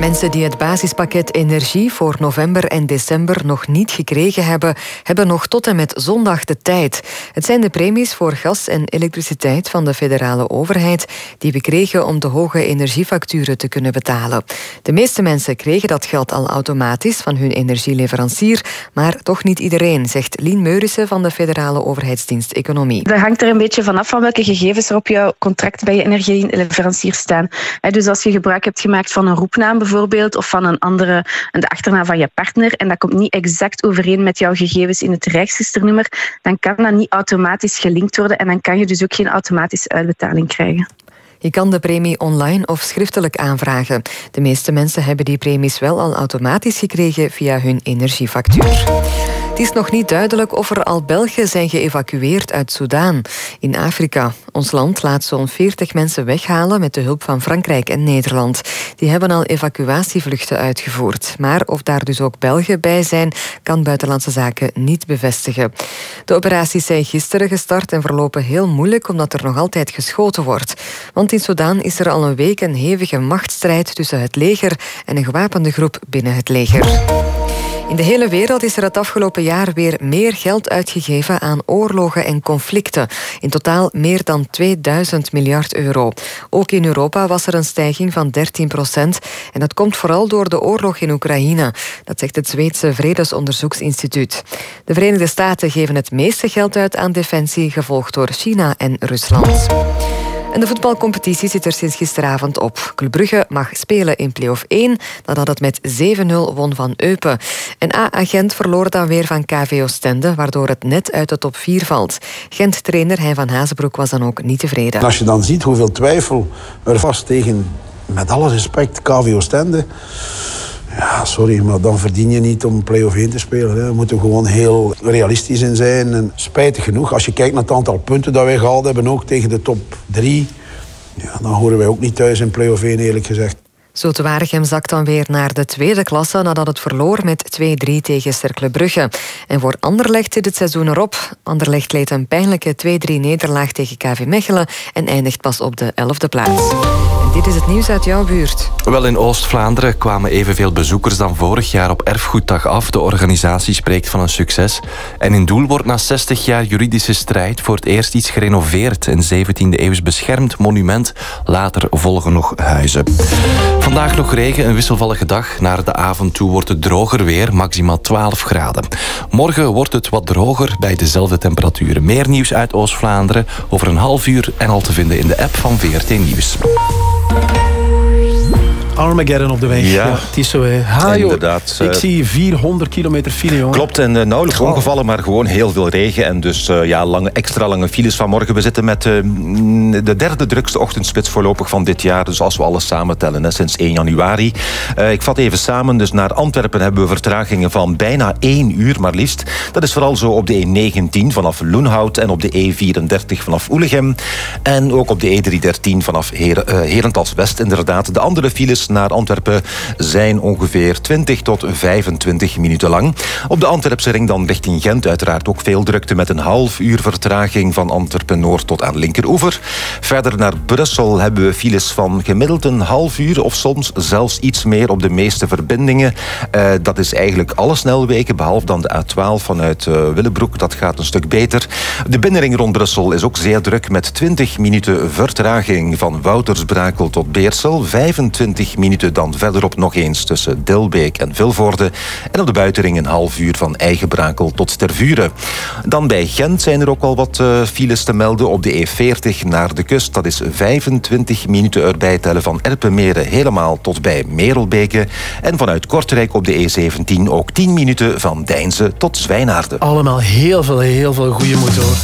Mensen die het basispakket energie voor november en december nog niet gekregen hebben, hebben nog tot en met zondag de tijd. Het zijn de premies voor gas en elektriciteit van de federale overheid die we kregen om de hoge energiefacturen te kunnen betalen. De meeste mensen kregen dat geld al automatisch van hun energieleverancier, maar toch niet iedereen, zegt Lien Meurissen van de federale overheidsdienst Economie. Dat hangt er een beetje vanaf van welke gegevens er op jouw contract bij je energieleverancier staan. Dus als je gebruik hebt gemaakt van een roepnaam bijvoorbeeld, of van een andere, de achternaam van je partner, en dat komt niet exact overeen met jouw gegevens in het Rijksregisternummer, dan kan dat niet automatisch gelinkt worden en dan kan je dus ook geen automatische uitbetaling krijgen. Je kan de premie online of schriftelijk aanvragen. De meeste mensen hebben die premies wel al automatisch gekregen via hun energiefactuur. Is nog niet duidelijk of er al Belgen zijn geëvacueerd uit Soudaan in Afrika. Ons land laat zo'n 40 mensen weghalen met de hulp van Frankrijk en Nederland. Die hebben al evacuatievluchten uitgevoerd. Maar of daar dus ook Belgen bij zijn, kan Buitenlandse Zaken niet bevestigen. De operaties zijn gisteren gestart en verlopen heel moeilijk omdat er nog altijd geschoten wordt. Want in Soudaan is er al een week een hevige machtsstrijd tussen het leger en een gewapende groep binnen het leger. In de hele wereld is er het afgelopen jaar weer meer geld uitgegeven aan oorlogen en conflicten. In totaal meer dan 2000 miljard euro. Ook in Europa was er een stijging van 13 procent. En dat komt vooral door de oorlog in Oekraïne. Dat zegt het Zweedse Vredesonderzoeksinstituut. De Verenigde Staten geven het meeste geld uit aan defensie, gevolgd door China en Rusland. En de voetbalcompetitie zit er sinds gisteravond op. Club Brugge mag spelen in play-off 1 nadat het met 7-0 won van Eupen. En A-agent verloor dan weer van KV Oostende, waardoor het net uit de top 4 valt. Gent-trainer Hein van Hazenbroek was dan ook niet tevreden. Als je dan ziet hoeveel twijfel er vast tegen, met alle respect, KV Oostende... Ja, sorry, maar dan verdien je niet om play-off 1 te spelen. Hè. We moeten gewoon heel realistisch in zijn. En spijtig genoeg, als je kijkt naar het aantal punten dat wij gehaald hebben, ook tegen de top 3, ja, dan horen wij ook niet thuis in play-off 1, eerlijk gezegd. Zoetewaregem zakt dan weer naar de tweede klasse nadat het verloor met 2-3 tegen Cercle Brugge. En voor Anderlecht zit het seizoen erop. Anderlecht leed een pijnlijke 2-3 nederlaag tegen KV Mechelen en eindigt pas op de 11e plaats. Dit is het nieuws uit jouw buurt. Wel, in Oost-Vlaanderen kwamen evenveel bezoekers dan vorig jaar op Erfgoeddag af. De organisatie spreekt van een succes. En in Doel wordt na 60 jaar juridische strijd voor het eerst iets gerenoveerd. Een 17e-eeuws beschermd monument. Later volgen nog huizen. Vandaag nog regen, een wisselvallige dag. Naar de avond toe wordt het droger weer, maximaal 12 graden. Morgen wordt het wat droger bij dezelfde temperaturen. Meer nieuws uit Oost-Vlaanderen over een half uur en al te vinden in de app van VRT Nieuws. Armageddon op de weg. Ja, het is zo. Hè. Ha, joh. Inderdaad, Ik eh, zie 400 kilometer file, jongen. Klopt, en eh, nauwelijks ongevallen, maar gewoon heel veel regen. En dus eh, ja, lange, extra lange files vanmorgen. We zitten met mm, de derde drukste ochtendspits voorlopig van dit jaar. Dus als we alles samentellen, hè, sinds 1 januari. Ik vat even samen. Dus naar Antwerpen hebben we vertragingen van bijna 1 uur, maar liefst. Dat is vooral zo op de E19 vanaf Loenhout en op de E34 vanaf Oelegem. En ook op de E313 vanaf Her Herentals West, inderdaad. De andere files naar Antwerpen zijn ongeveer 20 tot 25 minuten lang. Op de Antwerpse ring dan richting Gent uiteraard ook veel drukte met een half uur vertraging van Antwerpen Noord tot aan linkeroever. Verder naar Brussel hebben we files van gemiddeld een half uur of soms zelfs iets meer op de meeste verbindingen. Eh, dat is eigenlijk alle snelwegen behalve dan de A12 vanuit eh, Willebroek. Dat gaat een stuk beter. De binnenring rond Brussel is ook zeer druk met 20 minuten vertraging van Woutersbrakel tot Beersel. 25 minuten dan verderop nog eens tussen Dilbeek en Vilvoorde. En op de buitenring een half uur van Eigenbrakel tot Tervuren. Dan bij Gent zijn er ook al wat eh, files te melden op de E40 naar de kust. Dat is 25 minuten erbij tellen van Erpenmeren helemaal tot bij Merelbeke. En vanuit Kortrijk op de E17 ook 10 minuten van Deinze tot Zwijnaarden. Allemaal heel veel, heel veel goede moed hoor.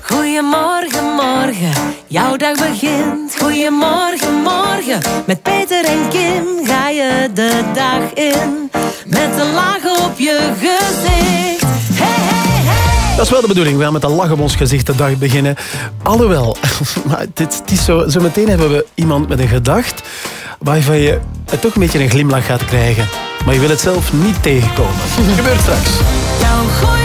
Goedemorgen, morgen, jouw dag begint. Goedemorgen, morgen, met Peter en Kim ga je de dag in. Met een laag op je gezicht. Hey, hey, hey. Dat is wel de bedoeling. We gaan met een lach op ons gezicht de dag beginnen. Alhoewel, maar dit, het is zo, zo meteen hebben we iemand met een gedacht waarvan je toch een beetje een glimlach gaat krijgen. Maar je wil het zelf niet tegenkomen. Gebeurt straks. Jouw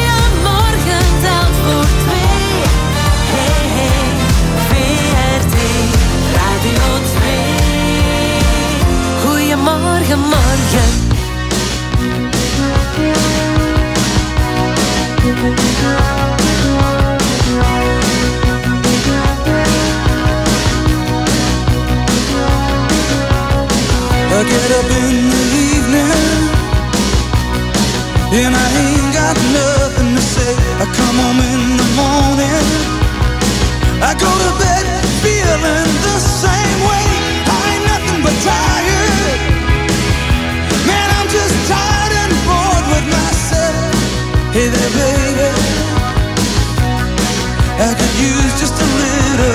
Goeiemorgen, morgen. I get up in the evening and I ain't got nothing to say. I come home in the morning. I go to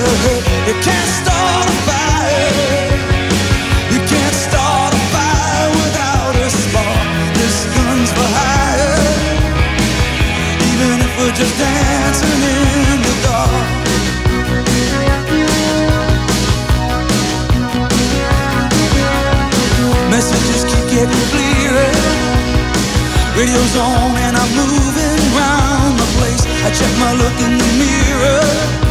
You can't start a fire. You can't start a fire without a spark. This gun's for hire. Even if we're just dancing in the dark. Messages keep getting. Radio's on and I'm moving round the place. I check my look in the mirror.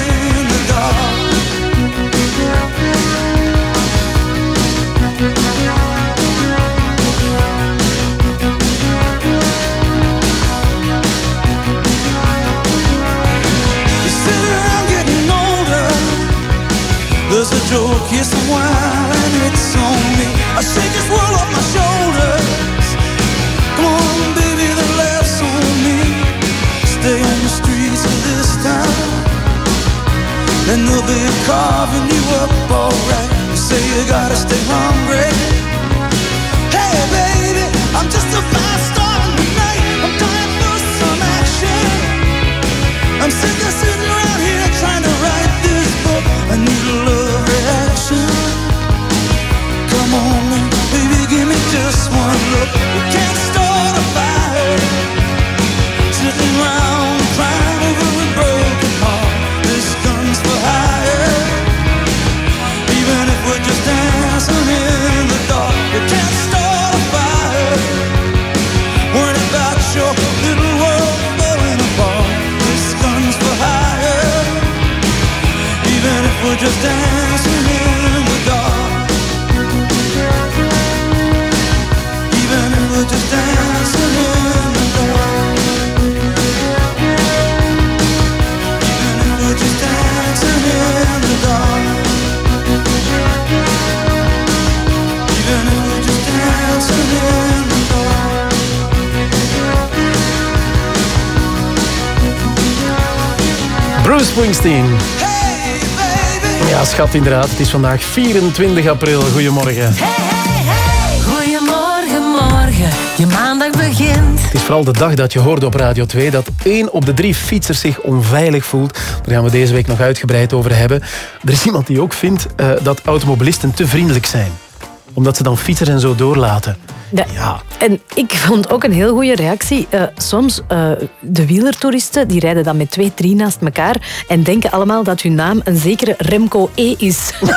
joke, here's some wine, and it's on me. I shake this world off my shoulders. Come on, baby, the laughs on me. Stay on the streets of this town, and they'll be carving you up alright. You say you gotta stay hungry. Hey, baby, I'm just a fast star tonight. I'm dying for some action. I'm sick of sitting around here look. We can't start a fire. Sitting around Springsteen. Ja, schat, inderdaad. Het is vandaag 24 april. Goedemorgen. Goedemorgen, morgen, je maandag begint. Het is vooral de dag dat je hoorde op Radio 2 dat één op de drie fietsers zich onveilig voelt. Daar gaan we deze week nog uitgebreid over hebben. Er is iemand die ook vindt eh, dat automobilisten te vriendelijk zijn. Omdat ze dan fietsers en zo doorlaten. Ja. En ik vond ook een heel goede reactie. Eh, soms, uh, de wielertoeristen, die rijden dan met twee, drie naast elkaar en denken allemaal dat hun naam een zekere Remco E is.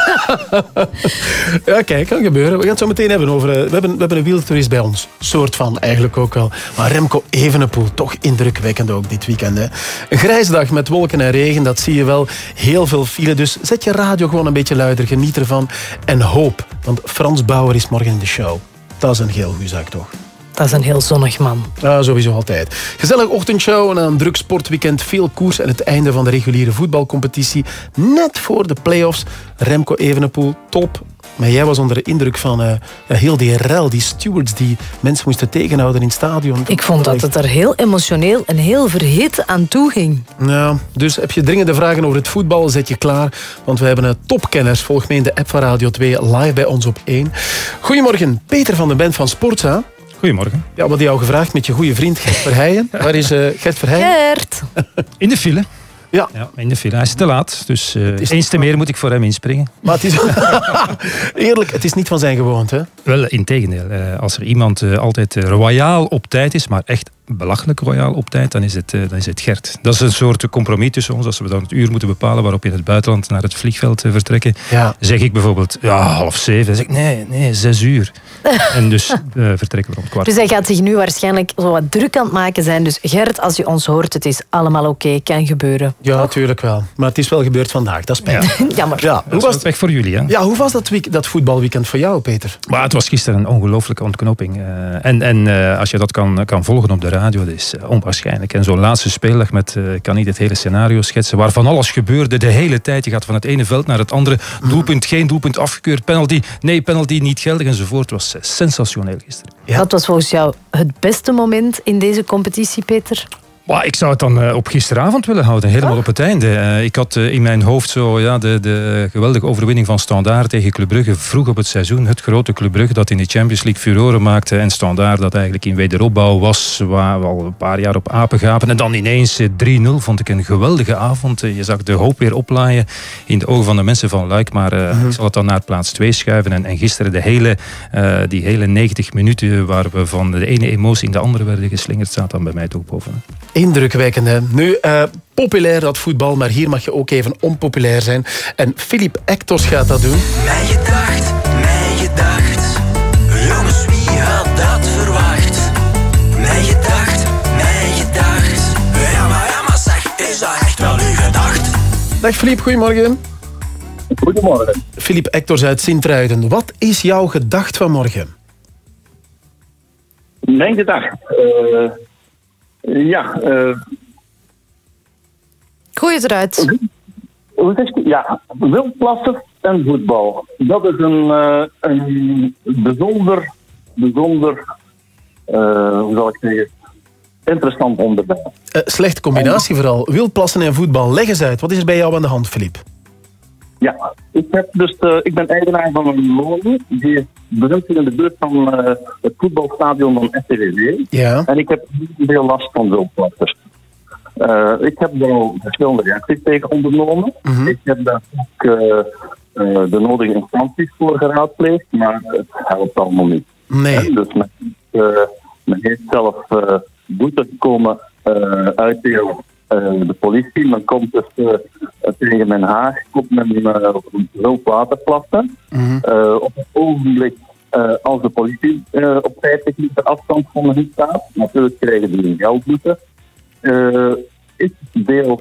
Ja, kijk, kan gebeuren. We gaan het zo meteen hebben over... eh, we, hebben, we hebben een wielertourist bij ons. Soort van, eigenlijk ook wel. Maar Remco Evenepoel, toch indrukwekkend ook dit weekend. Hè. Een grijze dag met wolken en regen, dat zie je wel. Heel veel file, dus zet je radio gewoon een beetje luider. Geniet ervan. En hoop, want Frans Bauer is morgen in de show. Dat is een heel goede zaak, toch? Dat is een heel zonnig man. Ja, sowieso altijd. Gezellig ochtendshow en een druk sportweekend. Veel koers en het einde van de reguliere voetbalcompetitie. Net voor de play-offs. Remco Evenepoel, top. Maar jij was onder de indruk van eh, ja, heel die rel, die stewards die mensen moesten tegenhouden in het stadion. Ik vond dat het er heel emotioneel en heel verhit aan toe ging. Ja, dus heb je dringende vragen over het voetbal, zet je klaar. Want we hebben een topkenners. Volg mee in de app van Radio 2 live bij ons op 1. Goedemorgen, Peter van den Bent van Sportza. Goedemorgen. Ja, wat jou gevraagd met je goede vriend Gert Verheijen. Waar is eh, Gert Verheijen? Gert! In de file. Ja. ja in de file. Hij is te laat, dus eh, eens te meer moet ik voor hem inspringen. Maar het is... Eerlijk, het is niet van zijn gewoonte. hè? Wel, in tegendeel. Eh, als er iemand eh, altijd royaal op tijd is, maar echt belachelijk royaal op tijd, dan is, het, eh, dan is het Gert. Dat is een soort compromis tussen ons. Als we dan het uur moeten bepalen waarop in het buitenland naar het vliegveld eh, vertrekken, Ja. zeg ik bijvoorbeeld ja, half zeven. Dan zeg ik nee, nee, zes uur. en dus eh, vertrekken we rond kwart. Dus hij gaat zich nu waarschijnlijk zo wat druk aan het maken zijn. Dus Gert, als je ons hoort, het is allemaal oké, kan gebeuren. Ja, natuurlijk wel. Maar het is wel gebeurd vandaag, dat is pijn. Jammer. Ja, hoe was, Weg voor jullie, hè? ja, hoe was dat, week, dat voetbalweekend voor jou, Peter? Maar het was gisteren een ongelooflijke ontknoping. Eh, en en eh, als je dat kan, kan volgen op de radio, dat is eh, onwaarschijnlijk. En zo'n laatste speeldag met, eh, kan niet het hele scenario schetsen, waar van alles gebeurde de hele tijd. Je gaat van het ene veld naar het andere. Doelpunt, geen doelpunt, afgekeurd. Penalty, nee, penalty, niet geldig enzovoort. Het was eh, sensationeel gisteren. Wat was volgens jou het beste moment in deze competitie, Peter? Maar ik zou het dan eh, op gisteravond willen houden, helemaal op het einde. Eh, ik had eh, in mijn hoofd zo ja, de, de geweldige overwinning van Standaard tegen Club Brugge vroeg op het seizoen. Het grote Club Brugge dat in de Champions League furoren maakte en Standaard dat eigenlijk in wederopbouw was, waar we al een paar jaar op apen gaven. En dan ineens 3-0 vond ik een geweldige avond. je zag de hoop weer oplaaien in de ogen van de mensen van Luik. Maar mhm. ik zal het dan naar plaats 2 schuiven. En, en gisteren de hele, die hele 90 minuten waar we van de ene emotie in de andere werden geslingerd, staat dan bij mij toch boven. Indrukwekkend, hè? Nu, uh, populair dat voetbal, maar hier mag je ook even onpopulair zijn. En Philippe Ectors gaat dat doen. Mij gedacht, mij gedacht. Jongens, wie had dat verwacht? Mij gedacht, mij gedacht. Ja, maar, ja, maar zeg, is dat echt wel uw gedacht? Dag Philippe, goedemorgen. Goedemorgen. Philippe Ectors uit Sint-Truiden. Wat is jouw gedacht vanmorgen? Mijn gedacht? Uh, ja. Uh, Gooi het eruit. Ja, wildplassen en voetbal. Dat is een, uh, een bijzonder, bijzonder, uh, hoe zal ik zeggen, interessant onderwerp. Uh, slechte combinatie vooral. Wildplassen en voetbal. Leg eens uit. Wat is er bij jou aan de hand, Filip? Ja, ik, heb dus, uh, ik ben eigenaar van een woning die bevindt zich in de buurt van uh, het voetbalstadion van STVV. Ja. En ik heb veel last van wildplassers. Uh, ik heb daar verschillende reacties tegen ondernomen. Mm -hmm. Ik heb daar ook de nodige instanties voor geraadpleegd, maar het helpt allemaal niet. Nee. En dus men, men heeft zelf boete komen uitdelen uh, de politie. Men komt dus uh, tegen Den Haag, komt men uh, op waterplassen. Mm -hmm. op het ogenblik, als de politie op 50 meter afstand van de staat, natuurlijk krijgen die een geldboete. ik deel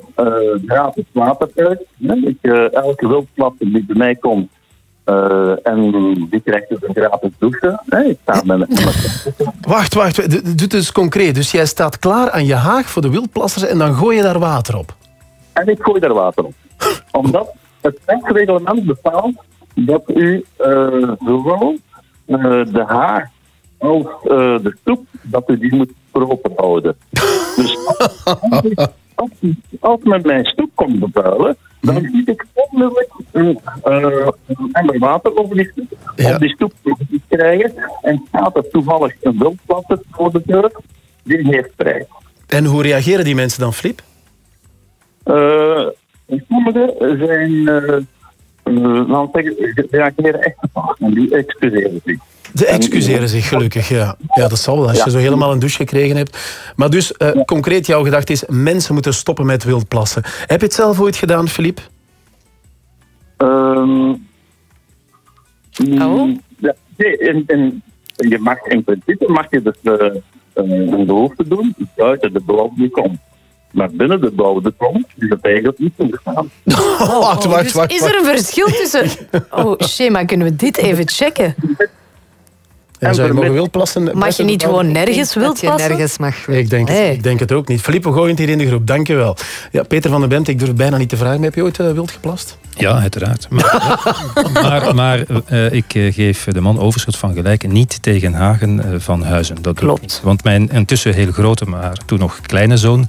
gratis water uit. Ik, elke wildplaats die bij mij komt, uh, en die krijgt dus een gratis douche. Nee, ik sta met Wacht, wacht. Doe het dus concreet. Dus jij staat klaar aan je haag voor de wildplassers en dan gooi je daar water op? En ik gooi daar water op. Omdat het reglement bepaalt dat u uh, zowel uh, de haag als de stoep, dat u die moet proper houden. dus als, als, als men mijn stoep komt bevuilen, dan zie ik onmiddellijk een, een emmer water over die stoep, ja. op die stoep krijgen. En staat er toevallig een wildplasser voor de deur, die heeft prijs. En hoe reageren die mensen dan, Flip? Uh, sommigen zijn, uh, uh, zeggen, reageren echt gepaard en die excuseren zich. Ze excuseren zich gelukkig, ja. Ja, dat zal wel, als je zo helemaal een douche gekregen hebt. Maar dus, uh, concreet jouw gedachte is... mensen moeten stoppen met wildplassen. Heb je het zelf ooit gedaan, Filip? Um, oh? Ja, nee, in, in, je mag in principe mag je dus uh, een belofte doen... buiten de die komt. Maar binnen de bouwde kom is het eigenlijk niet toegestaan. Oh, wacht, wacht, wacht, dus is er een verschil tussen... Oh, schema, kunnen we dit even checken? Ja, zou je mogen wildplassen... Mag je niet gewoon nergens wildplassen? nergens mag ik denk, het, ik denk het ook niet. Filippo, gooi het hier in de groep. Dank je wel. Ja, Peter van den Bent, ik durf het bijna niet te vragen. Heb je ooit uh, wild geplast? Ja, uiteraard. Maar, maar, maar uh, ik uh, geef de man overschot van gelijk. Niet tegen Hagen van Huizen. Dat Klopt. Want mijn intussen heel grote, maar toen nog kleine zoon,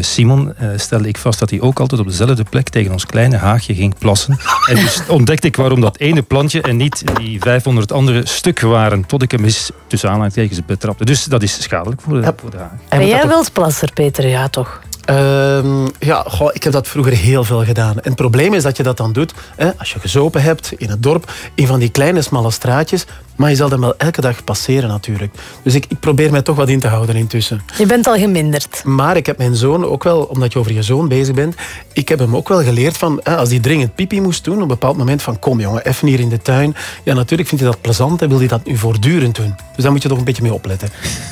Simon, stelde ik vast dat hij ook altijd op dezelfde plek tegen ons kleine haagje ging plassen. En dus ontdekte ik waarom dat ene plantje en niet die 500 andere stuk waren. Tot ik hem eens tussen aanhalingstekens betrapte. Dus dat is schadelijk voor de, ja. voor de haag. Ben jij wildplasser, Peter? Ja, toch? Uh, ja, goh, ik heb dat vroeger heel veel gedaan. En het probleem is dat je dat dan doet hè, als je gezopen hebt in het dorp, in van die kleine, smalle straatjes. Maar je zal dan wel elke dag passeren natuurlijk. Dus ik, ik probeer mij toch wat in te houden intussen. Je bent al geminderd. Maar ik heb mijn zoon ook wel, omdat je over je zoon bezig bent, ik heb hem ook wel geleerd van, hè, als hij dringend pipi moest doen, op een bepaald moment van, kom jongen, even hier in de tuin. Ja, natuurlijk vindt hij dat plezant en wil hij dat nu voortdurend doen. Dus daar moet je toch een beetje mee opletten.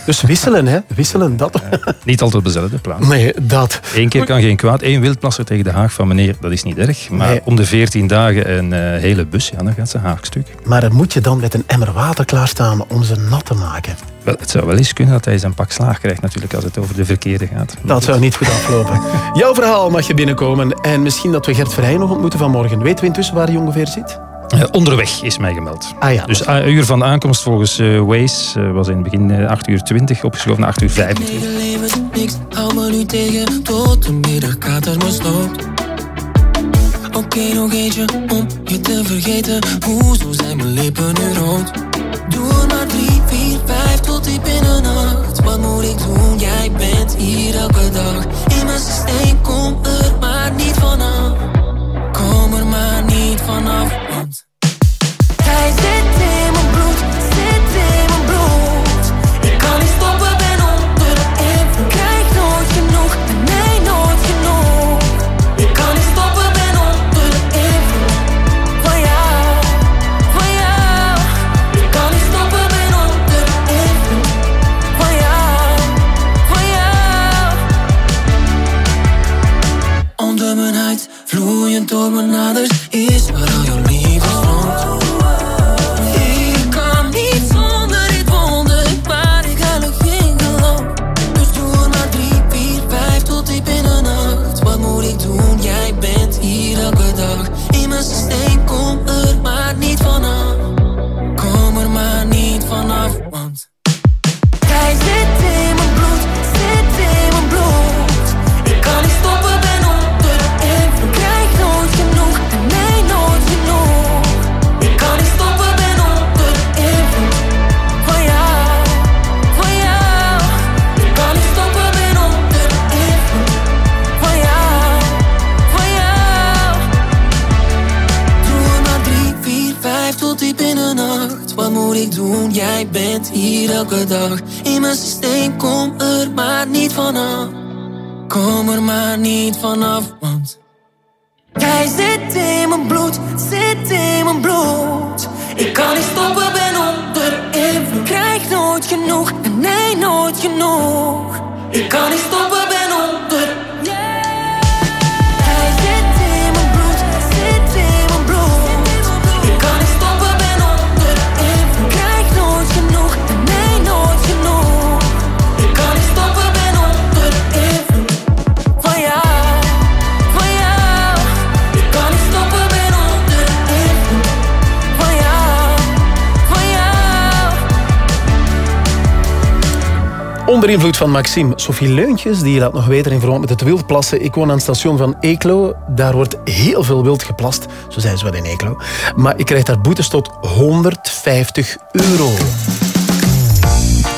Dus wisselen, hè. Wisselen, dat. Ja, niet altijd op dezelfde plaats. Nee, dat. Eén keer kan geen kwaad. Eén wildplasser tegen de Haag van meneer, dat is niet erg. Maar nee. om de veertien dagen een uh, hele bus, ja, dan gaat ze Haagstuk. Maar dan moet je dan met een emmer water klaarstaan om ze nat te maken. Wel, het zou wel eens kunnen dat hij zijn pak slaag krijgt natuurlijk als het over de verkeerde gaat. Dat zou niet goed aflopen. Jouw verhaal mag je binnenkomen. En misschien dat we Gert Verheij nog ontmoeten vanmorgen. Weten we intussen waar hij ongeveer zit? Eh, onderweg is mij gemeld. Ah ja. Dus een uur van aankomst volgens eh, Waze eh, was in het begin eh, 8 uur 20, opgeschoven naar 8 uur 25. Hele leven niks, hou me nu tegen tot de me sloopt. Oké, nog eentje om je te vergeten. Hoezo zijn mijn lippen nu rood? Doe er maar drie, vier, vijf tot diep in de nacht. Wat moet ik doen? Jij bent hier elke dag. In mijn systeem, kom er maar niet vanaf. Kom er maar niet vanaf, want hij vloeiend door mijn aders, is waar ik doen? Jij bent hier elke dag. In mijn systeem, kom er maar niet vanaf. Kom er maar niet vanaf, want Jij zit in mijn bloed, zit in mijn bloed. Ik kan niet stoppen, ben onder de invloed. Krijg nooit genoeg, nee, nooit genoeg. Ik kan niet stoppen, ben onder. Onder invloed van Maxime. Sophie Leuntjes die laat nog weten in verband met het wildplassen. Ik woon aan het station van Eeklo. Daar wordt heel veel wild geplast. Zo zijn ze wel in Eeklo. Maar ik krijg daar boetes tot 150 euro.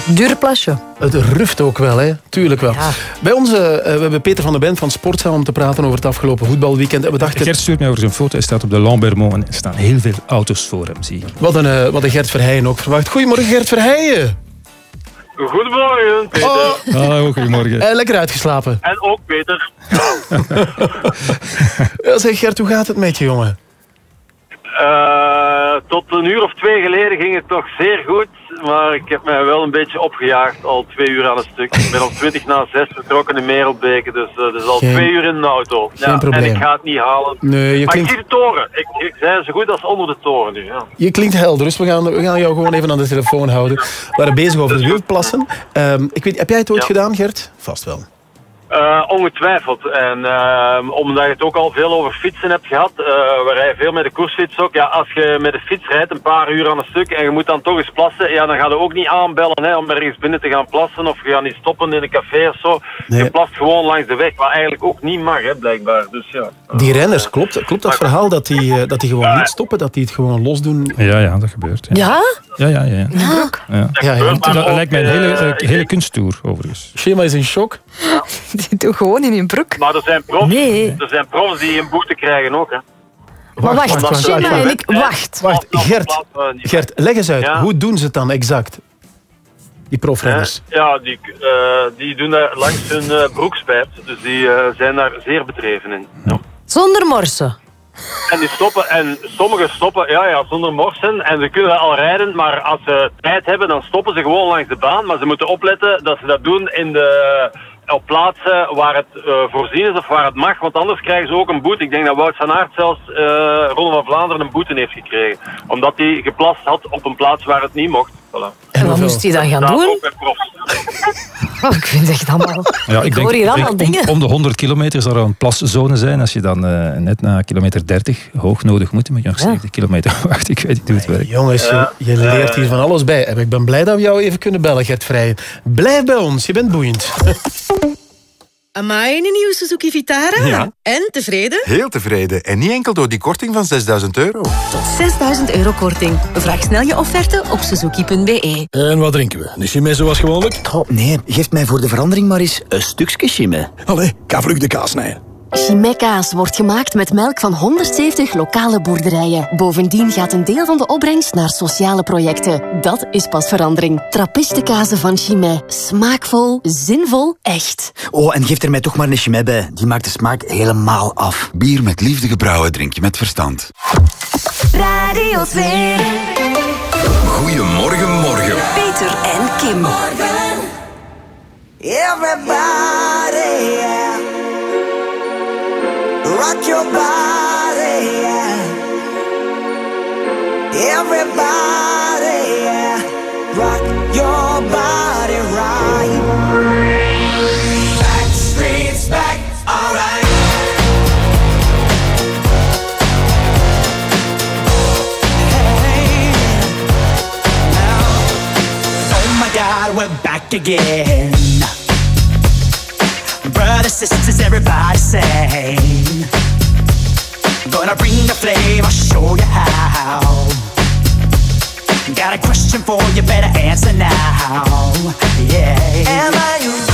Dure plasje. Het ruft ook wel, hè? Tuurlijk wel. Bij ons, eh, we hebben Peter van den Ben van Sportzaal om te praten over het afgelopen voetbalweekend. En we dachten, Gert stuurt mij over zijn foto. Hij staat op de Lambermont en er staan heel veel auto's voor hem, zie je. wat een, eh, wat een Gert Verheijen ook verwacht. Goedemorgen Gert Verheijen. Goedemorgen, Peter. Oh. Hallo, goedemorgen. Eh, lekker uitgeslapen. En ook Peter. Ja, zeg Gert, hoe gaat het met je, jongen? Eh, tot een uur of twee geleden ging het toch zeer goed. Maar ik heb mij wel een beetje opgejaagd, al twee uur aan een stuk. Ik ben om twintig na zes vertrokken in Merelbeke, dus uh, dus al Geen- twee uur in de auto. geen probleem. En ik ga het niet halen. Nee, je maar klinkt- ik zie de toren. Ik, ik zei zo goed als onder de toren nu. Ja. Je klinkt helder, dus we gaan, we gaan jou gewoon even aan de telefoon houden. We waren bezig over het wildplassen. Ehm, ik weet, heb jij het ooit Ja. gedaan, Gert? Vast wel. Eh, ongetwijfeld. En ehm, omdat je het ook al veel over fietsen hebt gehad, eh we rijden veel met de koersfiets ook. Ja, als je met de fiets rijdt een paar uur aan een stuk en je moet dan toch eens plassen, ja, dan ga je ook niet aanbellen hè, om ergens binnen te gaan plassen of je gaat niet stoppen in een café of zo. Nee. Je plast gewoon langs de weg, wat eigenlijk ook niet mag, hè, blijkbaar. Dus ja. Die renners, klopt, klopt dat verhaal dat die, eh, dat die gewoon niet stoppen, dat die het gewoon los doen? Ja, ja, dat gebeurt. Ja, Ja? ja, ja. ja. Ja. ja. Ja, ja. Dat lijkt mij een hele, eh, eh, hele kunsttour, overigens. Schema is in shock. Die doen gewoon in hun broek. Maar er zijn profs, Nee. er zijn profs die een boete krijgen ook. Hè. Maar wacht, wacht, wacht. en ik... Wacht. Wacht, Gert, Gert, leg eens uit. Ja. Hoe doen ze het dan exact? Die profrenners. Hè? Ja, die, eh, die doen dat langs hun eh, broekspijp, dus die eh, zijn daar zeer bedreven in. Ja. Zonder morsen. En die stoppen, en sommigen stoppen, ja, ja, zonder morsen. En ze kunnen al rijden, maar als ze tijd hebben, dan stoppen ze gewoon langs de baan. Maar ze moeten opletten dat ze dat doen in de, op plaatsen waar het eh, voorzien is of waar het mag. Want anders krijgen ze ook een boete. Ik denk dat Wout van Aert zelfs Ronde van Vlaanderen een boete heeft gekregen. Omdat hij geplast had op een plaats waar het niet mocht. Voilà. En wat moest hij dan gaan doen? Oh, ik vind echt allemaal... Ja, ik, denk, hoor hier allemaal om, dingen. om de 100 kilometer zou er een plaszone zijn. Als je dan eh, net na kilometer 30 hoog nodig moet, moet je nog 70 kilometer wachten. Ik weet niet hoe het werkt. Jongens, je, je leert hier van alles bij. En ik ben blij dat we jou even kunnen bellen, Gert Vrijen. Blijf bij ons, je bent boeiend. Amai, een nieuwe Suzuki Vitara? Ja. En, tevreden? Heel tevreden. En niet enkel door die korting van 6000 euro. Tot 6000 euro korting. Vraag snel je offerte op suzuki.be. En wat drinken we? Een chimay zoals gewoonlijk? Oh, nee, geef mij voor de verandering maar eens een stukje chimay. Allee, ga vlug de kaas snijden. Chimay-kaas wordt gemaakt met melk van 170 lokale boerderijen. Bovendien gaat een deel van de opbrengst naar sociale projecten. Dat is pas verandering. Trappistenkazen van Chimay. Smaakvol, zinvol, echt. Oh, en geef er mij toch maar een chimay bij. Die maakt de smaak helemaal af. Bier met liefde gebrouwen drink je met verstand. Radio 2. Goedemorgen, morgen. Peter en Kim. Everybody, yeah. Rock your body, yeah. Everybody, yeah. Rock your body right. Back streets back, alright. Hey, now, oh my God, we're back again. Brothers, sisters, everybody sing. Gonna bring the flame, I'll show you how. Got a question for you, better answer now. Yeah. Am I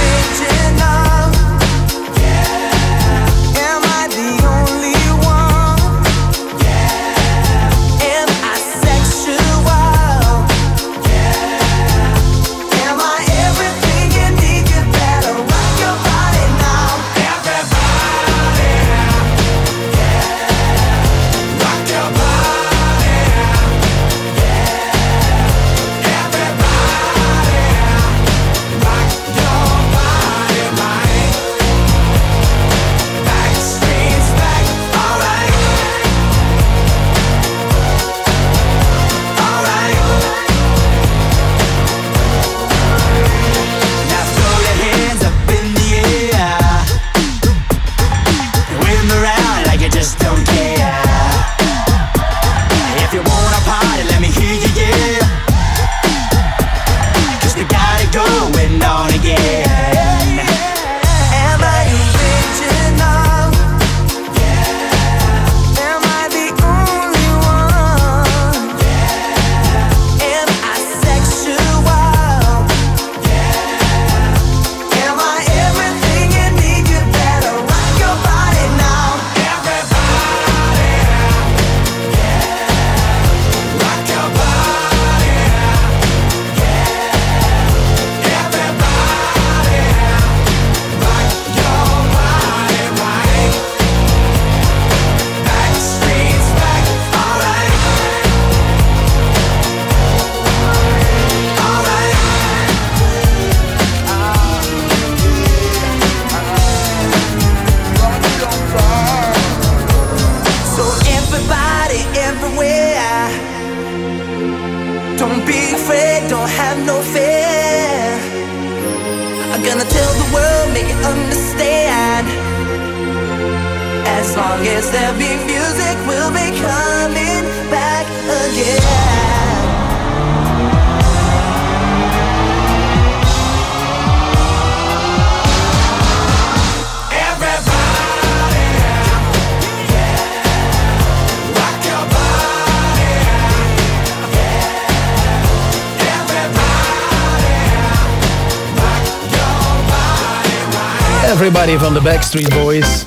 Van de Backstreet Boys.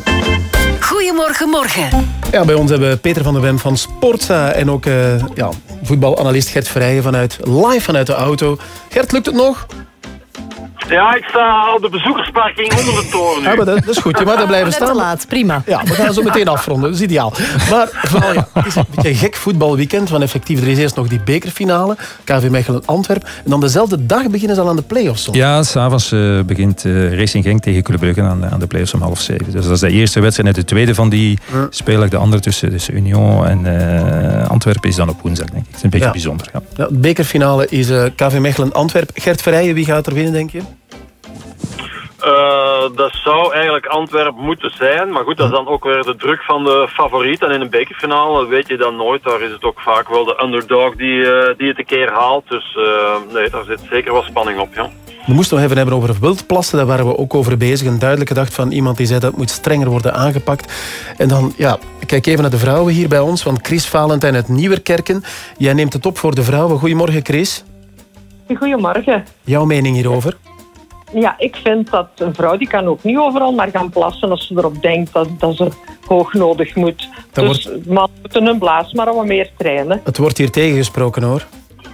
Goedemorgen, morgen. Ja, bij ons hebben we Peter van der Wem van Sportza en ook eh, ja, voetbalanalist Gert Vrijen vanuit, live vanuit de auto. Gert, lukt het nog? Ja, ik sta op de bezoekersparking onder de toren nu. Ja, maar dat, dat is goed, je mag daar blijven Net te staan. laat, prima. Ja, we gaan zo meteen afronden, dat is ideaal. Maar vooral, ja, het is een beetje een gek voetbalweekend, want effectief, er is eerst nog die bekerfinale, KV Mechelen-Antwerpen, en dan dezelfde dag beginnen ze al aan de play-offs. soms. Ja, s'avonds eh begint eh, Racing Genk tegen Club Brugge aan, aan de play-offs om half zeven. Dus dat is de eerste wedstrijd. En de tweede van die speeldag, de andere tussen, tussen Union en eh, Antwerpen, is dan op woensdag, denk ik. Het is een beetje Ja. bijzonder. Ja. Ja, de bekerfinale is eh, KV Mechelen-Antwerpen. Gert Verrijen, wie gaat er winnen, denk je? Eh, dat zou eigenlijk Antwerpen moeten zijn. Maar goed, dat is dan ook weer de druk van de favoriet. En in een bekerfinale weet je dan nooit. Daar is het ook vaak wel de underdog die, eh, die het een keer haalt. Dus eh, nee, daar zit zeker wel spanning op, ja. We moesten nog even hebben over wildplassen. Daar waren we ook over bezig. Een duidelijke dag van iemand die zei dat het moet strenger worden aangepakt. En dan, ja, ik kijk even naar de vrouwen hier bij ons. Want Chris Valentijn uit Nieuwerkerken. Jij neemt het op voor de vrouwen. Goedemorgen, Chris. Goedemorgen. Jouw mening hierover? Ja, ik vind dat een vrouw die kan ook niet overal maar gaan plassen als ze erop denkt dat, dat ze hoog nodig moet. Dat dus mannen moeten hun blaas maar wat meer trainen. Het wordt hier tegengesproken, hoor.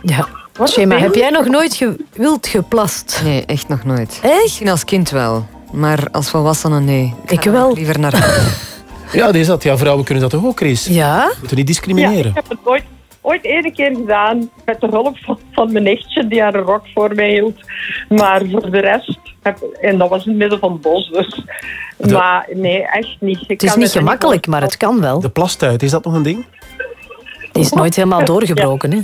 Ja. Shema, heb jij nog nooit ge wild geplast? Nee, echt nog nooit. Echt? Misschien als kind wel. Maar als volwassene nee. Ik wel. Liever naar... Ja, die is dat. Ja, vrouwen kunnen dat toch ook, Chris? Ja? Moeten niet Ja, discrimineren. ik heb het ooit, ooit één keer gedaan met de hulp van, van mijn nichtje die haar rok voor mij hield. Maar voor de rest, heb, en dat was in het midden van het bos dus. Maar nee, echt niet. Ik Het is kan niet gemakkelijk, maar het kan wel. De plastuit, is dat nog een ding? Die is nooit helemaal doorgebroken, hè?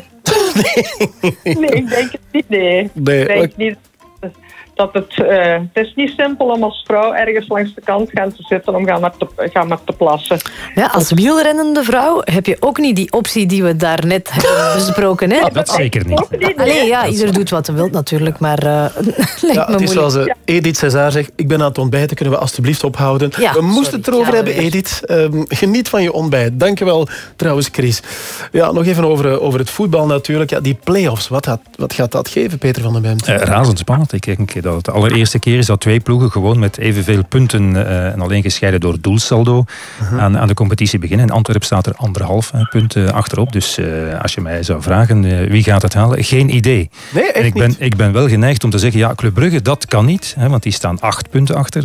Nee, ik denk het niet. Nee. Nee, ik denk niet dat het... eh, het is niet simpel om als vrouw ergens langs de kant gaan te zitten om gaan maar te, gaan maar te plassen. Ja, als wielrennende vrouw heb je ook niet die optie die we daarnet hebben besproken. Hè? Dat zeker niet. Allee, ja, ieder doet wat hij wil natuurlijk, maar eh lijkt Ja, me het is moeilijk. zoals eh, Edith César zegt, ik ben aan het ontbijten, kunnen we alstublieft ophouden? Ja, we moesten sorry. het erover Ja, hebben, weer. Edith. Ehm, geniet van je ontbijt. Dankjewel trouwens, Chris. Ja, nog even over, over het voetbal natuurlijk. Ja, die play-offs, wat, gaat- wat gaat dat geven, Peter van den Bemt? Razendspannend. Ik denk dat het de allereerste keer is dat twee ploegen gewoon met evenveel punten eh, en alleen gescheiden door doelsaldo Mhm. aan, aan de competitie beginnen. In Antwerpen staat er anderhalf eh, punt eh, achterop. Dus als je mij zou vragen wie gaat het halen, geen idee. Nee, En ik ben, niet. ik ben wel geneigd om te zeggen, ja, Club Brugge, dat kan niet. Hè, want die staan acht punten achter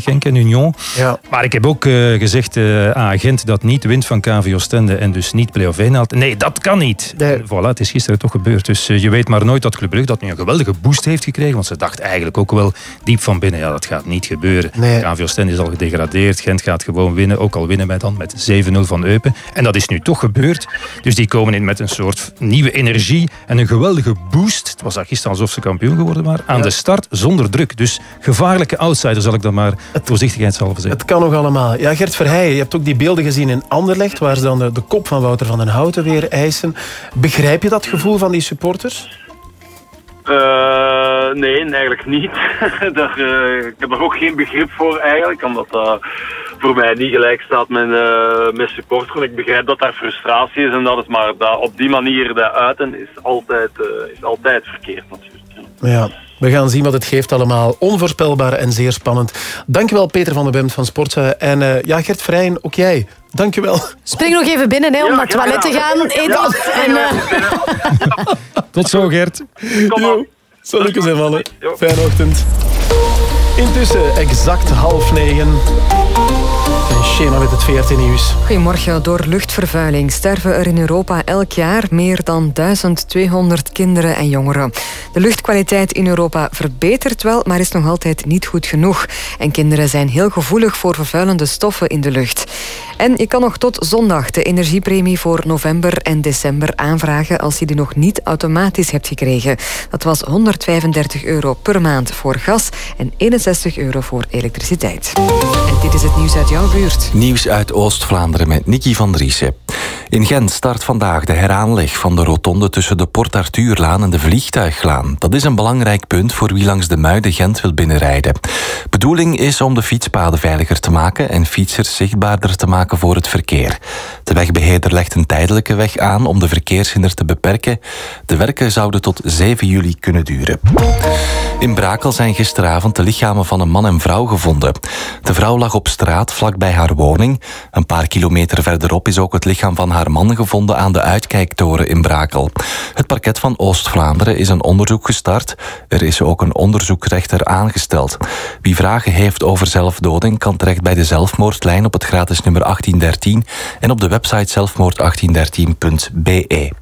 Genk en Union. Ja. Maar ik heb ook gezegd eh aan Gent dat niet wint van KV Oostende en dus niet play-off 1 haalt. Nee, dat kan niet. Voilà, het is gisteren toch gebeurd. Dus je weet maar nooit dat Club Brugge dat nu een geweldige boost heeft gekregen. Want ze dacht eigenlijk ook wel diep van binnen, ja, dat gaat niet gebeuren. Nee. KV Oostende is al gedegradeerd. Gent gaat gewoon winnen, ook al winnen wij dan met 7-0 van Eupen. En dat is nu toch gebeurd. Dus die komen in met een soort nieuwe energie en een geweldige boost. Het was daar gisteren alsof ze kampioen geworden waren. Aan de start zonder druk. Dus gevaarlijke outsider, zal ik dan maar voorzichtigheidshalve zeggen. Het kan nog allemaal. Ja, Gert Verheijen, je hebt ook die beelden gezien in Anderlecht, waar ze dan de, de kop van Wouter van den Houten weer eisen. Begrijp je dat gevoel van die supporters? Eh, nee, eigenlijk niet. eh, ik heb er ook geen begrip voor eigenlijk, omdat dat voor mij niet gelijk staat met, eh met supporters. Ik begrijp dat daar frustratie is en dat het maar dat op die manier dat uiten is altijd, is altijd verkeerd natuurlijk. Ja, we gaan zien wat het geeft allemaal. Onvoorspelbaar en zeer spannend. Dankjewel Peter van den Bemt van Sportza. En eh, ja, Gert Vrijen, ook jij. Dankjewel. Spring nog even binnen hè, om naar het toilet te gaan, Edith. En, eh, Tot zo, Gert. Kom op. Salut en vallen. Fijne ochtend. Intussen exact half negen. Het VRT Nieuws. Goedemorgen. Door luchtvervuiling sterven er in Europa elk jaar meer dan 1200 kinderen en jongeren. De luchtkwaliteit in Europa verbetert wel, maar is nog altijd niet goed genoeg. En kinderen zijn heel gevoelig voor vervuilende stoffen in de lucht. En je kan nog tot zondag de energiepremie voor november en december aanvragen als je die nog niet automatisch hebt gekregen. Dat was 135 euro per maand voor gas en 61 euro voor elektriciteit. En dit is het nieuws uit jouw buurt. Nieuws uit Oost-Vlaanderen met Nicky van Driessen. In Gent start vandaag de heraanleg van de rotonde tussen de Port Arthurlaan en de Vliegtuiglaan. Dat is een belangrijk punt voor wie langs de Muiden Gent wil binnenrijden. Bedoeling is om de fietspaden veiliger te maken en fietsers zichtbaarder te maken voor het verkeer. De wegbeheerder legt een tijdelijke weg aan om de verkeershinder te beperken. De werken zouden tot 7 juli kunnen duren. In Brakel zijn gisteravond de lichamen van een man en vrouw gevonden. De vrouw lag op straat vlakbij haar woning. Een paar kilometer verderop is ook het lichaam van haar man gevonden aan de uitkijktoren in Brakel. Het parket van Oost-Vlaanderen is een onderzoek gestart. Er is ook een onderzoekrechter aangesteld. Wie vragen heeft over zelfdoding kan terecht bij de zelfmoordlijn op het gratis nummer 1813 en op de website zelfmoord1813.be.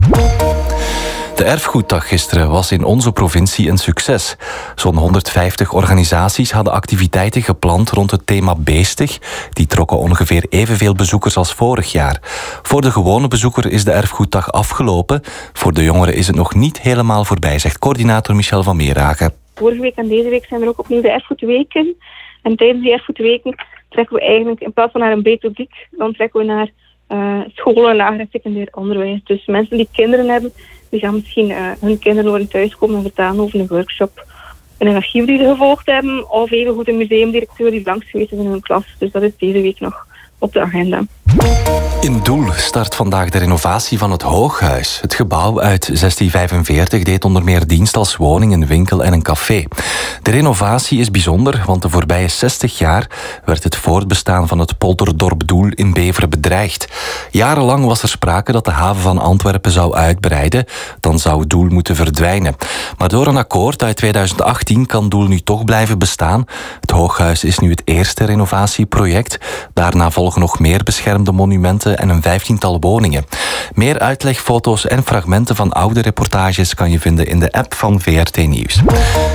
De erfgoeddag gisteren was in onze provincie een succes. Zo'n 150 organisaties hadden activiteiten gepland rond het thema beestig. Die trokken ongeveer evenveel bezoekers als vorig jaar. Voor de gewone bezoeker is de erfgoeddag afgelopen. Voor de jongeren is het nog niet helemaal voorbij, zegt coördinator Michel van Meerhagen. vorige week en deze week zijn er ook opnieuw de erfgoedweken. En tijdens die erfgoedweken trekken we eigenlijk, in plaats van naar een methodiek, dan trekken we naar eh, scholen, lager en secundair onderwijs. Dus mensen die kinderen hebben, die gaan misschien eh, hun kinderen horen thuiskomen en vertellen over een workshop. In een archief die ze gevolgd hebben, of evengoed een museumdirecteur die langs geweest is in hun klas. Dus dat is deze week nog op de agenda. In Doel start vandaag de renovatie van het Hooghuis. Het gebouw uit 1645 deed onder meer dienst als woning, een winkel en een café. De renovatie is bijzonder, want de voorbije 60 jaar werd het voortbestaan van het polderdorp Doel in Beveren bedreigd. Jarenlang was er sprake dat de haven van Antwerpen zou uitbreiden, dan zou Doel moeten verdwijnen. Maar door een akkoord uit 2018 kan Doel nu toch blijven bestaan. Het Hooghuis is nu het eerste renovatieproject. Daarna volgen nog meer beschermde monumenten en een vijftiental woningen. Meer uitleg, foto's en fragmenten van oude reportages kan je vinden in de app van VRT Nieuws.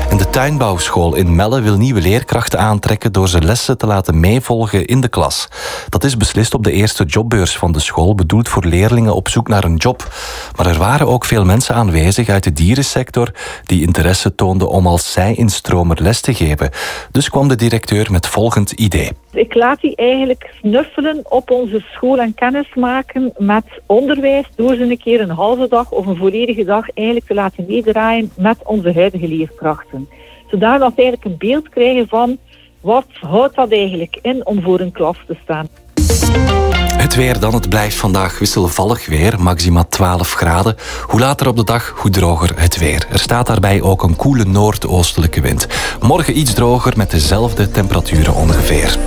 En de tuinbouwschool in Melle wil nieuwe leerkrachten aantrekken door ze lessen te laten meevolgen in de klas. Dat is beslist op de eerste jobbeurs van de school, bedoeld voor leerlingen op zoek naar een job. Maar er waren ook veel mensen aanwezig uit de dierensector die interesse toonden om als zij-instromer les te geven. Dus kwam de directeur met volgend idee. Ik laat die eigenlijk snuffelen op onze school en kennis maken met onderwijs door ze een keer een halve dag of een volledige dag eigenlijk te laten meedraaien met onze huidige leerkrachten. Zodat we eigenlijk een beeld krijgen van wat houdt dat eigenlijk in om voor een klas te staan. Het weer dan. Het blijft vandaag wisselvallig weer, maxima 12 graden. Hoe later op de dag, hoe droger het weer. Er staat daarbij ook een koele noordoostelijke wind. Morgen iets droger met dezelfde temperaturen ongeveer.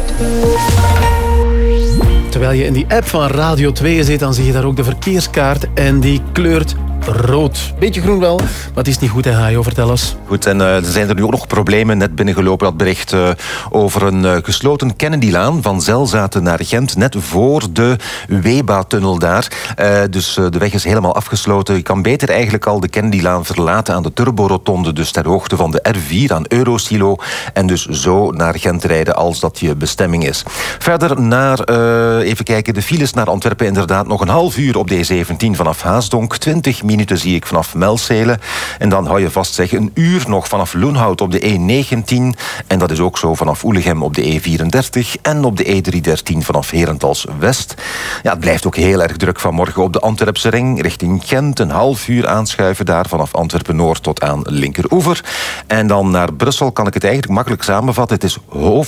Terwijl je in die app van Radio 2 zit, dan zie je daar ook de verkeerskaart en die kleurt rood. Beetje groen wel, maar het is niet goed, hè, Hajo? Vertel eens. Goed, en uh, er zijn er nu ook nog problemen. Net binnengelopen dat bericht uh, over een uh, gesloten Kennedylaan van Zelzaten naar Gent, net voor de Weba-tunnel daar. dus de weg is helemaal afgesloten. Je kan beter eigenlijk al de Kennedylaan verlaten aan de Turborotonde, dus ter hoogte van de R4 aan Eurosilo, en dus zo naar Gent rijden als dat je bestemming is. Verder naar, even kijken, de files naar Antwerpen inderdaad nog een half uur op de E17 vanaf Haasdonk, 20 minuten zie ik vanaf Melcelen. En dan hou je vast zeg een uur nog vanaf Loenhout op de E19. En dat is ook zo vanaf Oelegem op de E34 en op de E313 vanaf Herentals West. Ja, het blijft ook heel erg druk vanmorgen op de Antwerpse ring richting Gent. Een half uur aanschuiven daar vanaf Antwerpen Noord tot aan Linkeroever. En dan naar Brussel kan ik het eigenlijk makkelijk samenvatten. Het is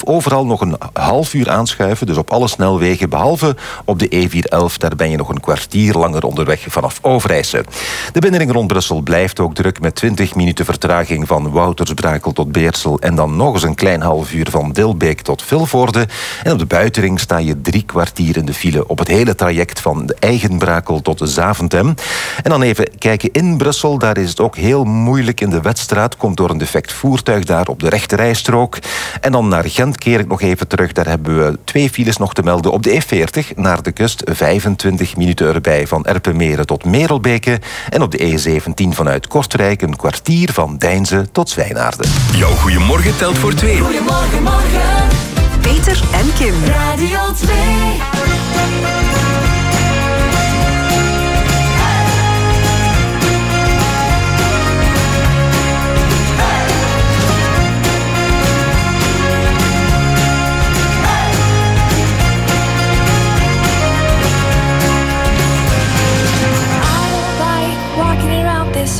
overal nog een half uur aanschuiven. Dus op alle snelwegen behalve op de E411. Daar ben je nog een kwartier langer onderweg vanaf Overijse. De binnenring rond Brussel blijft ook druk met 20 minuten vertraging van Woutersbrakel tot Beersel en dan nog eens een klein half uur van Dilbeek tot Vilvoorde. En op de buitenring sta je drie kwartier in de file op het hele traject van de Eigenbrakel tot Zaventem. En dan even kijken in Brussel, daar is het ook heel moeilijk in de Wetstraat, komt door een defect voertuig daar op de rechterrijstrook. En dan naar Gent keer ik nog even terug, daar hebben we twee files nog te melden op de E40 naar de kust, 25 minuten erbij van Erpenmeren tot Merelbeke. En op de E17 vanuit Kortrijk een kwartier van Deinze tot Zwijnaarden. Jouw goeiemorgen telt voor twee. Goedemorgen, morgen. Peter en Kim. Radio 2.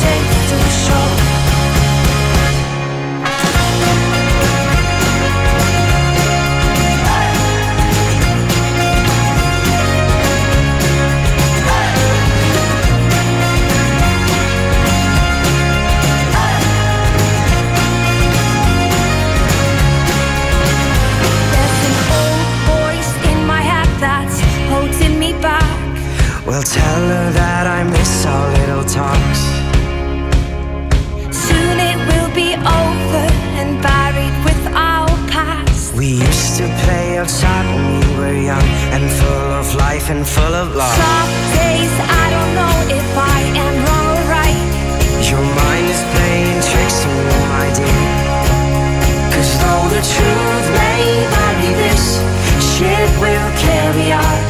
shade to show. Outside when we were young and full of life and full of love. Some days I don't know if I am wrong or right. Your mind is playing tricks on you, my dear. Cause though the truth may vary, this ship will carry our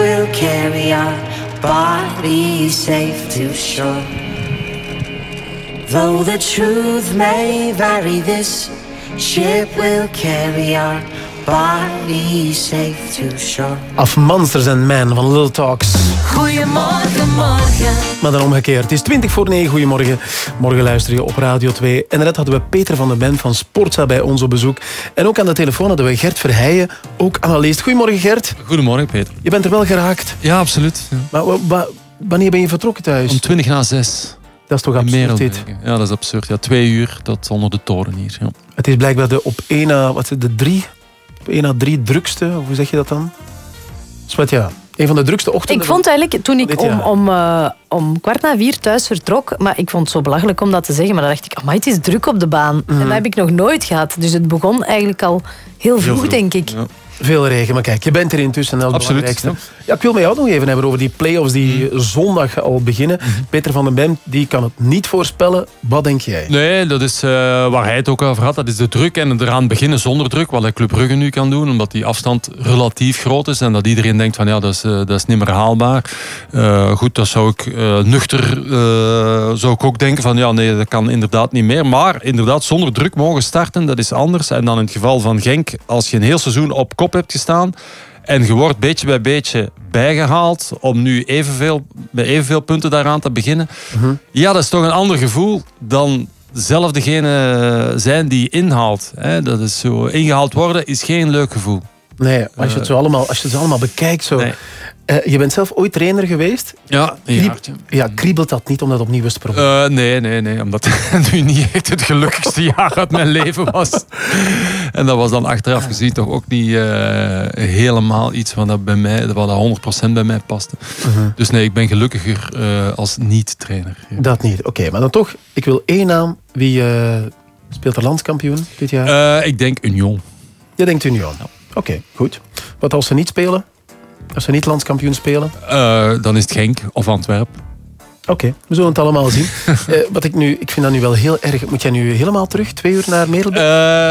will carry our bodies safe to shore. Though the truth may vary, this ship will carry our bodies safe to shore. Af Monsters and Men van Little Talks. Goedemorgen, morgen. Maar dan omgekeerd. Het is 20 voor 9. Goedemorgen. Morgen luister je op Radio 2. En net hadden we Peter van den Ben van Sportza bij ons op bezoek. En ook aan de telefoon hadden we Gert Verheijen, ook analist. Goedemorgen Gert. Goedemorgen Peter. Je bent er wel geraakt. Ja, absoluut. Ja. Maar wa- wa- wanneer ben je vertrokken thuis? Om 20 na 6. Dat is toch absurd dit? Ja, dat is absurd. Ja, twee uur tot onder de toren hier. Ja. Het is blijkbaar de op 1 na, wat is het, de drie, op 1 na 3 drukste, hoe zeg je dat dan? Wat ja, een van de drukste ochtenden. Ik vond eigenlijk, toen ik om, om, eh, om kwart na vier thuis vertrok, maar ik vond het zo belachelijk om dat te zeggen, maar dan dacht ik, maar het is druk op de baan. En dat heb ik nog nooit gehad. Dus het begon eigenlijk al heel vroeg, denk ik. Veel regen, maar kijk, je bent er intussen. en Dat is het Absoluut, belangrijkste. Ja, ik wil met jou nog even hebben over die play-offs die Mhm. zondag al beginnen. Peter van den Ben, die kan het niet voorspellen. Wat denk jij? Nee, dat is eh, waar hij het ook over had. Dat is de druk en eraan beginnen zonder druk. Wat de Club Brugge nu kan doen. Omdat die afstand relatief groot is. En dat iedereen denkt van ja, dat is, eh, dat is niet meer haalbaar. Eh, goed, dat zou ik nuchter zou ik ook denken van ja, nee, dat kan inderdaad niet meer. Maar inderdaad, zonder druk mogen starten, dat is anders. En dan in het geval van Genk, als je een heel seizoen op kop hebt gestaan. En je wordt beetje bij beetje bijgehaald om nu evenveel, met evenveel punten daaraan te beginnen. Ja, dat is toch een ander gevoel dan zelf degene zijn die inhaalt. Hè? Dat is zo, ingehaald worden is geen leuk gevoel. Nee, maar als je het zo allemaal, als je het zo allemaal bekijkt. Zo, Eh, je bent zelf ooit trainer geweest. Ja, Krieb- ja, kriebelt dat niet om dat opnieuw eens te proberen? Eh, nee, nee, nee. Omdat het nu niet echt het gelukkigste jaar uit mijn leven was. En dat was dan achteraf gezien toch ook niet eh, helemaal iets wat, dat bij mij, wat dat 100% bij mij paste. Mhm. Dus nee, ik ben gelukkiger eh, als niet-trainer. Dat niet. Oké, maar dan toch, ik wil één naam. Wie eh, speelt er landskampioen dit jaar? Eh, ik denk Union. Je denkt Union. Oké, goed. Wat als ze niet spelen? Als ze niet landskampioen spelen? Eh, dan is het Genk of Antwerpen. Oké, we zullen het allemaal zien. Eh, wat ik nu, ik vind dat nu wel heel erg. Moet jij nu helemaal terug, twee uur naar Merelbeke?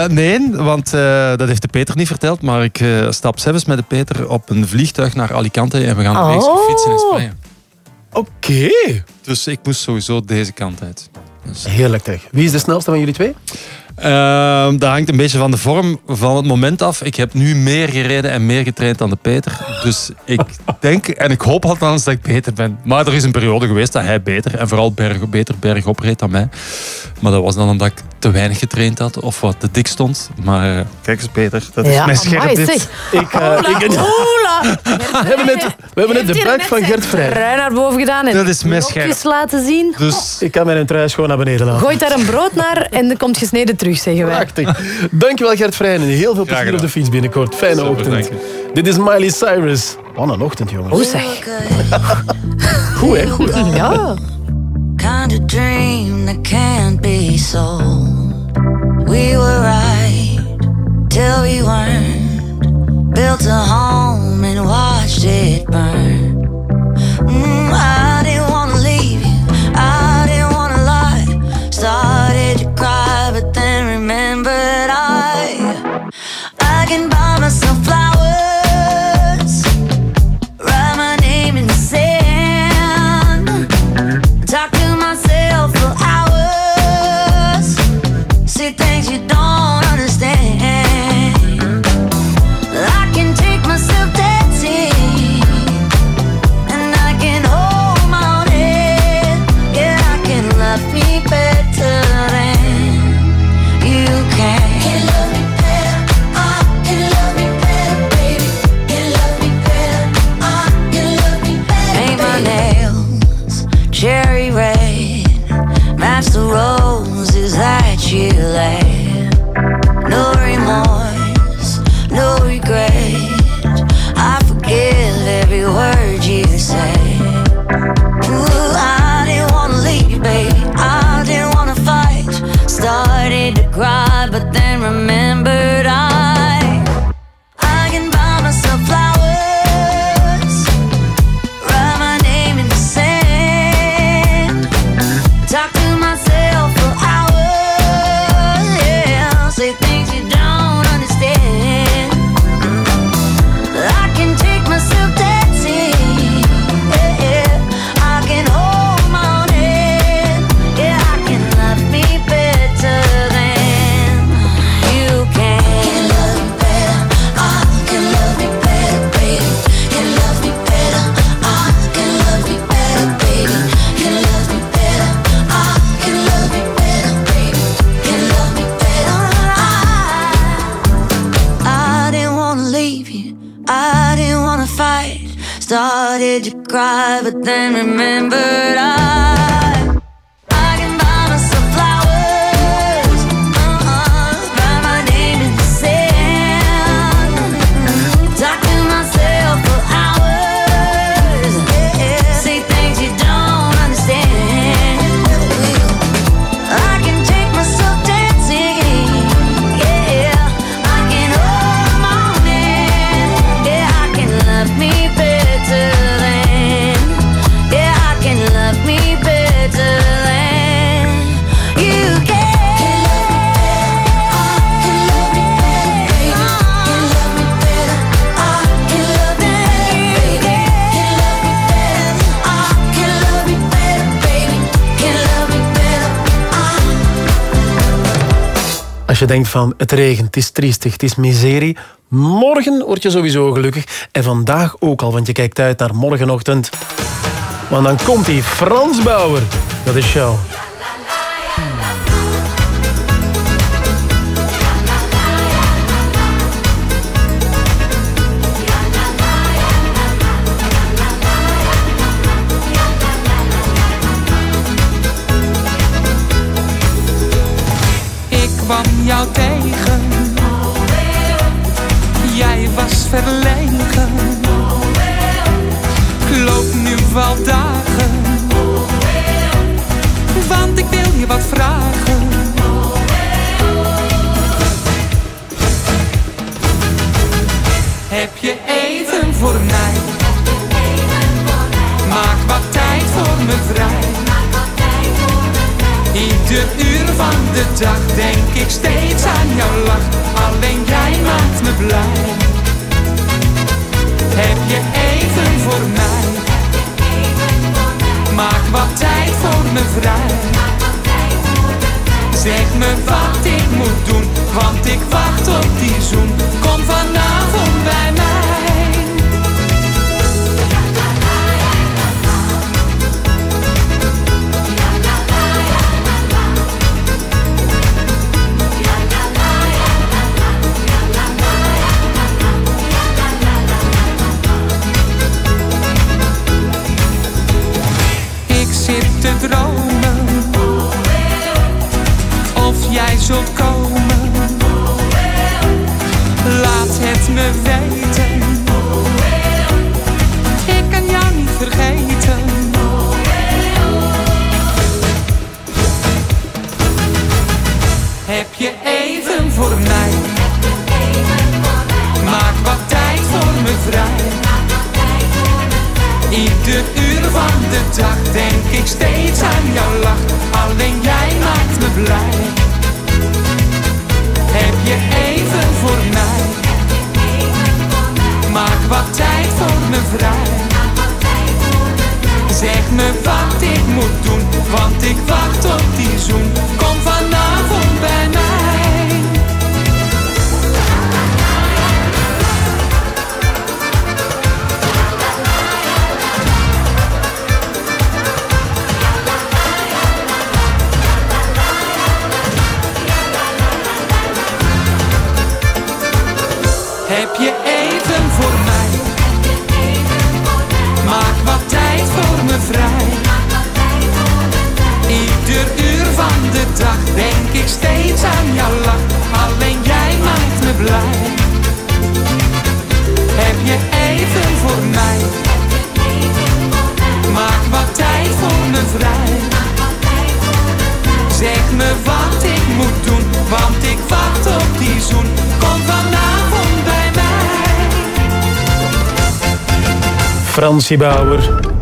Eh, nee, want dat heeft de Peter niet verteld. Maar ik stap zelfs met de Peter op een vliegtuig naar Alicante. En we gaan Oh. fietsen in Spanje. Oké. Dus ik moest sowieso deze kant uit. Dus, Heerlijk zeg. Wie is de snelste van jullie twee? Ehm, dat hangt een beetje van de vorm van het moment af. Ik heb nu meer gereden en meer getraind dan de Peter. Dus ik denk en ik hoop althans dat ik beter ben. Maar er is een periode geweest dat hij beter en vooral berg, beter bergop reed dan mij. Maar dat was dan omdat ik te weinig getraind had of wat te dik stond. Maar eh, kijk eens Peter, dat is Ja, mijn scherp amai, dit. Ik, eh, Hola, ik- hola. We hebben net, we hebben net de bek van Gert Vrij. Trui naar boven gedaan en Dat is scherp. laten zien. Dus ik kan mijn trui gewoon naar beneden laten. Gooit daar een brood naar en dan komt gesneden terug, zeggen wij. Prachtig. Dankjewel Gert Vrij en heel veel plezier op de fiets binnenkort. Fijne Super, ochtend. Dit is Miley Cyrus. Wat een ochtend, jongens. Hoe zeg? Goed, hè? Goed. Ja. kind of dream that can't be sold. We were right till we weren't. Built a home and watched it burn. Denkt van het regent, het is triestig, het is miserie. Morgen word je sowieso gelukkig. En vandaag ook al, want je kijkt uit naar morgenochtend. Want dan komt die Frans Bauer. Dat is show. Heb je even voor mij? Maak wat tijd voor me vrij. Ieder uur van de dag denk ik steeds aan jouw lach. Alleen jij maakt me blij. Heb je even voor mij? Maak wat tijd voor me vrij. Zeg me wat ik moet doen, want ik wacht op die zoen. Kom vanavond bij mij.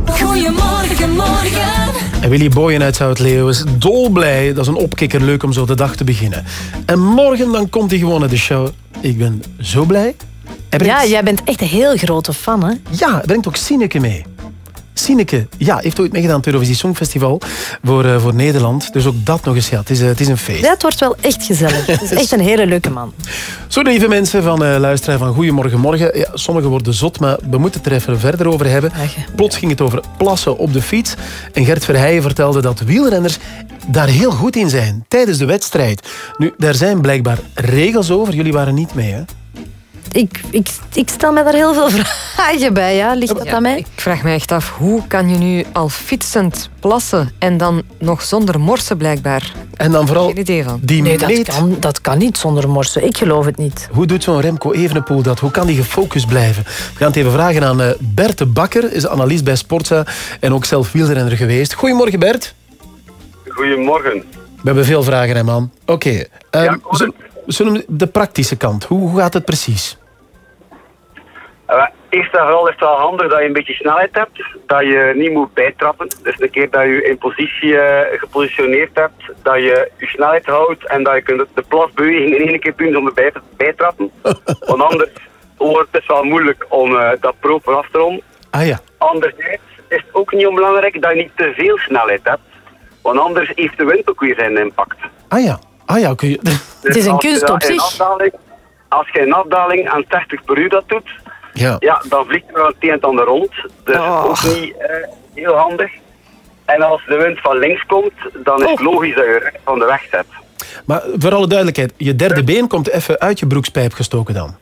Goedemorgen, morgen. en Willy Boyen uit Zout-Leeuwen is dolblij. Dat is een opkikker, leuk om zo de dag te beginnen. En morgen dan komt hij gewoon naar de show. Ik ben zo blij. Brengt- Ja, jij bent echt een heel grote fan, hè? Ja, hij brengt ook Sineke mee. Sineke, ja, heeft ooit meegedaan aan het Eurovisie Songfestival voor, eh, voor Nederland. Dus ook dat nog eens, ja, het is, eh, het is een feest. Ja, het wordt wel echt gezellig. Het is echt een hele leuke man. Zo, lieve mensen van uh, van Goedemorgen Morgen. Ja, sommigen worden zot, maar we moeten het er even verder over hebben. Plots ging het over plassen op de fiets. En Gert Verheijen vertelde dat wielrenners daar heel goed in zijn tijdens de wedstrijd. Nu, daar zijn blijkbaar regels over. Jullie waren niet mee, hè? Ik, ik, ik stel me daar heel veel vragen bij. Ja. Ligt dat aan mij? Ik vraag me echt af, hoe kan je nu al fietsend plassen en dan nog zonder morsen blijkbaar? En dan vooral Geen idee van. die Nee, dat meet... kan, dat kan niet zonder morsen. Ik geloof het niet. Hoe doet zo'n Remco Evenepoel dat? Hoe kan die gefocust blijven? We gaan het even vragen aan eh, Bert de Bakker, is analist bij Sportza en ook zelf wielrenner geweest. Goedemorgen Bert. Goedemorgen. We hebben veel vragen, hè man. Oké, ehm, zullen, zullen we de praktische kant, hoe, hoe gaat het precies? Uh, eerst en vooral is het wel handig dat je een beetje snelheid hebt. Dat je niet moet bijtrappen. Dus een keer dat je in positie eh, gepositioneerd hebt, dat je je snelheid houdt en dat je kunt de plasbeweging in één keer doen zonder bij te bijtrappen. Want anders wordt het wel moeilijk om eh, dat proper af te ronden. Ah ja. Anderzijds is het ook niet onbelangrijk dat je niet te veel snelheid hebt. Want anders heeft de wind ook weer zijn impact. Ah ja, ah ja, kun je... Dus als je dat in afdaling- Als je in afdaling aan 30 per uur dat doet, Ja. ja, dan vliegt er wel het een en het ander rond. Dus ook niet eh, heel handig. En als de wind van links komt, dan is het logisch dat je rechts van de weg zet. Maar voor alle duidelijkheid, je derde been komt even uit je broekspijp gestoken dan.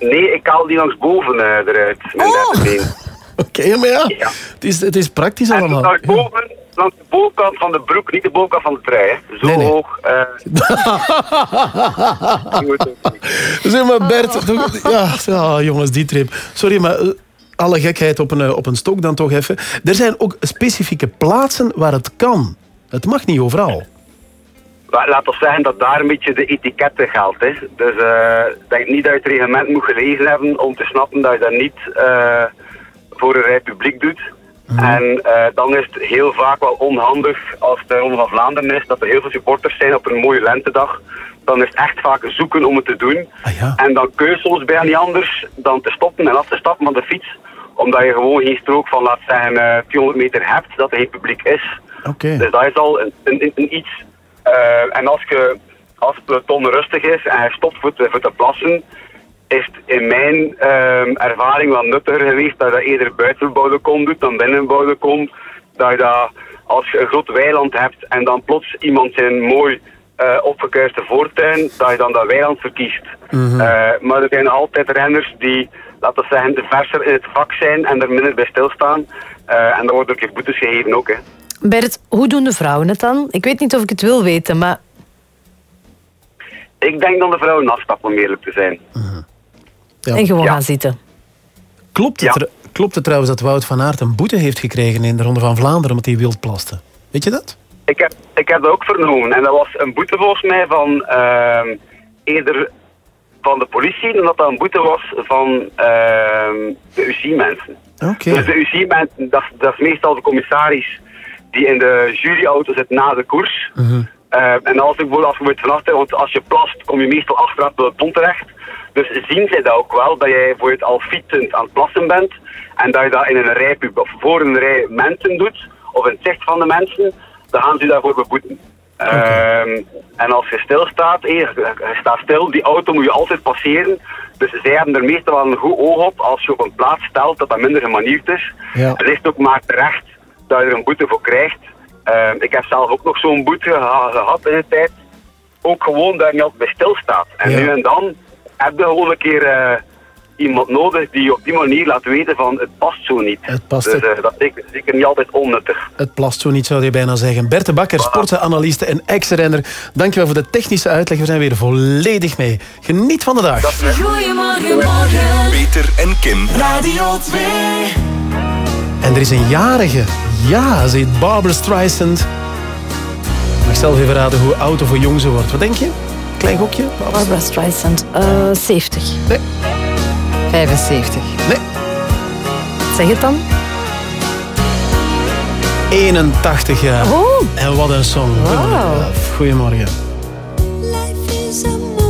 Nee, ik haal die langs boven eh, eruit, mijn derde been. Oké, maar ja, Het, is, het is praktisch allemaal. Langs, boven, langs de bovenkant van de broek, niet de bovenkant van de trui. Hè. Zo hoog. eh, Zeg maar Bert, toch- ja, ja, jongens, die trip. Sorry, maar eh, alle gekheid op een, eh, op een stok dan toch even. Er zijn ook specifieke plaatsen waar het kan. Het mag niet overal. Laat ons zeggen dat daar een beetje de etiketten geldt. Hè. Dus eh, ik denk niet dat je het reglement moet gelezen hebben om te snappen dat je dat niet eh, voor een rij publiek doet. En eh, dan is het heel vaak wel onhandig als de Ronde van Vlaanderen is, dat er heel veel supporters zijn op een mooie lentedag. Dan is het echt vaak zoeken om het te doen. En dan kun je soms bijna niet anders dan te stoppen en af te stappen van de fiets. Omdat je gewoon geen strook van, laat zeggen, eh 200 meter hebt, dat er geen publiek is. Dus dat is al een, een, een- iets. Eh, en als je als het peloton rustig is en hij stopt voor te, voor te plassen, is het in mijn ehm, ervaring wel nuttiger geweest dat je dat eerder buiten kom doet dan binnen kom. Dat je dat als je een groot weiland hebt en dan plots iemand zijn mooi eh opgekuiste voortuin, dat je dan dat weiland verkiest. Mhm. Eh, maar er zijn altijd renners die, laten we zeggen, de verser in het vak zijn en er minder bij stilstaan. Eh, en daar worden ook keer boetes gegeven ook. Hè. Bert, hoe doen de vrouwen het dan? Ik weet niet of ik het wil weten, maar Ik denk dat de vrouwen afstappen om eerlijk te zijn. En gewoon gaan zitten. Klopt het, klopt het trouwens dat Wout van Aert een boete heeft gekregen in de Ronde van Vlaanderen omdat hij wild plaste? Weet je dat? Ik heb, ik heb dat ook vernomen. En dat was een boete volgens mij van ehm, eerder van de politie dan dat dat een boete was van ehm, de UC-mensen. Oké. Dus de UC-mensen, dat, is- dat is meestal de commissaris die in de juryauto zit na de koers. Eh, en als ik bijvoorbeeld je moet vanaf want als je plast, kom je meestal achteraf bij ton terecht. Dus zien zij dat ook wel, dat jij bijvoorbeeld al fietsend aan het plassen bent en dat je dat in een rij, of voor een rij mensen doet, of in het zicht van de mensen, dan gaan ze je daarvoor beboeten. Ehm, en als je stilstaat, eh, je, je staat stil, die auto moet je altijd passeren. Dus zij hebben er meestal wel een goed oog op als je op een plaats stelt dat dat minder gemanierd is. Ja. Het is ook maar terecht dat je er een boete voor krijgt. Ehm, ik heb zelf ook nog zo'n boete geha- gehad in de tijd. Ook gewoon dat je niet altijd bij stilstaat. En Ja. nu en dan heb je gewoon een keer eh, iemand nodig die je op die manier laat weten van het past zo niet. Het past dus er- eh, dat is zeker, zeker niet altijd onnuttig. Het plast zo niet, zou je bijna zeggen. Bert de Bakker, sportsanaliste en ex-renner. Dankjewel voor de technische uitleg. We zijn weer volledig mee. Geniet van de dag. Goedemorgen, morgen. Peter en Kim. Radio 2. En er is een jarige. Ja, ze heet Barbara Streisand. Je mag zelf even raden hoe oud of hoe jong ze wordt. Wat denk je? Klein gokje? Barbara Streisand, eh 70. Nee. 75. Nee. Zeg het dan. 81 jaar. Oh. En wat een song. Wauw. Goedemorgen. is a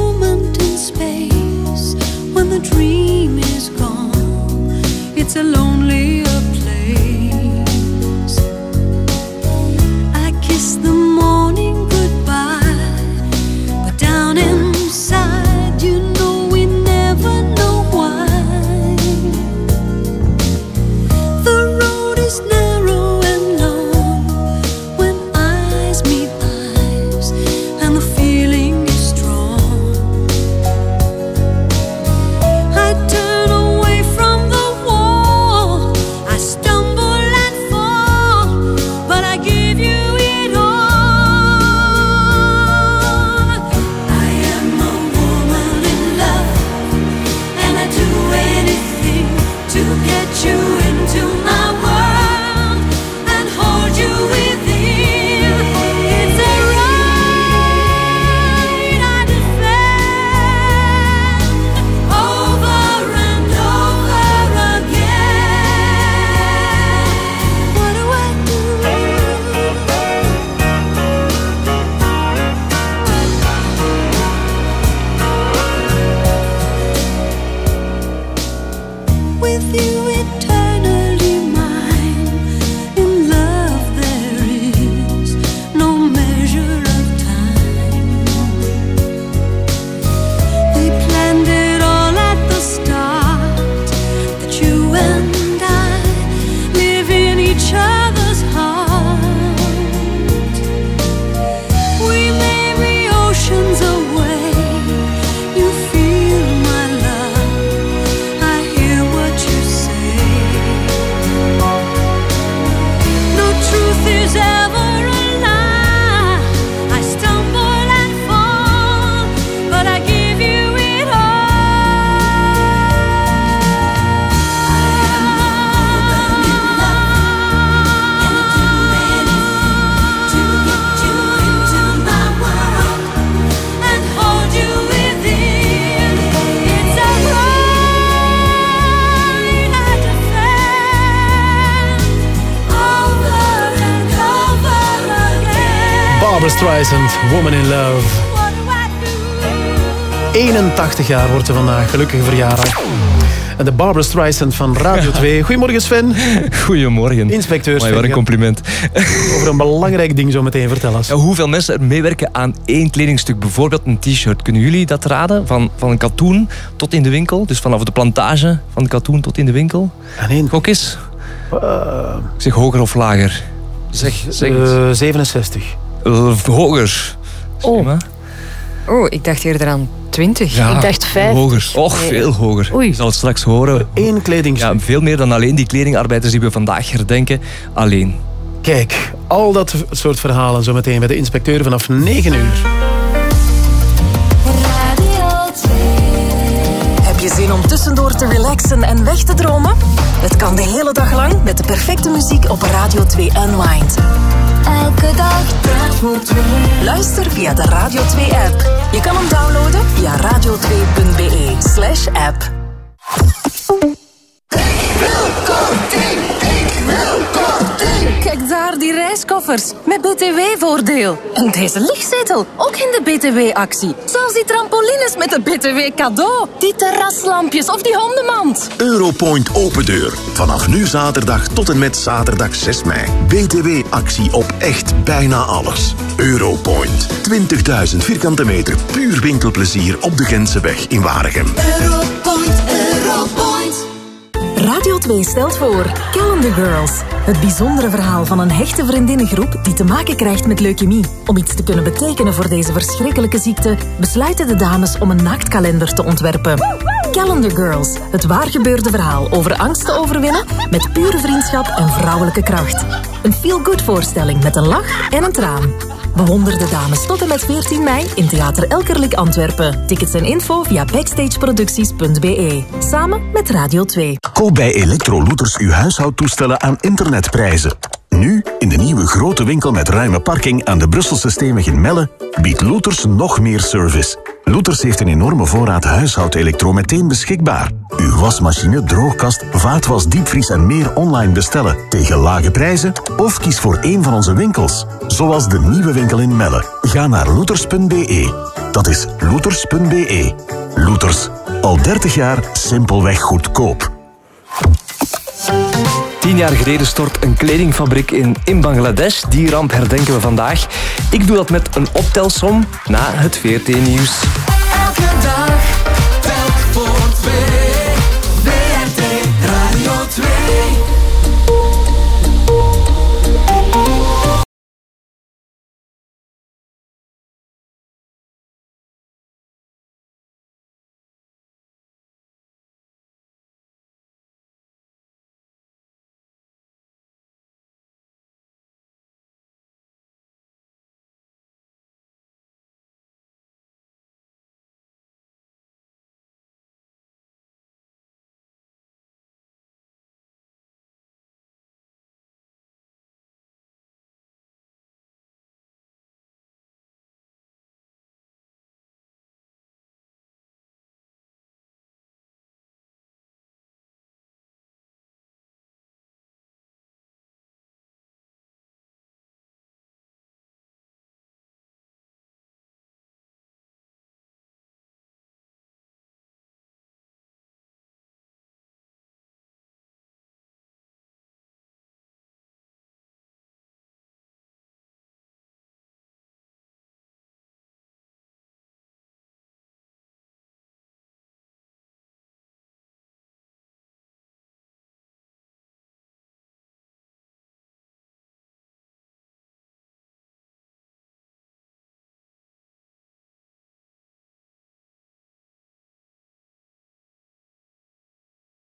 81 jaar wordt ze vandaag, gelukkige verjaardag. En de Barbara Streisand van Radio 2. Goedemorgen Sven. Goedemorgen. Inspecteur Sven. wat een compliment. Over een belangrijk ding zo meteen. Vertel eens. Ja, hoeveel mensen er meewerken aan één kledingstuk? Bijvoorbeeld een t-shirt. Kunnen jullie dat raden? Van, van een katoen tot in de winkel. Dus vanaf de plantage van de katoen tot in de winkel. Gok eens. Ik zeg hoger of lager? Zeg, zeg eens. Eh, 67. Eh, hoger. Oh. Oh, ik dacht eerder aan 20. Ja, ik dacht 5. Hoger. Och, veel hoger. Je zal het straks horen. Eén kledingstuk. Ja, veel meer dan alleen die kledingarbeiders die we vandaag herdenken. Alleen. Kijk, al dat soort verhalen zo meteen bij de inspecteur vanaf 9 uur. Heb je zin om tussendoor te relaxen en weg te dromen? Het kan de hele dag lang met de perfecte muziek op Radio 2 Unwind. Elke dag. Luister via de Radio 2-app. Je kan hem downloaden via radio2.be slash app. Kijk daar, die reiskoffers. Met BTW-voordeel. En deze lichtzetel, ook in de BTW-actie. Zelfs die trampolines met de BTW cadeau. Die terraslampjes of die hondenmand. Europoint Open Deur. Vanaf nu zaterdag tot en met zaterdag 6 mei. BTW-actie op echt bijna alles. Europoint. 20.000 vierkante meter puur winkelplezier op de Gentse in Waregem. Europoint. Radio 2 stelt voor Calendar Girls. Het bijzondere verhaal van een hechte vriendinnengroep die te maken krijgt met leukemie. Om iets te kunnen betekenen voor deze verschrikkelijke ziekte, besluiten de dames om een naaktkalender te ontwerpen. Calendar Girls, het waargebeurde verhaal over angst te overwinnen met pure vriendschap en vrouwelijke kracht. Een feel-good voorstelling met een lach en een traan. Bewonder de dames tot en met 14 mei in Theater Elkerlijk Antwerpen. Tickets en info via backstageproducties.be. Samen met Radio 2. Koop bij Electrolooters uw huishoudtoestellen aan internetprijzen. Nu, in de nieuwe grote winkel met ruime parking aan de Brusselse Steenweg in Melle, biedt Looters nog meer service. Looters heeft een enorme voorraad huishoudelektro meteen beschikbaar. Uw wasmachine, droogkast, vaatwas, diepvries en meer online bestellen tegen lage prijzen of kies voor een van onze winkels. Zoals de nieuwe winkel in Melle. Ga naar looters.be. Dat is looters.be. Looters. Al 30 jaar simpelweg goedkoop. Tien jaar geleden stort een kledingfabriek in, in Bangladesh. Die ramp herdenken we vandaag. Ik doe dat met een optelsom na het VRT-nieuws. Elke dag, voor.